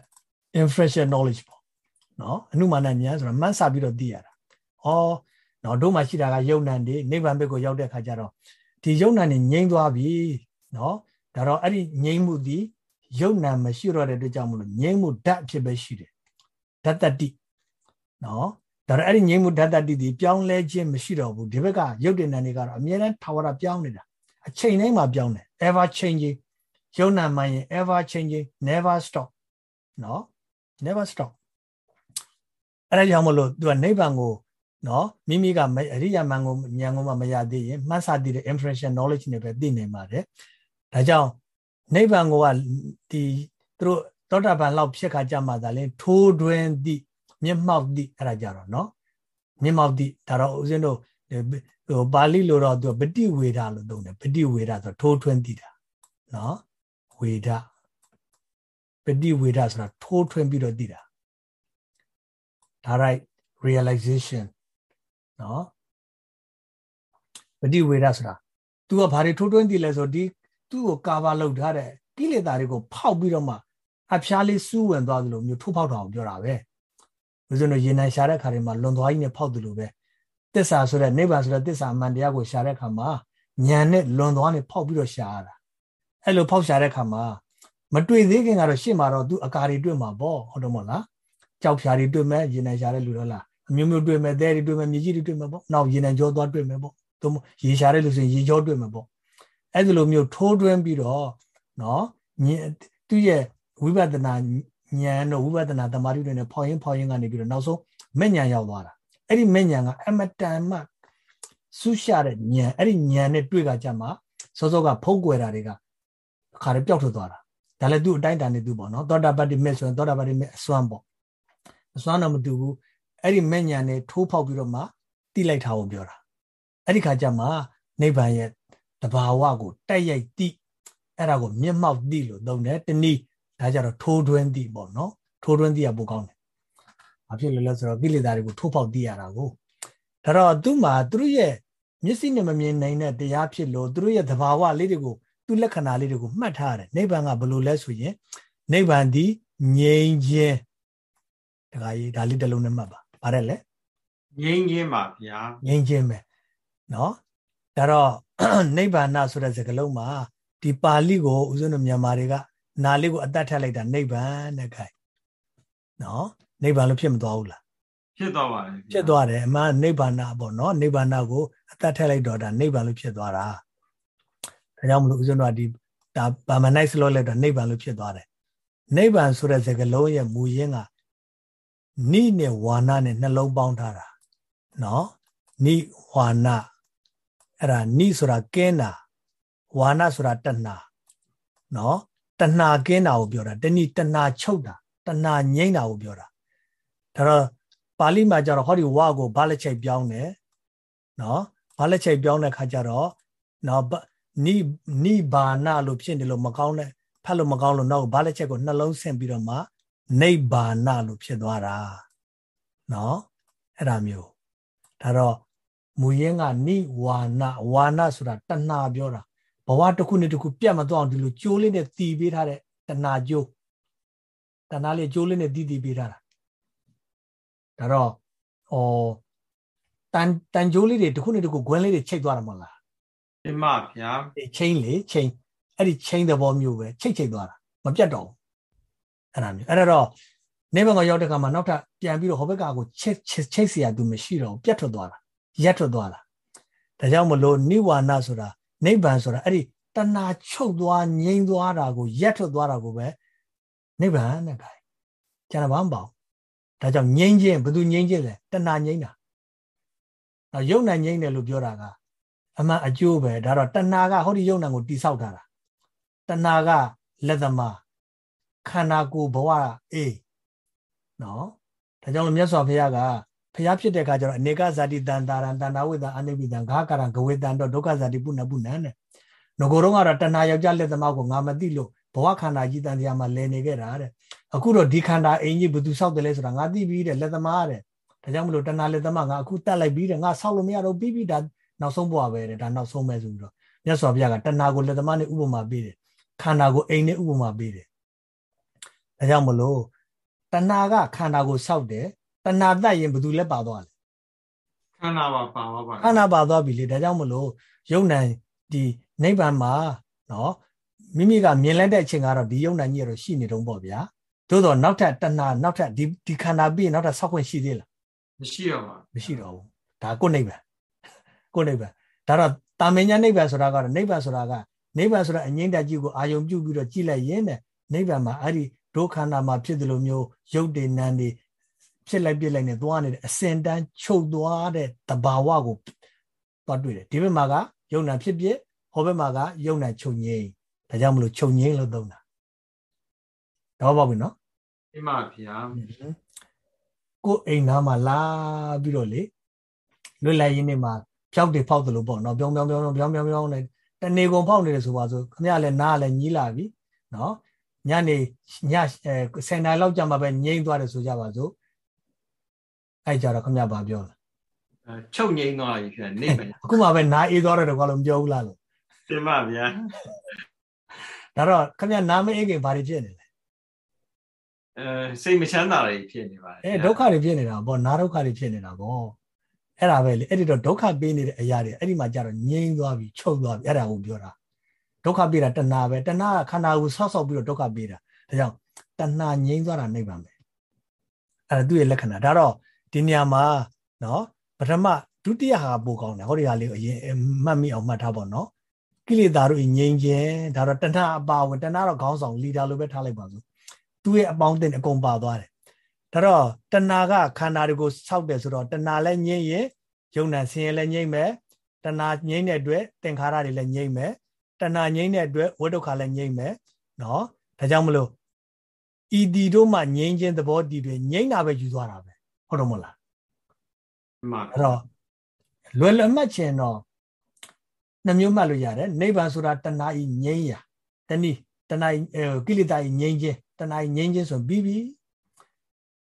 inferential knowledge ပေါ့နော်အနုမာနဉာဏ်ဆိုတာမှန်းဆပြီးတော့သိရတာဩနော်တို့မှရှိတာကယုံ nant တွေနိဗ္ဗာန်ဘက်ကိုရောက်တဲ့အခါကျတော့ဒီယုံ nant တွေငြိမ့်သွားပြီနော်ဒါတော့အဲ့ဒီငြိမ့်မှုဒီယုံ nant မရှိတော့တဲ့အတွက်ကြောင့်မလို့ငြိမ့်မှုဓာတ်ဖြစ်ပဲရှိတယ်ဓာတ်တတိနော် ဒါတော့အဲ့ဒီငြိမ့်မှုဓာတ်တတိဒီပြောင်းလဲခြင်းမရှိတော့ဘူးဒီဘက်ကယုတ်တဲ့နံတွေကတော့အမြဲတမ်းထာဝရပြောင်းနေတာအချိန်တိုင်းမှာပြောင်းတယ် ever changing ယုံနာမှရင် ever changing never stop နော် never stop အဲ့ဒါကြောင့်မလို့သူကနိဗ္ဗာန်ကိုနော်မိမိကအရိယာမန်ကိုဉာဏ်ကိုမှမရသေးရင်မှတ်စာတည်တဲ့ information knowledge နဲ့ပဲသိနေပါတယ်ဒါကြောင့်နိဗ္ဗာန်ကိုကဒီသူတို့သောတာပန်လောက်ဖြစ်ခါကြမှာဒါလည်းထိုးတွင်သည့် မျက်မှောက်သည့်အဲ့ဒါကြတော့နော်မျက်မှောက်သည့်ဒါတော့ဦးဇင်းတို့ဟိုပါဠိလိုတော့သူပฏิဝေဒလို့သုံးတယ်ပฏิဝေဒဆိုထိုးထွင်းသည့်တာနော်ဝေဒပฏิဝေဒဆိုတာထိုးထွင်းပြီးတော့သည့်တာဒါ right realization နော်ပฏิဝေဒဆိုတာ तू ကဘာတွေထိုးထွင်းတည်လဲဆိုဒီသူ့ကိုကာဗာလောက်ထားတဲ့ကိလေသာတွေကိုဖောက်ပြီးတော့မှအဖျားလေးစူးဝင်သွားသလိုမျိုးထိုးဖောက်တာကိုပြောတာပဲ ဦးဇင်းတို့ရေနံရှာတဲ့ခါတွေမှာလွန်သွားကြီးနဲ့ဖောက်သလိုပဲတစ္ဆာဆိုတဲ့နိဗ္ဗာန်ဆိုတဲ့တစ္ဆာအမှန်တရားကိုရှာတဲ့ခါမှာဉာဏ်နဲ့လွန်သွားနဲ့ဖောက်ပြီးတော့ရှာရတာအဲ့လိုဖောက်ရှာတဲ့ခါမှာမတွေ့သေးခင်ကတော့ရှေ့မှာတော့သူအကာတွေတွေ့မှာပေါ့ဟုတ်တယ်မို့လားကြောက်ဖြာတွေတွေ့မဲ့ရေနံရှာတဲ့လူတော့လားအမျိုးမျိုးတွေ့မယ်သဲတွေတွေ့မယ်မြေကြီးတွေတွေ့မယ်ပေါ့နောက်ရေနံကြောသွားတွေ့မယ်ပေါ့သို့မဟုတ်ရေရှာတဲ့လူဆိုရင်ရေကြောတွေ့မယ်ပေါ့အဲ့ဒီလိုမျိုးထိုးတွင်းပြီးတော့နော်သူ့ရဲ့ဝိပဿနာ ဉာဏ်တော့ဝိပဿနာတမာတိတွေနဲ့ဖောင်ရင်ဖောင်ရင်ကနေပြီးတော့နောက်ဆုံးမဲ့ဉာဏ်ရောက်သွားတာအဲ့ဒီမဲ့ဉာဏ်ကအမတန်မှဆူရှာတဲ့ဉာဏ်အဲ့ဒီဉာဏ်နဲ့တွေ့ကြကြမှာစောစောကဖုံးကွယ်တာတွေကအခါတွေပျောက်ထွက်သွားတာဒါလည်းသူ့အတိုင်းတန်နေသူပေါ့နော်သောတာပတ္တိမဲ့ဆိုရင်သောတာပတ္တိမဲ့အစွမ်းပေါ့အစွမ်းတော့မတူဘူးအဲ့ဒီမဲ့ညာနဲ့ထိုးဖောက်ပြီးတော့မှတိလိုက်တာကိုပြောတာအဲ့ဒီခါကျမှနိဗ္ဗာန်ရဲ့တဘာဝကိုတိုက်ရိုက်တိအဲ့ဒါကိုမျက်မှောက်တိလို့သုံးတယ်တနည်း ဒါကြတော့ထိုးတွင်းတိပေါ့နော်ထိုးတွင်းတိကပိုကောင်းတယ်ဘာဖြစ်လဲလဲဆိုတော့ကိလေသာတွေကိုထိုးဖောက်တိရတာကိုဒါတော့သူ့မှာသူတို့ရဲ့မျက်စိနဲ့မမြင်နိုင်တဲ့တရားဖြစ်လို့သူတို့ရဲ့သဘာဝလေးတွေကိုသူ့လက္ခဏာလေးတွေကိုမှတ်ထားရတယ်နိဗ္ဗာန်ကဘယ်လိုလဲဆိုရင်နိဗ္ဗာန်ဒီငြိမ်းခြင်းတခါကြီးဒါလေးတစ်လုံးနဲ့မှတ်ပါဗါတယ်လေငြိမ်းခြင်းပါဗျာငြိမ်းခြင်းပဲเนาะဒါတော့နိဗ္ဗာန်ဆိုတဲ့စကားလုံးမှာဒီပါဠိကိုဦးဇင်းတို့မြန်မာတွေက နာလေးကိုအသက်ထက်လိုက်တာနိဗ္ဗာန်တဲ့ခိုင်နော်နိဗ္ဗာန်လို့ဖြစ်မသွားဘူးလားဖြစ်သွားပါတယ်ဖြစ်သွားတယ်အမှန်နိဗ္ဗာန်ပေါ့နော်နိဗ္ဗာန်ကိုအသက်ထက်လိုက်တော့ဒါနိဗ္ဗာန်လို့ဖြစ်သွားတာဒါကြောင့်မလို့ဦးဇင်းတို့ကဒီဒါဗာမနိုက်စလောလိုက်တော့နိဗ္ဗာန်လို့ဖြစ်သွားတယ်နိဗ္ဗာန်ဆိုတဲ့စကားလုံးရဲ့မူရင်းကနိနဲ့ဝါနာနဲ့နှလုံးပေါင်းထားတာနော်နိဝါနာအဲ့ဒါနိဆိုတာကင်းတာဝါနာဆိုတာတဏှာနော် တဏှာကင်းတာကိုပြောတာတဏိတဏှာချုပ်တာတဏှာငြိမ့်တာကိုပြောတာဒါတော့ပါဠိမှာကျတော့ဟောဒီဝါကိုဘာလက်ချိတ်ပြောင်းတယ်နော်ဘာလက်ချိတ်ပြောင်းတဲ့ခါကျတော့နော်နိနိဘာနလို့ဖြစ်နေလို့မကောင်းတဲ့ဖတ်လို့မကောင်းလို့နောက်ဘာလက်ချက်ကိုနှလုံးဆင့်ပြီးတော့မှနိဗ္ဗာနလို့ဖြစ်သွားတာနော်အဲ့ဒါမျိုးဒါတော့မူရင်းကနိဝါနဝါနဆိုတာတဏှာပြောတာ ဘဝတစ်ခုနဲ့တစ်ခုပြတ်မသွားအောင်ဒီလိုကြိုးလေးနဲ့တီးပေးထားတဲ့တဏှာကြိုးတဏှာလေးကြိုးလေးနဲ့တီးတီးပေးထားတာဒါတော့ဩတန်တန်ကြိုးလေးတွေတစ်ခုနဲ့တစ်ခုဂွင်းလေးတွေချိတ်သွားတာမဟုတ်လားပြမဗျာချိန်လေချိန်အဲ့ဒီချိန်သဘောမျိုးပဲချိတ်ချိတ်သွားတာမပြတ်တော့ဘူးအဲ့ဒါမျိုးအဲ့ဒါတော့နေဘက်ကရောက်တဲ့ခါမှာနောက်ထပ်ပြန်ပြီးတော့ဟောဘက်ကကိုချိတ်ချိတ်เสียသူမရှိတော့ပြတ်ထွက်သွားတာ ရက်ထွက်သွားတာဒါကြောင့်မလို့နိဝါဏဆိုတာ နိဗ္ဗာန်ဆိုတာအဲ့ဒီတဏှာချုပ်သွားငြိမ်းသွားတာကိုရက်ထွက်သွားတာကိုပဲနိဗ္ဗာန်နဲ့ခိုင်းကျန်တာဘာမှမပေါ့ဒါကြောင့်ငြိမ်းခြင်းဘယ်သူငြိမ်းခြင်းလဲတဏှာငြိမ်းတာတော့ယုံနာငြိမ်းတယ်လို့ပြောတာကအမှန်အကျိုးပဲဒါတော့တဏှာကဟောဒီယုံနာကိုတိဆောက်ထားတာတဏှာကလက်သမားခန္ဓာကိုယ်ဘဝအေးနော်ဒါကြောင့်လို့မြတ်စွာဘုရားက ဖျားဖြစ်တဲ့အခါကျတော့အနေကဇာတိတန်တာရံတဏ္ဍဝိတံအနိပိတံဂါကရံဂဝေတံတော့ဒုက္ခဇာတိပုဏ္ဏပုဏ္ဏတဲ့ငကိုတော့ကတော့တဏှာယောက်ျားလက်သမားကိုငါမသိလို့ဘဝခန္ဓာကြီးတန်တရားမှာလဲနေခဲ့တာတဲ့အခုတော့ဒီခန္ဓာအင်ကြီးဘယ်သူဆောက်တယ်လဲဆိုတာငါသိပြီတဲ့လက်သမားတဲ့ဒါကြောင့်မလို့တဏှာလက်သမားငါအခုတတ်လိုက်ပြီတဲ့ငါဆောက်လို့မရတော့ပြီးပြီဒါနောက်ဆုံးဘဝပဲတဲ့ဒါနောက်ဆုံးပဲဆိုပြီးတော့မြတ်စွာဘုရားကတဏှာကိုလက်သမားနဲ့ဥပမာပေးတယ်ခန္ဓာကိုအိမ်နဲ့ဥပမာပေးတယ်ဒါကြောင့်မလို့တဏှာကခန္ဓာကိုဆောက်တယ် တဏှာတတ်ရင်ဘယ်သူလက်ပါသွားလဲခန္ဓာပါပါပါပါခန္ဓာပါသွားပြီလေဒါကြောင့်မလို့ယုံ nant ဒီနိဗ္ဗာန်မှာနော်မိမိကမြင်လိုက်တဲ့အချိန်ကတော့ဒီယုံ nant ကြီးကတော့ရှိနေတော့ပေါ့ဗျာသို့တော့နောက်ထပ်တဏှာနောက်ထပ်ဒီဒီခန္ဓာပြီးရင်နောက်ထပ်ဆောက်ခွင့်ရှိသေးလားမရှိတော့ပါမရှိတော့ဘူးဒါကိုနိဗ္ဗာန်ကိုနိဗ္ဗာန်ဒါတော့တာမင်ညာနိဗ္ဗာန်ဆိုတာကတော့နိဗ္ဗာန်ဆိုတာကနိဗ္ဗာန်ဆိုတာအငိမ့်တကြီးကိုအာယုံပြုပြီးတော့ကြည့်လိုက်ရင်တဲ့နိဗ္ဗာန်မှာအဲ့ဒီဒုက္ခနာမှာဖြစ်တယ်လို့မျိုးရုပ်တည်နံတွေ ဖြစ်လိုက်ပြစ်လိုက်နေသွားနေတဲ့အစင်တန်းချုပ်သွားတဲ့တဘာဝကိုသွားတွေ့တယ်ဒီဘက်မှာကယုံနာဖြစ်ဖြစ်ဟောဘက်မှာကယုံနာချုပ်ငိမ့်ဒါကြောင့်မလို့ချုပ်ငိမ့်လို့သုံးတာတော့ပါပြီနော်အမှန်ဗျာကိုအိမ်သားမှာလာပြီးတော့လေလွတ်လပ်ရင်းနေမှာဖြောက်တွေဖောက်တယ်လို့ပေါ့နော်ပြောင်းပြောင်းပြောင်းပြောင်းပြောင်းပြောင်းနေတနေကုန်ဖောက်နေတယ်ဆိုပါဆိုခမရလည်းနားလည်းညီးလာပြီနော်ညနေညအဲ10နာရီလောက်ကြာမှပဲငြိမ့်သွားတယ်ဆိုကြပါစို့ အဲ့ကြတော့ခမရဘာပြောလဲချုပ်ငြိမ့်သွားပြီဖြစ်နေမယ်အခုမှပဲနားအေးသွားတယ်ကွာလို့မပြောဘူးလားလို့တင်ပါဗျာဒါတော့ခမရနားမအေးခင်ဘာတွေဖြစ်နေလဲအဲစိတ်မချမ်းသာတွေဖြစ်နေပါတယ်အဲဒုက္ခတွေဖြစ်နေတာပေါ့နားဒုက္ခတွေဖြစ်နေတာပေါ့အဲ့ဒါပဲလေအဲ့ဒီတော့ဒုက္ခပေးနေတဲ့အရာတွေအဲ့ဒီမှာကြတော့ငြိမ်းသွားပြီချုပ်သွားပြီအဲ့ဒါကိုပြောတာဒုက္ခပေးတာတဏှာပဲတဏှာကခန္ဓာကိုဆောက်ဆောက်ပြီးတော့ဒုက္ခပေးတာဒါကြောင့်တဏှာငြိမ်းသွားတာနိဗ္ဗာန်ပဲအဲ့ဒါသူ့ရဲ့လက္ခဏာဒါတော့ ဒီနေရာမှာနော်ပထမဒုတိယဟာပိုကောင်းတယ်ဟောဒီဟာလေးကိုအရင်မှတ်မိအောင်မှတ်ထားပါတော့ကိလေသာတို့ငြိမ်းခြင်းဒါတော့တဏှာအပါဝင်တဏှာတော့ခေါင်းဆောင်လီဒါလိုပဲထားလိုက်ပါစို့သူ့ရဲ့အပေါင်းအသင်းအကုန်ပါသွားတယ်ဒါတော့တဏှာကခန္ဓာတွေကိုဆောက်တယ်ဆိုတော့တဏှာလည်းငြိမ်းရင်ယုံနာဆင်းရဲလည်းငြိမ့်မယ်တဏှာငြိမ့်တဲ့အတွက်သင်္ခါရတွေလည်းငြိမ့်မယ်တဏှာငြိမ့်တဲ့အတွက်ဝိဒုက္ခလည်းငြိမ့်မယ်နော်ဒါကြောင့်မလို့ဤဒီတို့မှငြိမ့်ခြင်းသဘောတည်တွေငြိမ့်တာပဲယူသွားတာပဲ ဟုတ်တော့မလားမှန်အဲ့တော့လွယ်လွယ်မှတ်ခြင်းတော့နှမျိုးမှတ်လို့ရတယ်နိဗ္ဗာန်ဆိုတာတဏှာဤငြိမ့်ရာတနည်းတဏှာကိလေသာဤငြိမ့်ခြင်းတဏှာဤငြိမ့်ခြင်းဆိုပြီးပြီ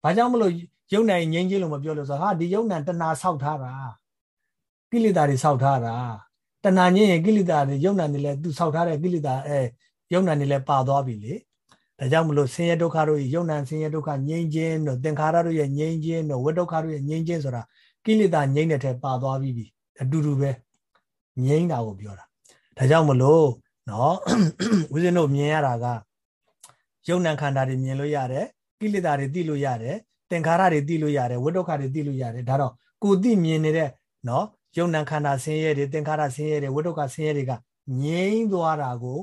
ဘာကြောင့်မလို့ယုံနိုင်ငြိမ်းချင်းလို့မပြောလို့ဆိုဟာဒီယုံနိုင်တဏှာဆောက်ထားတာကိလေသာတွေဆောက်ထားတာတဏှာငြင်းရင်ကိလေသာတွေယုံနိုင်နေလဲသူဆောက်ထားတဲ့ကိလေသာအဲယုံနိုင်နေလဲပါသွားပြီလေ ဒါကြောင့်မလို့ဆင်းရဲဒုက္ခတို့ယုံနိုင်ဆင်းရဲဒုက္ခငြိမ်းချင်းတို့သင်္ခါရတို့ရဲ့ငြိမ်းချင်းတို့ဝိဒုက္ခတို့ရဲ့ငြိမ်းချင်းဆိုတာကိလေသာငြိမ်းတဲ့ထဲပါသွားပြီအတူတူပဲငြိမ်းတာကိုပြောတာဒါကြောင့်မလို့နော်ဦးဇင်းတို့မြင်ရတာကယုံ nant ခန္ဓာတွေမြင်လို့ရတယ်ကိလေသာတွေသိလို့ရတယ်သင်္ခါရတွေသိလို့ရတယ်ဝိတ္တခါတွေသိလို့ရတယ်ဒါတော့ကိုသိမြင်နေတဲ့နော်ယုံနံခန္ဓာဆင်းရဲတွေသင်္ခါရဆင်းရဲတွေဝိတ္တခါဆင်းရဲတွေကငြိမ့်သွားတာကို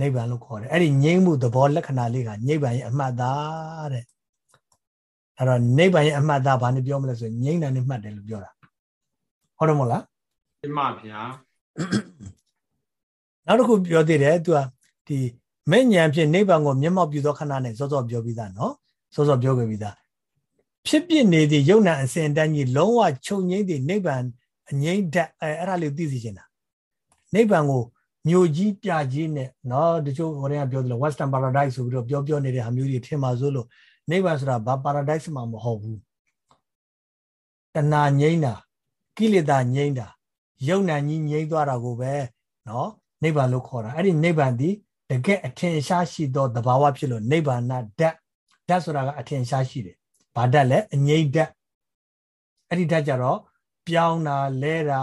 နိဗ္ဗာန်လို့ခေါ်တယ်အဲ့ဒီငြိမ့်မှုသဘောလက္ခဏာလေးကနိဗ္ဗာန်ရဲ့အမှတ်သားတဲ့အဲ့တော့နိဗ္ဗာန်ရဲ့အမှတ်သားဘာနဲ့ပြောမလဲဆိုရင်ငြိမ့်တယ်နဲ့မှတ်တယ်လို့ပြောတာဟုတ်တယ်မဟုတ်လားဒီမှာဗျာနောက်တစ်ခုပြောသေးတယ်သူကဒီမဲ့ဉဏ်ဖြင့်နိဗ္ဗာန်ကိုမျက်မှောက်ပြုသောခဏနဲ့စောစောပြောပြီးသားနော်စောစောပြောခဲ့ပြီးသားဖြစ်ဖြစ်နေသည့်ယုံနာအစဉ်တန်းကြီးလုံးဝချုပ်ငိမ့်သည့်နိဗ္ဗာန်အငိမ့်ဓာတ်အဲအဲ့ဒါလေးသိစီချင်တာနိဗ္ဗာန်ကို မြို့ကြီးပြကြီးနဲ့เนาะတချို့ဟိုတည်းကပြောသလို western paradise ဆိုပြီးတော့ပြောပြောနေတဲ့ဟာမျိုးတွေထင်ပါစို့လို့နိဗ္ဗာန်ဆိုတာဘာ paradise မှမဟုတ်ဘူးတဏှာငိမ့်တာကိလေသာငိမ့်တာယုံနာကြီးငိမ့်သွားတာကိုပဲเนาะနိဗ္ဗာန်လို့ခေါ်တာအဲ့ဒီနိဗ္ဗာန်ဒီတကယ်အထင်ရှားရှိသောသဘာဝဖြစ်လို့နိဗ္ဗာန်ဓာတ်ဓာတ်ဆိုတာကအထင်ရှားရှိတယ်ဘာဓာတ်လဲအငိမ့်ဓာတ်အဲ့ဒီဓာတ်ကြတော့ပြောင်းတာလဲတာ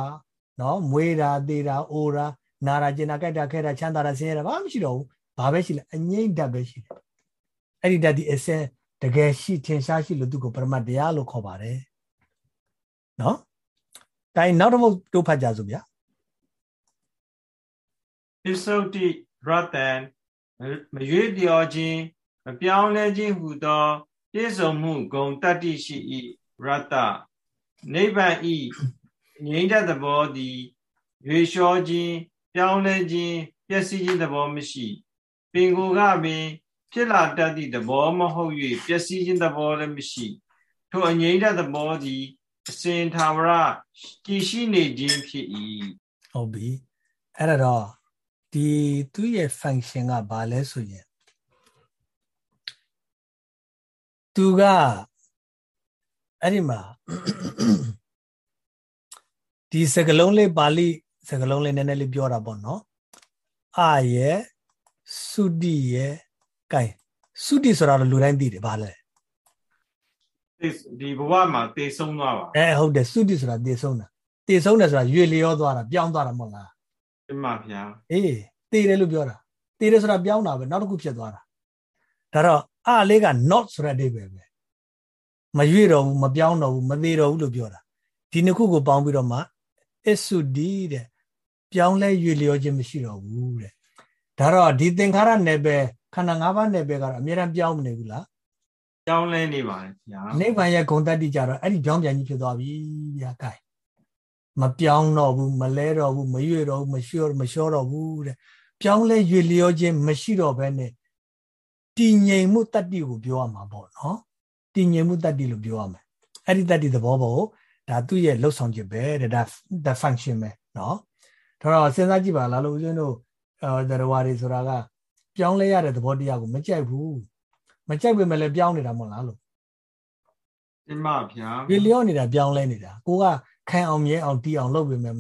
နော်မွေးတာသေးတာအိုတာ နာတာကျင်တာကြိုက်တာခဲတာချမ်းသာတာဆင်းရဲတာဘာမှမရှိတော့ဘူးဘာပဲရှိလဲအငိမ့်ဓာတ်ပဲရှိတယ်အဲ့ဒီဓာတ်ဒီအစင်တကယ်ရှိထင်ရှားရှိလို့သူ့ကိုပရမတ်တရားလို့ခေါ်ပါတယ်နော်တိုင်းနောက်တစ်ပုဒ်တို့ဖတ်ကြစို့ဗျာပစ္စုတ်တိရတံမရွေးပြောခြင်းမပြောင်းလဲခြင်းဟူသောပြည့်စုံမှုဂုံတတ္တိရှိ၏ရတ္တနိဗ္ဗာန်ဤငြိမ့်တဲ့သဘောသည်ရွေလျှောခြင်း ပြောင်းလဲခြင်းပျက်စီးခြင်းသဘောမရှိပင်ကိုယ်ကပင်ဖြစ်လာတတ်သည့်သဘောမဟုတ်၍ပျက်စီးခြင်းသဘောလည်းမရှိထိုအငြိမ့်တဲ့သဘောသည်အစဉ်သာဝရတည်ရှိနေခြင်းဖြစ်၏ဟုတ်ပြီအဲ့ဒါတော့ဒီသူ့ရဲ့ function ကဘာလဲဆိုရင်သူကအဲ့ဒီမှာဒီစကလုံးလေးပါဠိ စကလုံးလေးနည်းနည်းလေးပြောတာပေါ့နော်အာရဲ့သုတိရဲ့ကဲသုတိဆိုတာလူတိုင်းသိတယ်ဗာလဲဒီဘဝမှာတေဆုံးသွားပါအဲဟုတ်တယ်သုတိဆိုတာတေဆုံးတာတေဆုံးတယ်ဆိုတာရွေလျောသွားတာပြောင်းသွားတာမဟုတ်လားအမှန်ဗျာအေးတေတယ်လို့ပြောတာတေတယ်ဆိုတာပြောင်းတာပဲနောက်တစ်ခုဖြစ်သွားတာဒါတော့အလေးက not ဆိုတဲ့အဓိပ္ပာယ်ပဲမရွေ့တော့ဘူးမပြောင်းတော့ဘူးမသေးတော့ဘူးလို့ပြောတာဒီနှစ်ခုကိုပေါင်းပြီးတော့မှအစုဒီတဲ့ ပြောင်းလဲရွေလျောခြင်းမရှိတော့ဘူးတဲ့ဒါတော့ဒီသင်္ခါရနယ်ပယ်ခန္ဓာ၅ပါးနယ်ပယ်ကတော့အမြဲတမ်းပြောင်းမနေဘူးလားပြောင်းလဲနေပါတယ်ဗျာနိဗ္ဗာန်ရဲ့ဂုဏ်တတ္တိကြတော့အဲ့ဒီပြောင်းပြန်ကြီးဖြစ်သွားပြီဗျာကဲမပြောင်းတော့ဘူးမလဲတော့ဘူးမရွေ့တော့ဘူးမလျှော့မလျှော့တော့ဘူးတဲ့ပြောင်းလဲရွေလျောခြင်းမရှိတော့ဘဲနဲ့တည်ငြိမ်မှုတတ္တိကိုပြောရမှာပေါ့နော်တည်ငြိမ်မှုတတ္တိလို့ပြောရမယ်အဲ့ဒီတတ္တိသဘောပေါ့ဒါသူ့ရဲ့လှုပ်ဆောင်ချက်ပဲတဲ့ဒါ the function ပဲနော် ဒါတော့စဉ်းစားကြည့်ပါလားလို့ဦးဇင်းတို့အဲတရဝါတွေဆိုတာကပြောင်းလဲရတဲ့သဘောတရားကိုမကြိုက်ဘူးမကြိုက်ပေမဲ့လည်းပြောင်းနေတာမဟုတ်လားလို့အမဗျာဒီလျော့နေတာပြောင်းလဲနေတာကိုကခိုင်အောင်မြဲအောင်တီးအောင်လုပ်ပေမဲ့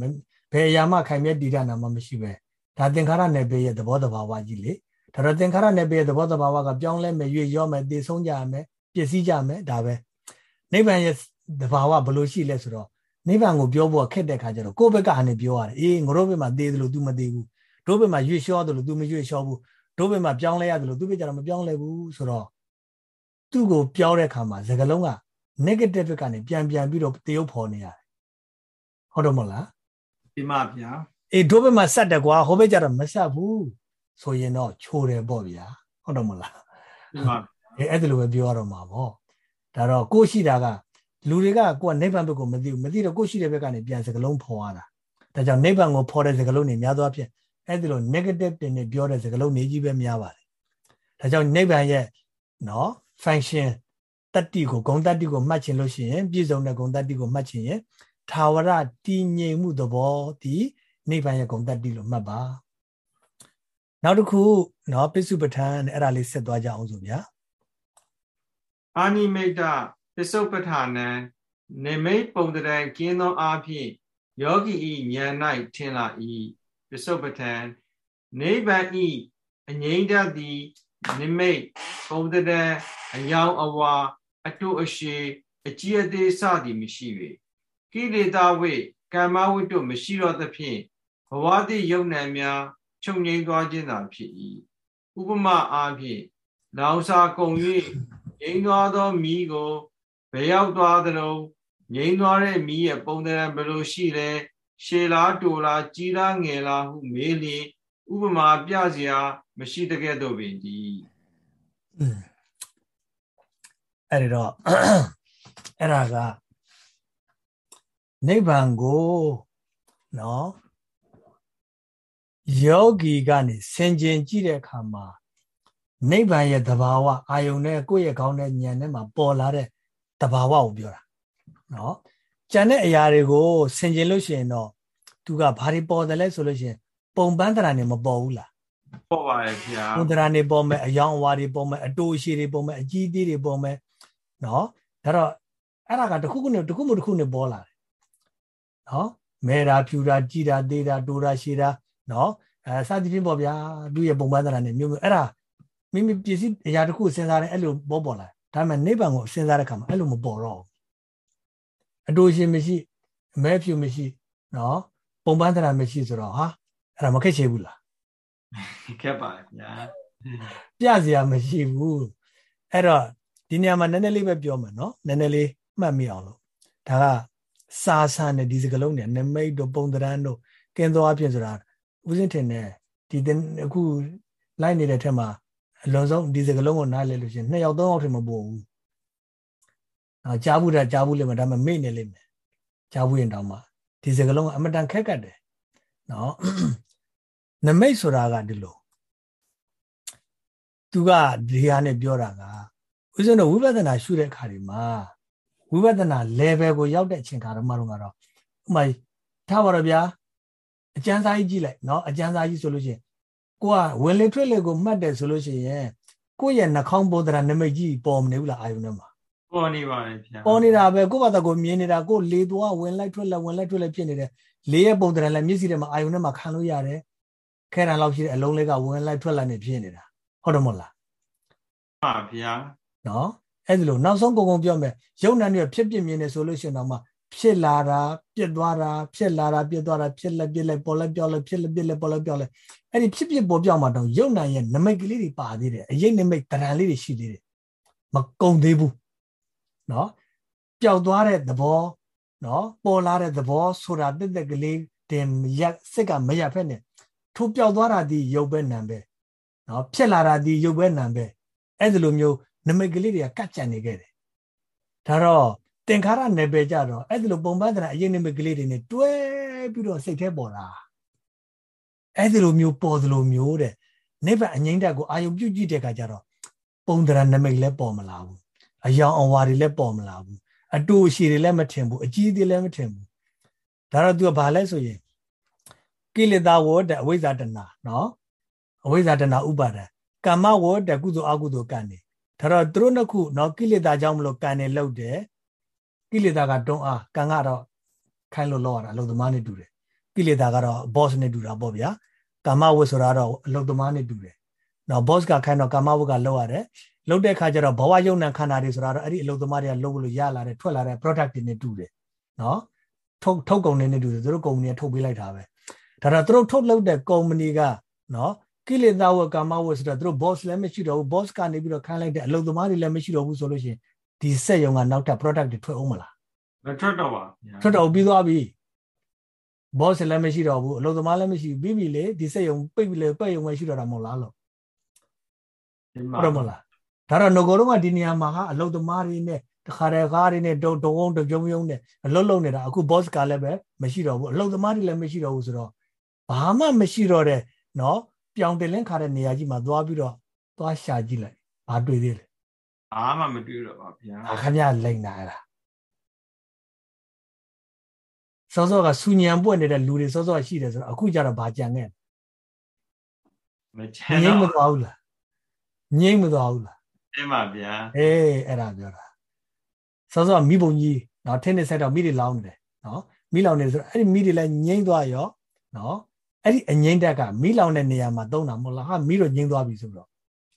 ဘယ်အရာမှခိုင်မြဲတည်တာနာမှမရှိပဲဒါသင်္ခါရနယ်ပယ်ရဲ့သဘောတဘာဝကြီးလေဒါတော့သင်္ခါရနယ်ပယ်ရဲ့သဘောတဘာဝကပြောင်းလဲမယ်ရွေ့ရောမယ်တည်ဆုံးကြမယ်ပျက်စီးကြမယ်ဒါပဲနိဗ္ဗာန်ရဲ့သဘာဝဘလို့ရှိလဲဆိုတော့ နိဗ္ဗာန်ကိုပြောဖို့ခက်တဲ့ခါကျတော့ကိုယ့်ဘက်ကအနေပြောရတယ်အေးငါတို့ဘက်မှာသေတယ်လို့ तू မသေဘူးတို့ဘက်မှာရွေ့လျှောတယ်လို့ तू မရွေ့လျှောဘူးတို့ဘက်မှာပြောင်းလဲရတယ်လို့ तू ဘက်ကျတော့မပြောင်းလဲဘူးဆိုတော့သူ့ကိုပြောင်းတဲ့ခါမှာစကလုံးက negative ကနေပြန်ပြန်ပြီးတော့တရုပ်ဖော်နေရတယ်ဟုတ်တော့မလားဒီမှာဗျာအေးတို့ဘက်မှာဆက်တယ်ကွာဟိုဘက်ကျတော့မဆက်ဘူးဆိုရင်တော့ချိုးတယ်ပေါ့ဗျာဟုတ်တော့မလားဒီမှာအေးအဲ့ဒါလိုပဲပြောရတော့မှာပေါ့ဒါတော့ကိုရှိတာက လူတွေကကိုကနိဗ္ဗာန်ဘက်ကိုမသိဘူးမသိတော့ကိုရှိတဲ့ဘက်ကနေပြန်စကလုံးဖော်ရတာဒါကြောင့်နိဗ္ဗာန်ကိုဖော်တဲ့စကလုံးတွေများသောအားဖြင့်အဲ့ဒီလို negative တင်နေပြောတဲ့စကလုံးနေကြီးပဲများပါတယ်ဒါကြောင့်နိဗ္ဗာန်ရဲ့နော် function တတ္တိကိုဂုံတတ္တိကိုမှတ်ချင်လို့ရှိရင်ပြည့်စုံတဲ့ဂုံတတ္တိကိုမှတ်ချင်ရင်သာဝရတည်ငြိမ်မှုသဘောဒီနိဗ္ဗာန်ရဲ့ဂုံတတ္တိလို့မှတ်ပါနောက်တစ်ခုနော်ပစ္စုပ္ပထန်အဲ့ဒါလေးဆက်သွားကြအောင်ဆိုဗျာအာနိမိတ်တ ပစ္စုပ္ပထာနံနေမိတ်ပုံတရံကျင်းသောအားဖြင့်ယောဂီဤဉာဏ်၌ထင်လာ၏ပစ္စုပ္ပထံနိဗ္ဗာန်ဤအငြိမ့်တတ်သည်နိမိတ်ပုံတရံအယောင်အဝါအတုအရှိအကြည်အသေးစသည်မရှိ၍ကိလေသာဝိကမ္မဝိတုမရှိတော့သဖြင့်ဘဝတိယုံနံများချုပ်ငိမ့်သွားခြင်းသာဖြစ်၏ဥပမာအားဖြင့်လောင်စာကုံ၍ငိမ့်သွားသောမိကို ဘယ်ရောက်သွားသလဲငိမ့်သွားတဲ့မိရဲ့ပုံသဏ္ဍာန်ဘယ်လိုရှိလဲရှည်လားတူလားကြီးလားငယ်လားဟုမေးလျင်ဥပမာပြစရာမရှိတကဲ့သို့ပင်ဒီအဲ့ဒီတော့အဲ့ဒါကနိဗ္ဗာန်ကိုနော်ယောဂီကနေဆင်ခြင်ကြည့်တဲ့အခါမှာနိဗ္ဗာန်ရဲ့သဘာဝအာယုန်နဲ့ကိုယ့်ရဲ့ခေါင်းနဲ့ဉာဏ်နဲ့မှာပေါ်လာတဲ့ သဘာဝကိုပြောတာနော်ကြံတဲ့အရာတွေကိုဆင်ခြင်လို့ရှိရင်တော့သူကဘာတွေပေါ်တယ်လဲဆိုလို့ရှိရင်ပုံပန်းတရာနေမပေါ်ဘူးလားပေါ်ပါရဲ့ခင်ဗျာပုံတရာနေပေါ်မယ်အယောင်အဝါတွေပေါ်မယ်အတိုးအရှိတွေပေါ်မယ်အကြီးသေးတွေပေါ်မယ်နော်ဒါတော့အဲ့ဒါကတခုခုနဲ့တခုမှတခုနဲ့ပေါ်လာတယ်နော်မဲတာဖြူတာကြည်တာသေးတာတိုးတာရှည်တာနော်အဲစသဖြင့်ပေါ့ဗျာသူ့ရဲ့ပုံပန်းတရာနေမျိုးမျိုးအဲ့ဒါမိမိပစ္စည်းအရာတစ်ခုစဉ်းစားတယ်အဲ့လိုပေါ်ပေါ်လာ ဒါပေမဲ့နိဗ္ဗာန်ကိုစဉ်းစားတဲ့အခါမှာအဲ့လိုမပေါ်တော့ဘူးအတူရှင်မရှိအမဲဖြူမရှိနော်ပုံပန်းတရာမရှိဆိုတော့ဟာအဲ့ဒါမခက်ချေဘူးလားခက်ပါဗျာပြစရာမရှိဘူးအဲ့တော့ဒီနေရာမှာနည်းနည်းလေးပဲပြောမယ်နော်နည်းနည်းလေးမှတ်မိအောင်လို့ဒါကစာဆန်တဲ့ဒီစကလုံးနဲ့နမိတ်တို့ပုံတရန်တို့ကင်းသောအဖြစ်ဆိုတာဦးစင်းထင်တယ်ဒီအခုလိုက်နေတဲ့ထက်မှာ အလွန်ဆုံးဒီစကလုံးကိုနားလဲလို့ရှိရင်နှစ်ယောက်သုံးယောက်ထင်မပို့ဘူး။အာကြားဘူးတာကြားဘူးလိမ့်မယ်ဒါပေမဲ့မေ့နေလိမ့်မယ်။ကြားဘူးရင်တောင်မှဒီစကလုံးကအမတန်ခက်ကတ်တယ်။နော်။နမိတ်ဆိုတာကဒီလိုသူကဒီဟာနဲ့ပြောတာကဦးဇင်းတို့ဝိပဿနာရှုတဲ့အခါဒီမှာဝိပဿနာ level ကိုရောက်တဲ့အချိန်ခါတော့မှတော့ကတော့ဥမာထားပါတော့ဗျာအကျန်းစားကြီးကြည့်လိုက်နော်အကျန်းစားကြီးဆိုလို့ရှိရင် ကိုကဝင်လေထွက်လေကိုမှတ်တယ်ဆိုလို့ရှိရင်ကိုယ့်ရဲ့နှာခေါင်းပေါ်တဲ့နမိတ်ကြီးပေါ်မနေဘူးလားအာယုန်ထဲမှာပေါ်နေပါလေဗျာပေါ်နေတာပဲကိုယ့်ဘာသာကိုမြင်နေတာကိုလေသွားဝင်လိုက်ထွက်လိုက်ဝင်လိုက်ထွက်လိုက်ဖြစ်နေတယ်လေရဲ့ပုံတဲ့လည်းမျက်စိထဲမှာအာယုန်ထဲမှာခံလို့ရတယ်ခဲတံလောက်ရှိတဲ့အလုံးလေးကဝင်လိုက်ထွက်လိုက်နေဖြစ်နေတာဟုတ်တယ်မဟုတ်လားပါဗျာနော်အဲ့ဒီလိုနောက်ဆုံးကုန်ကုန်ပြောမယ်ရုပ်နာတွေဖြစ်ပြမြင်နေဆိုလို့ရှိရင်တော့မှဖြစ်လာတာပြစ်သွားတာဖြစ်လာတာပြစ်သွားတာဖြစ်လက်ပြစ်လက်ပေါ်လက်ပြောက်လက်ဖြစ်လက်ပြစ်လက်ပေါ်လက်ပြောက်လက် အဲ့ဒီဖြစ်ဖြစ်ပေါ်ပြောက်မှတော့ရုပ်နာရဲ့နမိတ်ကလေးတွေပါသေးတယ်အရေးနမိတ်တရံလေးတွေရှိသေးတယ်မကုံသေးဘူးနော်ပျောက်သွားတဲ့သဘောနော်ပေါ်လာတဲ့သဘောဆိုတာတက်တက်ကလေးတင်ရက်စစ်ကမရက်ဖက်နဲ့ထိုးပျောက်သွားတာဒီရုပ်ပဲနံပဲနော်ဖြစ်လာတာဒီရုပ်ပဲနံပဲအဲ့ဒီလိုမျိုးနမိတ်ကလေးတွေကကတ်ကြံနေခဲ့တယ်ဒါတော့သင်္ခါရနယ်ပယ်ကြတော့အဲ့ဒီလိုပုံပန်းတဲ့အရင်နမိတ်ကလေးတွေနဲ့တွဲပြီးတော့စိတ်ထဲပေါ်တာ အဲ့ဒီလိုမျိုးပေါ်သလိုမျိုးတဲ့နိဗ္ဗာန်အငိမ့်တက်ကိုအာယုပြုကြည့်တဲ့အခါကျတော့ပုံတရနမိတ်လည်းပေါ်မလာဘူးအယောင်အဝါတွေလည်းပေါ်မလာဘူးအတူအရှိတွေလည်းမထင်ဘူးအကြီးတွေလည်းမထင်ဘူးဒါတော့သူကဘာလဲဆိုရင်ကိလေသာဝတ္တအဝိဇ္ဇာတဏနော်အဝိဇ္ဇာတဏဥပါဒံကာမဝတ္တကုသိုလ်အကုသိုလ်ကံနေဒါတော့သူတို့နှစ်ခုနော်ကိလေသာကြောင့်မလို့ကံနေလောက်တယ်ကိလေသာကတွန်းအားကံကတော့ခိုင်းလို့လောက်ရတာအလုသမားနဲ့တူတယ် ကိလေသာကတော့ boss နဲ့တူတာပေါ့ဗျာကာမဝတ်ဆိုတာတော့အလုသမားနဲ့တူတယ်နော် boss ကခိုင်းတော့ကာမဝတ်ကလောက်ရတယ်လောက်တဲ့ခါကျတော့ဘဝယုံနံခန္ဓာတွေဆိုတာတော့အဲ့ဒီအလုသမားတွေကလုပ်လို့ရလာတဲ့ထွက်လာတဲ့ product တွေနဲ့တူတယ်နော်ထုတ်ထုတ်ကုန်တွေနဲ့တူတယ်သူတို့ကုမ္ပဏီကထုတ်ပေးလိုက်တာပဲဒါတော့သူတို့ထုတ်လုပ်တဲ့ကုမ္ပဏီကနော်ကိလေသာဝကာမဝဆိုတော့သူတို့ boss လည်းမရှိတော့ဘူး boss ကနေပြီးတော့ခိုင်းလိုက်တဲ့အလုပ်သမားတွေလည်းမရှိတော့ဘူးဆိုလို့ရှိရင်ဒီစက်ရုံကနောက်ထပ် product တွေထွက်အောင်မလားမထွက်တော့ပါထွက်တော့ပြီးသွားပြီ boss လည်းမရှိတော့ဘူးအလုပ်သမားလည်းမရှိဘူးပြီးပြီလေဒီစက်ရုံပိတ်ပြီလေပိတ်ရုံပဲရှိတော့တာမဟုတ်လားလို့ဟုတ်တော့မလားဒါတော့ငကိုတော့ကဒီနေရာမှာဟာအလုပ်သမားတွေနဲ့တခါတည်းကားတွေနဲ့တုံတုံုံတုံပြုံပြုံနဲ့အလုပ်လုပ်နေတာအခု boss ကလည်းပဲမရှိတော့ဘူးအလုပ်သမားတွေလည်းမရှိတော့ဘူးဆိုတော့ဘာမှမရှိတော့တဲ့နော်ပြောင်တင်လင်းခါတဲ့နေရာကြီးမှာသွားပြီးတော့သွားရှာကြည့်လိုက်ဘာတွေ့သေးလဲဘာမှမတွေ့တော့ပါဗျာအခမလိန်နာအဲ့ဒါ စောစောကဆူညံပွက်နေတဲ့လူတွေစောစောရှိတယ်ဆိုတော့အခုကျတော့ဘာကြံခဲ့မကြံငိမ့်မသွားဘူးလားငိမ့်မသွားဘူးလားတင်ပါဗျာအေးအဲ့ဒါပြောတာစောစောမိဘုံကြီးနော်ထင်းနေဆက်တော့မိတွေလောင်းနေတယ်နော်မိလောင်နေဆိုတော့အဲ့ဒီမိတွေလည်းငိမ့်သွားရောနော်အဲ့ဒီအငိမ့်တက်ကမိလောင်တဲ့နေရာမှာသုံးတာမဟုတ်လားဟာမိတော့ငိမ့်သွားပြီဆိုတော့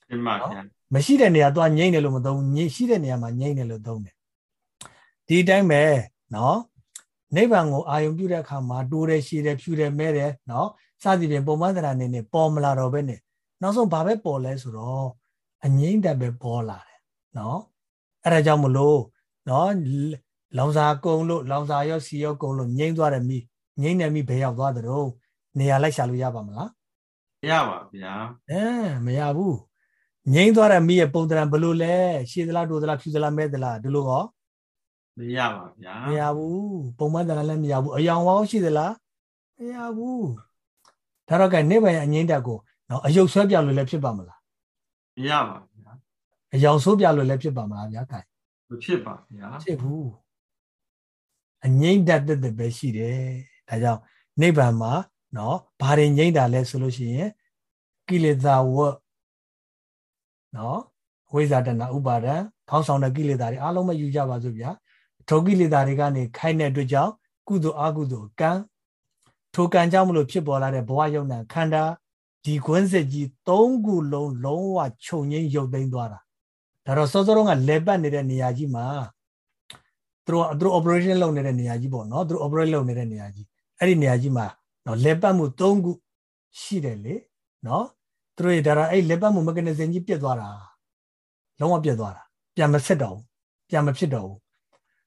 တင်ပါဗျာမရှိတဲ့နေရာသွားငိမ့်တယ်လို့မသုံးငိမ့်ရှိတဲ့နေရာမှာငိမ့်တယ်လို့သုံးတယ်ဒီတိုင်းပဲနော် နိဗ္ဗာန်ကိုအာယုံပြုတဲ့အခါမှာတိုးတယ်ရှည်တယ်ဖြူတယ်မဲတယ်နော်စသည်ဖြင့်ပုံမှန်သဏ္ဍာန်နေနဲ့ပေါ်မလာတော့ဘဲနဲ့နောက်ဆုံးဘာပဲပေါ်လဲဆိုတော့အငိမ့်တက်ပဲပေါ်လာတယ်နော်အဲ့ဒါကြောင့်မလို့နော်လောင်စာကုံလို့လောင်စာရောစီရောကုံလို့ငိမ့်သွားတယ်မိငိမ့်တယ်မိဘယ်ရောက်သွားသလဲနေရာလိုက်ရှာလို့ရပါမလားမရပါဗျာအဲမရဘူးငိမ့်သွားတဲ့မိရဲ့ပုံတံဘယ်လိုလဲရှည်သလားတိုးသလားဖြူသလားမဲသလားဒီလိုဟော မရပါဗျာမရဘူးပုံမှန်တန်လည်းမရဘူးအယောင်ဝေါရှိသလားမရဘူးဒါတော့ကနိဗ္ဗာန်အငိမ့်တက်ကိုနော်အယုတ်ဆွဲပြလို့လည်းဖြစ်ပါမလားမရပါဗျာအယောင်ဆိုးပြလို့လည်းဖြစ်ပါမလားဗျာခိုင်မဖြစ်ပါဗျာဖြစ်ဘူးအငိမ့်တက်တဲ့ပဲရှိတယ်ဒါကြောင့်နိဗ္ဗာန်မှာနော်ဘာတွေငိမ့်တာလဲဆိုလို့ရှိရင်ကိလေသာဝတ်နော်ဝိဇာတနာဥပါဒံခေါင်းဆောင်တဲ့ကိလေသာတွေအားလုံးမယူကြပါစို့ဗျာ ထိုကိလေသာတွေကနေခိုင်းတဲ့အတွက်ကြောင့်ကုသိုလ်အကုသိုလ်ကံထိုကံကြောင့်မလို့ဖြစ်ပေါ်လာတဲ့ဘဝယုံနာခန္ဓာဒီကွင်းစစ်ကြီး၃ခုလုံးလုံးဝခြုံငိမ့်ရုပ်သိမ်းသွားတာဒါတော့စောစောတုန်းကလေပတ်နေတဲ့နေရာကြီးမှာသူတို့သူတို့ operation လုပ်နေတဲ့နေရာကြီးပေါ့နော်သူတို့ operate လုပ်နေတဲ့နေရာကြီးအဲ့ဒီနေရာကြီးမှာနော်လေပတ်မှု၃ခုရှိတယ်လေနော်သူတို့ဒါတော့အဲ့လေပတ်မှု mechanism ကြီးပြတ်သွားတာလုံးဝပြတ်သွားတာပြန်မဆက်တော့ဘူးပြန်မဖြစ်တော့ဘူး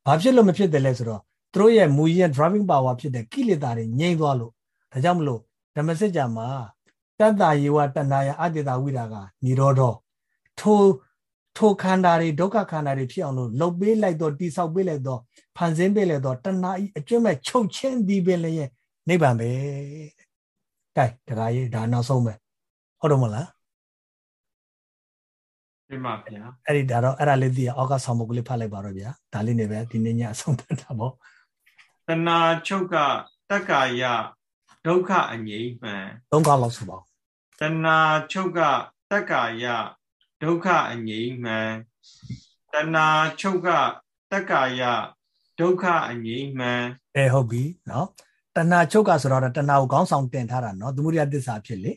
ဘာဖြစ်လို့မဖြစ်တယ်လဲဆိုတော့သူတို့ရဲ့မူရင်း driving power ဖြစ်တဲ့ကိလေသာတွေငြိမ့်သွားလို့ဒါကြောင့်မလို့ဓမ္မစစ်ကြာမှာတတ္တယေဝတဏ္ဍာယအတ္တတာဝိရာကនិရောဓထိုထိုခန္ဓာတွေဒုက္ခခန္ဓာတွေဖြစ်အောင်လို့လှုပ်ပေးလိုက်တော့တိဆောက်ပေးလိုက်တော့ဖန်ဆင်းပေးလိုက်တော့တဏှာဤအကျွတ်မဲ့ချုပ်ချင်းသည်ပင်လည်းနိဗ္ဗာန်ပဲကဲတခါကြီးဒါနောက်ဆုံးပဲဟုတ်တော့မလား ပြပါဗျာအဲ့ဒီဒါတော့အဲ့ဒါလေးသိရအောက်ကဆောင်းမုတ်ကလေးဖတ်လိုက်ပါတော့ဗျာဒါလေးနေပဲဒီနေ့ညအဆုံးသတ်တာပေါ့တဏှာချုပ်ကတက္ကာယဒုက္ခအငြိမ့်မှန်သုံးခေါက်လောက်ဆိုပါဦးတဏှာချုပ်ကတက္ကာယဒုက္ခအငြိမ့်မှန်တဏှာချုပ်ကတက္ကာယဒုက္ခအငြိမ့်မှန်အဲဟုတ်ပြီနော်တဏှာချုပ်ကဆိုတော့တဏှာကိုခေါင်းဆောင်တင်ထားတာနော်သမုဒိယသစ္စာဖြစ်လေ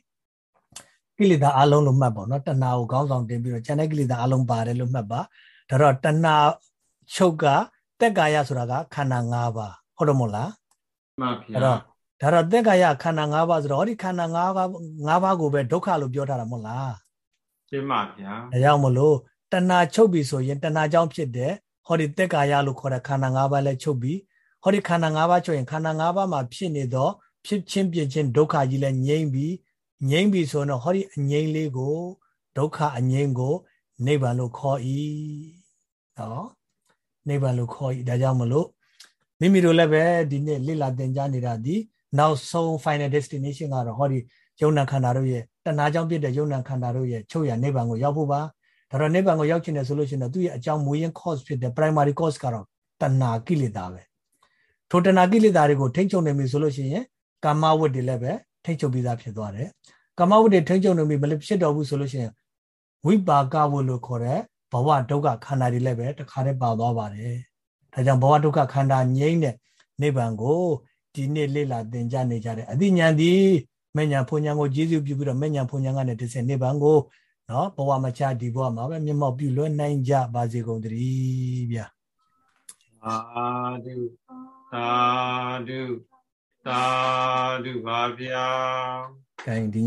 ကိလေသာအလုံးလို့မှတ်ပါနော်တဏှာကိုခေါင်းဆောင်တင်ပြီးတော့ဉာဏ်နဲ့ကိလေသာအလုံးပါတယ်လို့မှတ်ပါဒါတော့တဏှာချုပ်ကတက်ကာယဆိုတာကခန္ဓာ၅ပါးဟုတ်တယ်မို့လားမှန်ပါအဲ့တော့ဒါတော့တက်ကာယခန္ဓာ၅ပါးဆိုတော့ဟောဒီခန္ဓာ၅ပါး၅ပါးကိုပဲဒုက္ခလို့ပြောထားတာမဟုတ်လားရှင်းပါဗျာဒါကြောင့်မလို့တဏှာချုပ်ပြီဆိုရင်တဏှာကြောင့်ဖြစ်တဲ့ဟောဒီတက်ကာယလို့ခေါ်တဲ့ခန္ဓာ၅ပါးလည်းချုပ်ပြီဟောဒီခန္ဓာ၅ပါးချုပ်ရင်ခန္ဓာ၅ပါးမှာဖြစ်နေသောဖြစ်ချင်းပြချင်းဒုက္ခကြီးလည်းငြိမ့်ပြီ ငြိမ့်ပြီဆိုတော့ဟောဒီအငြိမ့်လေးကိုဒုက္ခအငြိမ့်ကိုနိဗ္ဗာန်လို့ခေါ်၏နော်နိဗ္ဗာန်လို့ခေါ်၏ဒါကြောင့်မလို့မိမိတို့လည်းပဲဒီနေ့လေ့လာသင်ကြားနေတာဒီနောက်ဆုံး final destination ကတော့ဟောဒီယုံနာခန္ဓာတို့ရဲ့တဏှာကြောင့်ဖြစ်တဲ့ယုံနာခန္ဓာတို့ရဲ့ချုပ်ရနိဗ္ဗာန်ကိုရောက်ဖို့ပါဒါတော့နိဗ္ဗာန်ကိုရောက်ချင်တယ်ဆိုလို့ရှိရင်သူ့ရဲ့အကြောင်းမူရင်း cause ဖြစ်တဲ့ primary cause ကတော့တဏှာကိလေသာပဲထိုတဏှာကိလေသာတွေကိုထိမ့်ချုပ်နိုင်ပြီဆိုလို့ရှိရင်ကာမဝတ္တွေလည်းပဲ ထိမ့်ချုပ်ပြီးသားဖြစ်သွားတယ်ကာမဝတ္တွေထိမ့်ချုပ်နိုင်ပြီမလို့ဖြစ်တော်ဘူးဆိုလို့ရှိရင်ဝိပါကဝတ်လို့ခေါ်တဲ့ဘဝဒုက္ခခန္ဓာတွေလည်းပဲတခါတည်းပါသွားပါတယ်ဒါကြောင့်ဘဝဒုက္ခခန္ဓာငြိမ့်တဲ့နိဗ္ဗာန်ကိုဒီနေ့လေ့လာသင်ကြားနေကြတဲ့အသိဉာဏ်ဒီမဉ္ဇဏ်ဖွဉ္ဇဏ်ကိုကျေးဇူးပြုပြီးတော့မဉ္ဇဏ်ဖွဉ္ဇဏ်ကနေတစ်ဆင့်နိဗ္ဗာန်ကိုနော်ဘဝမချဒီဘဝမှာပဲမျက်မှောက်ပြုလွှဲနိုင်ကြပါစေကုန်သတည်းဗျာသာဓုသာဓု သာဓုပါဗျာ gain ဒီ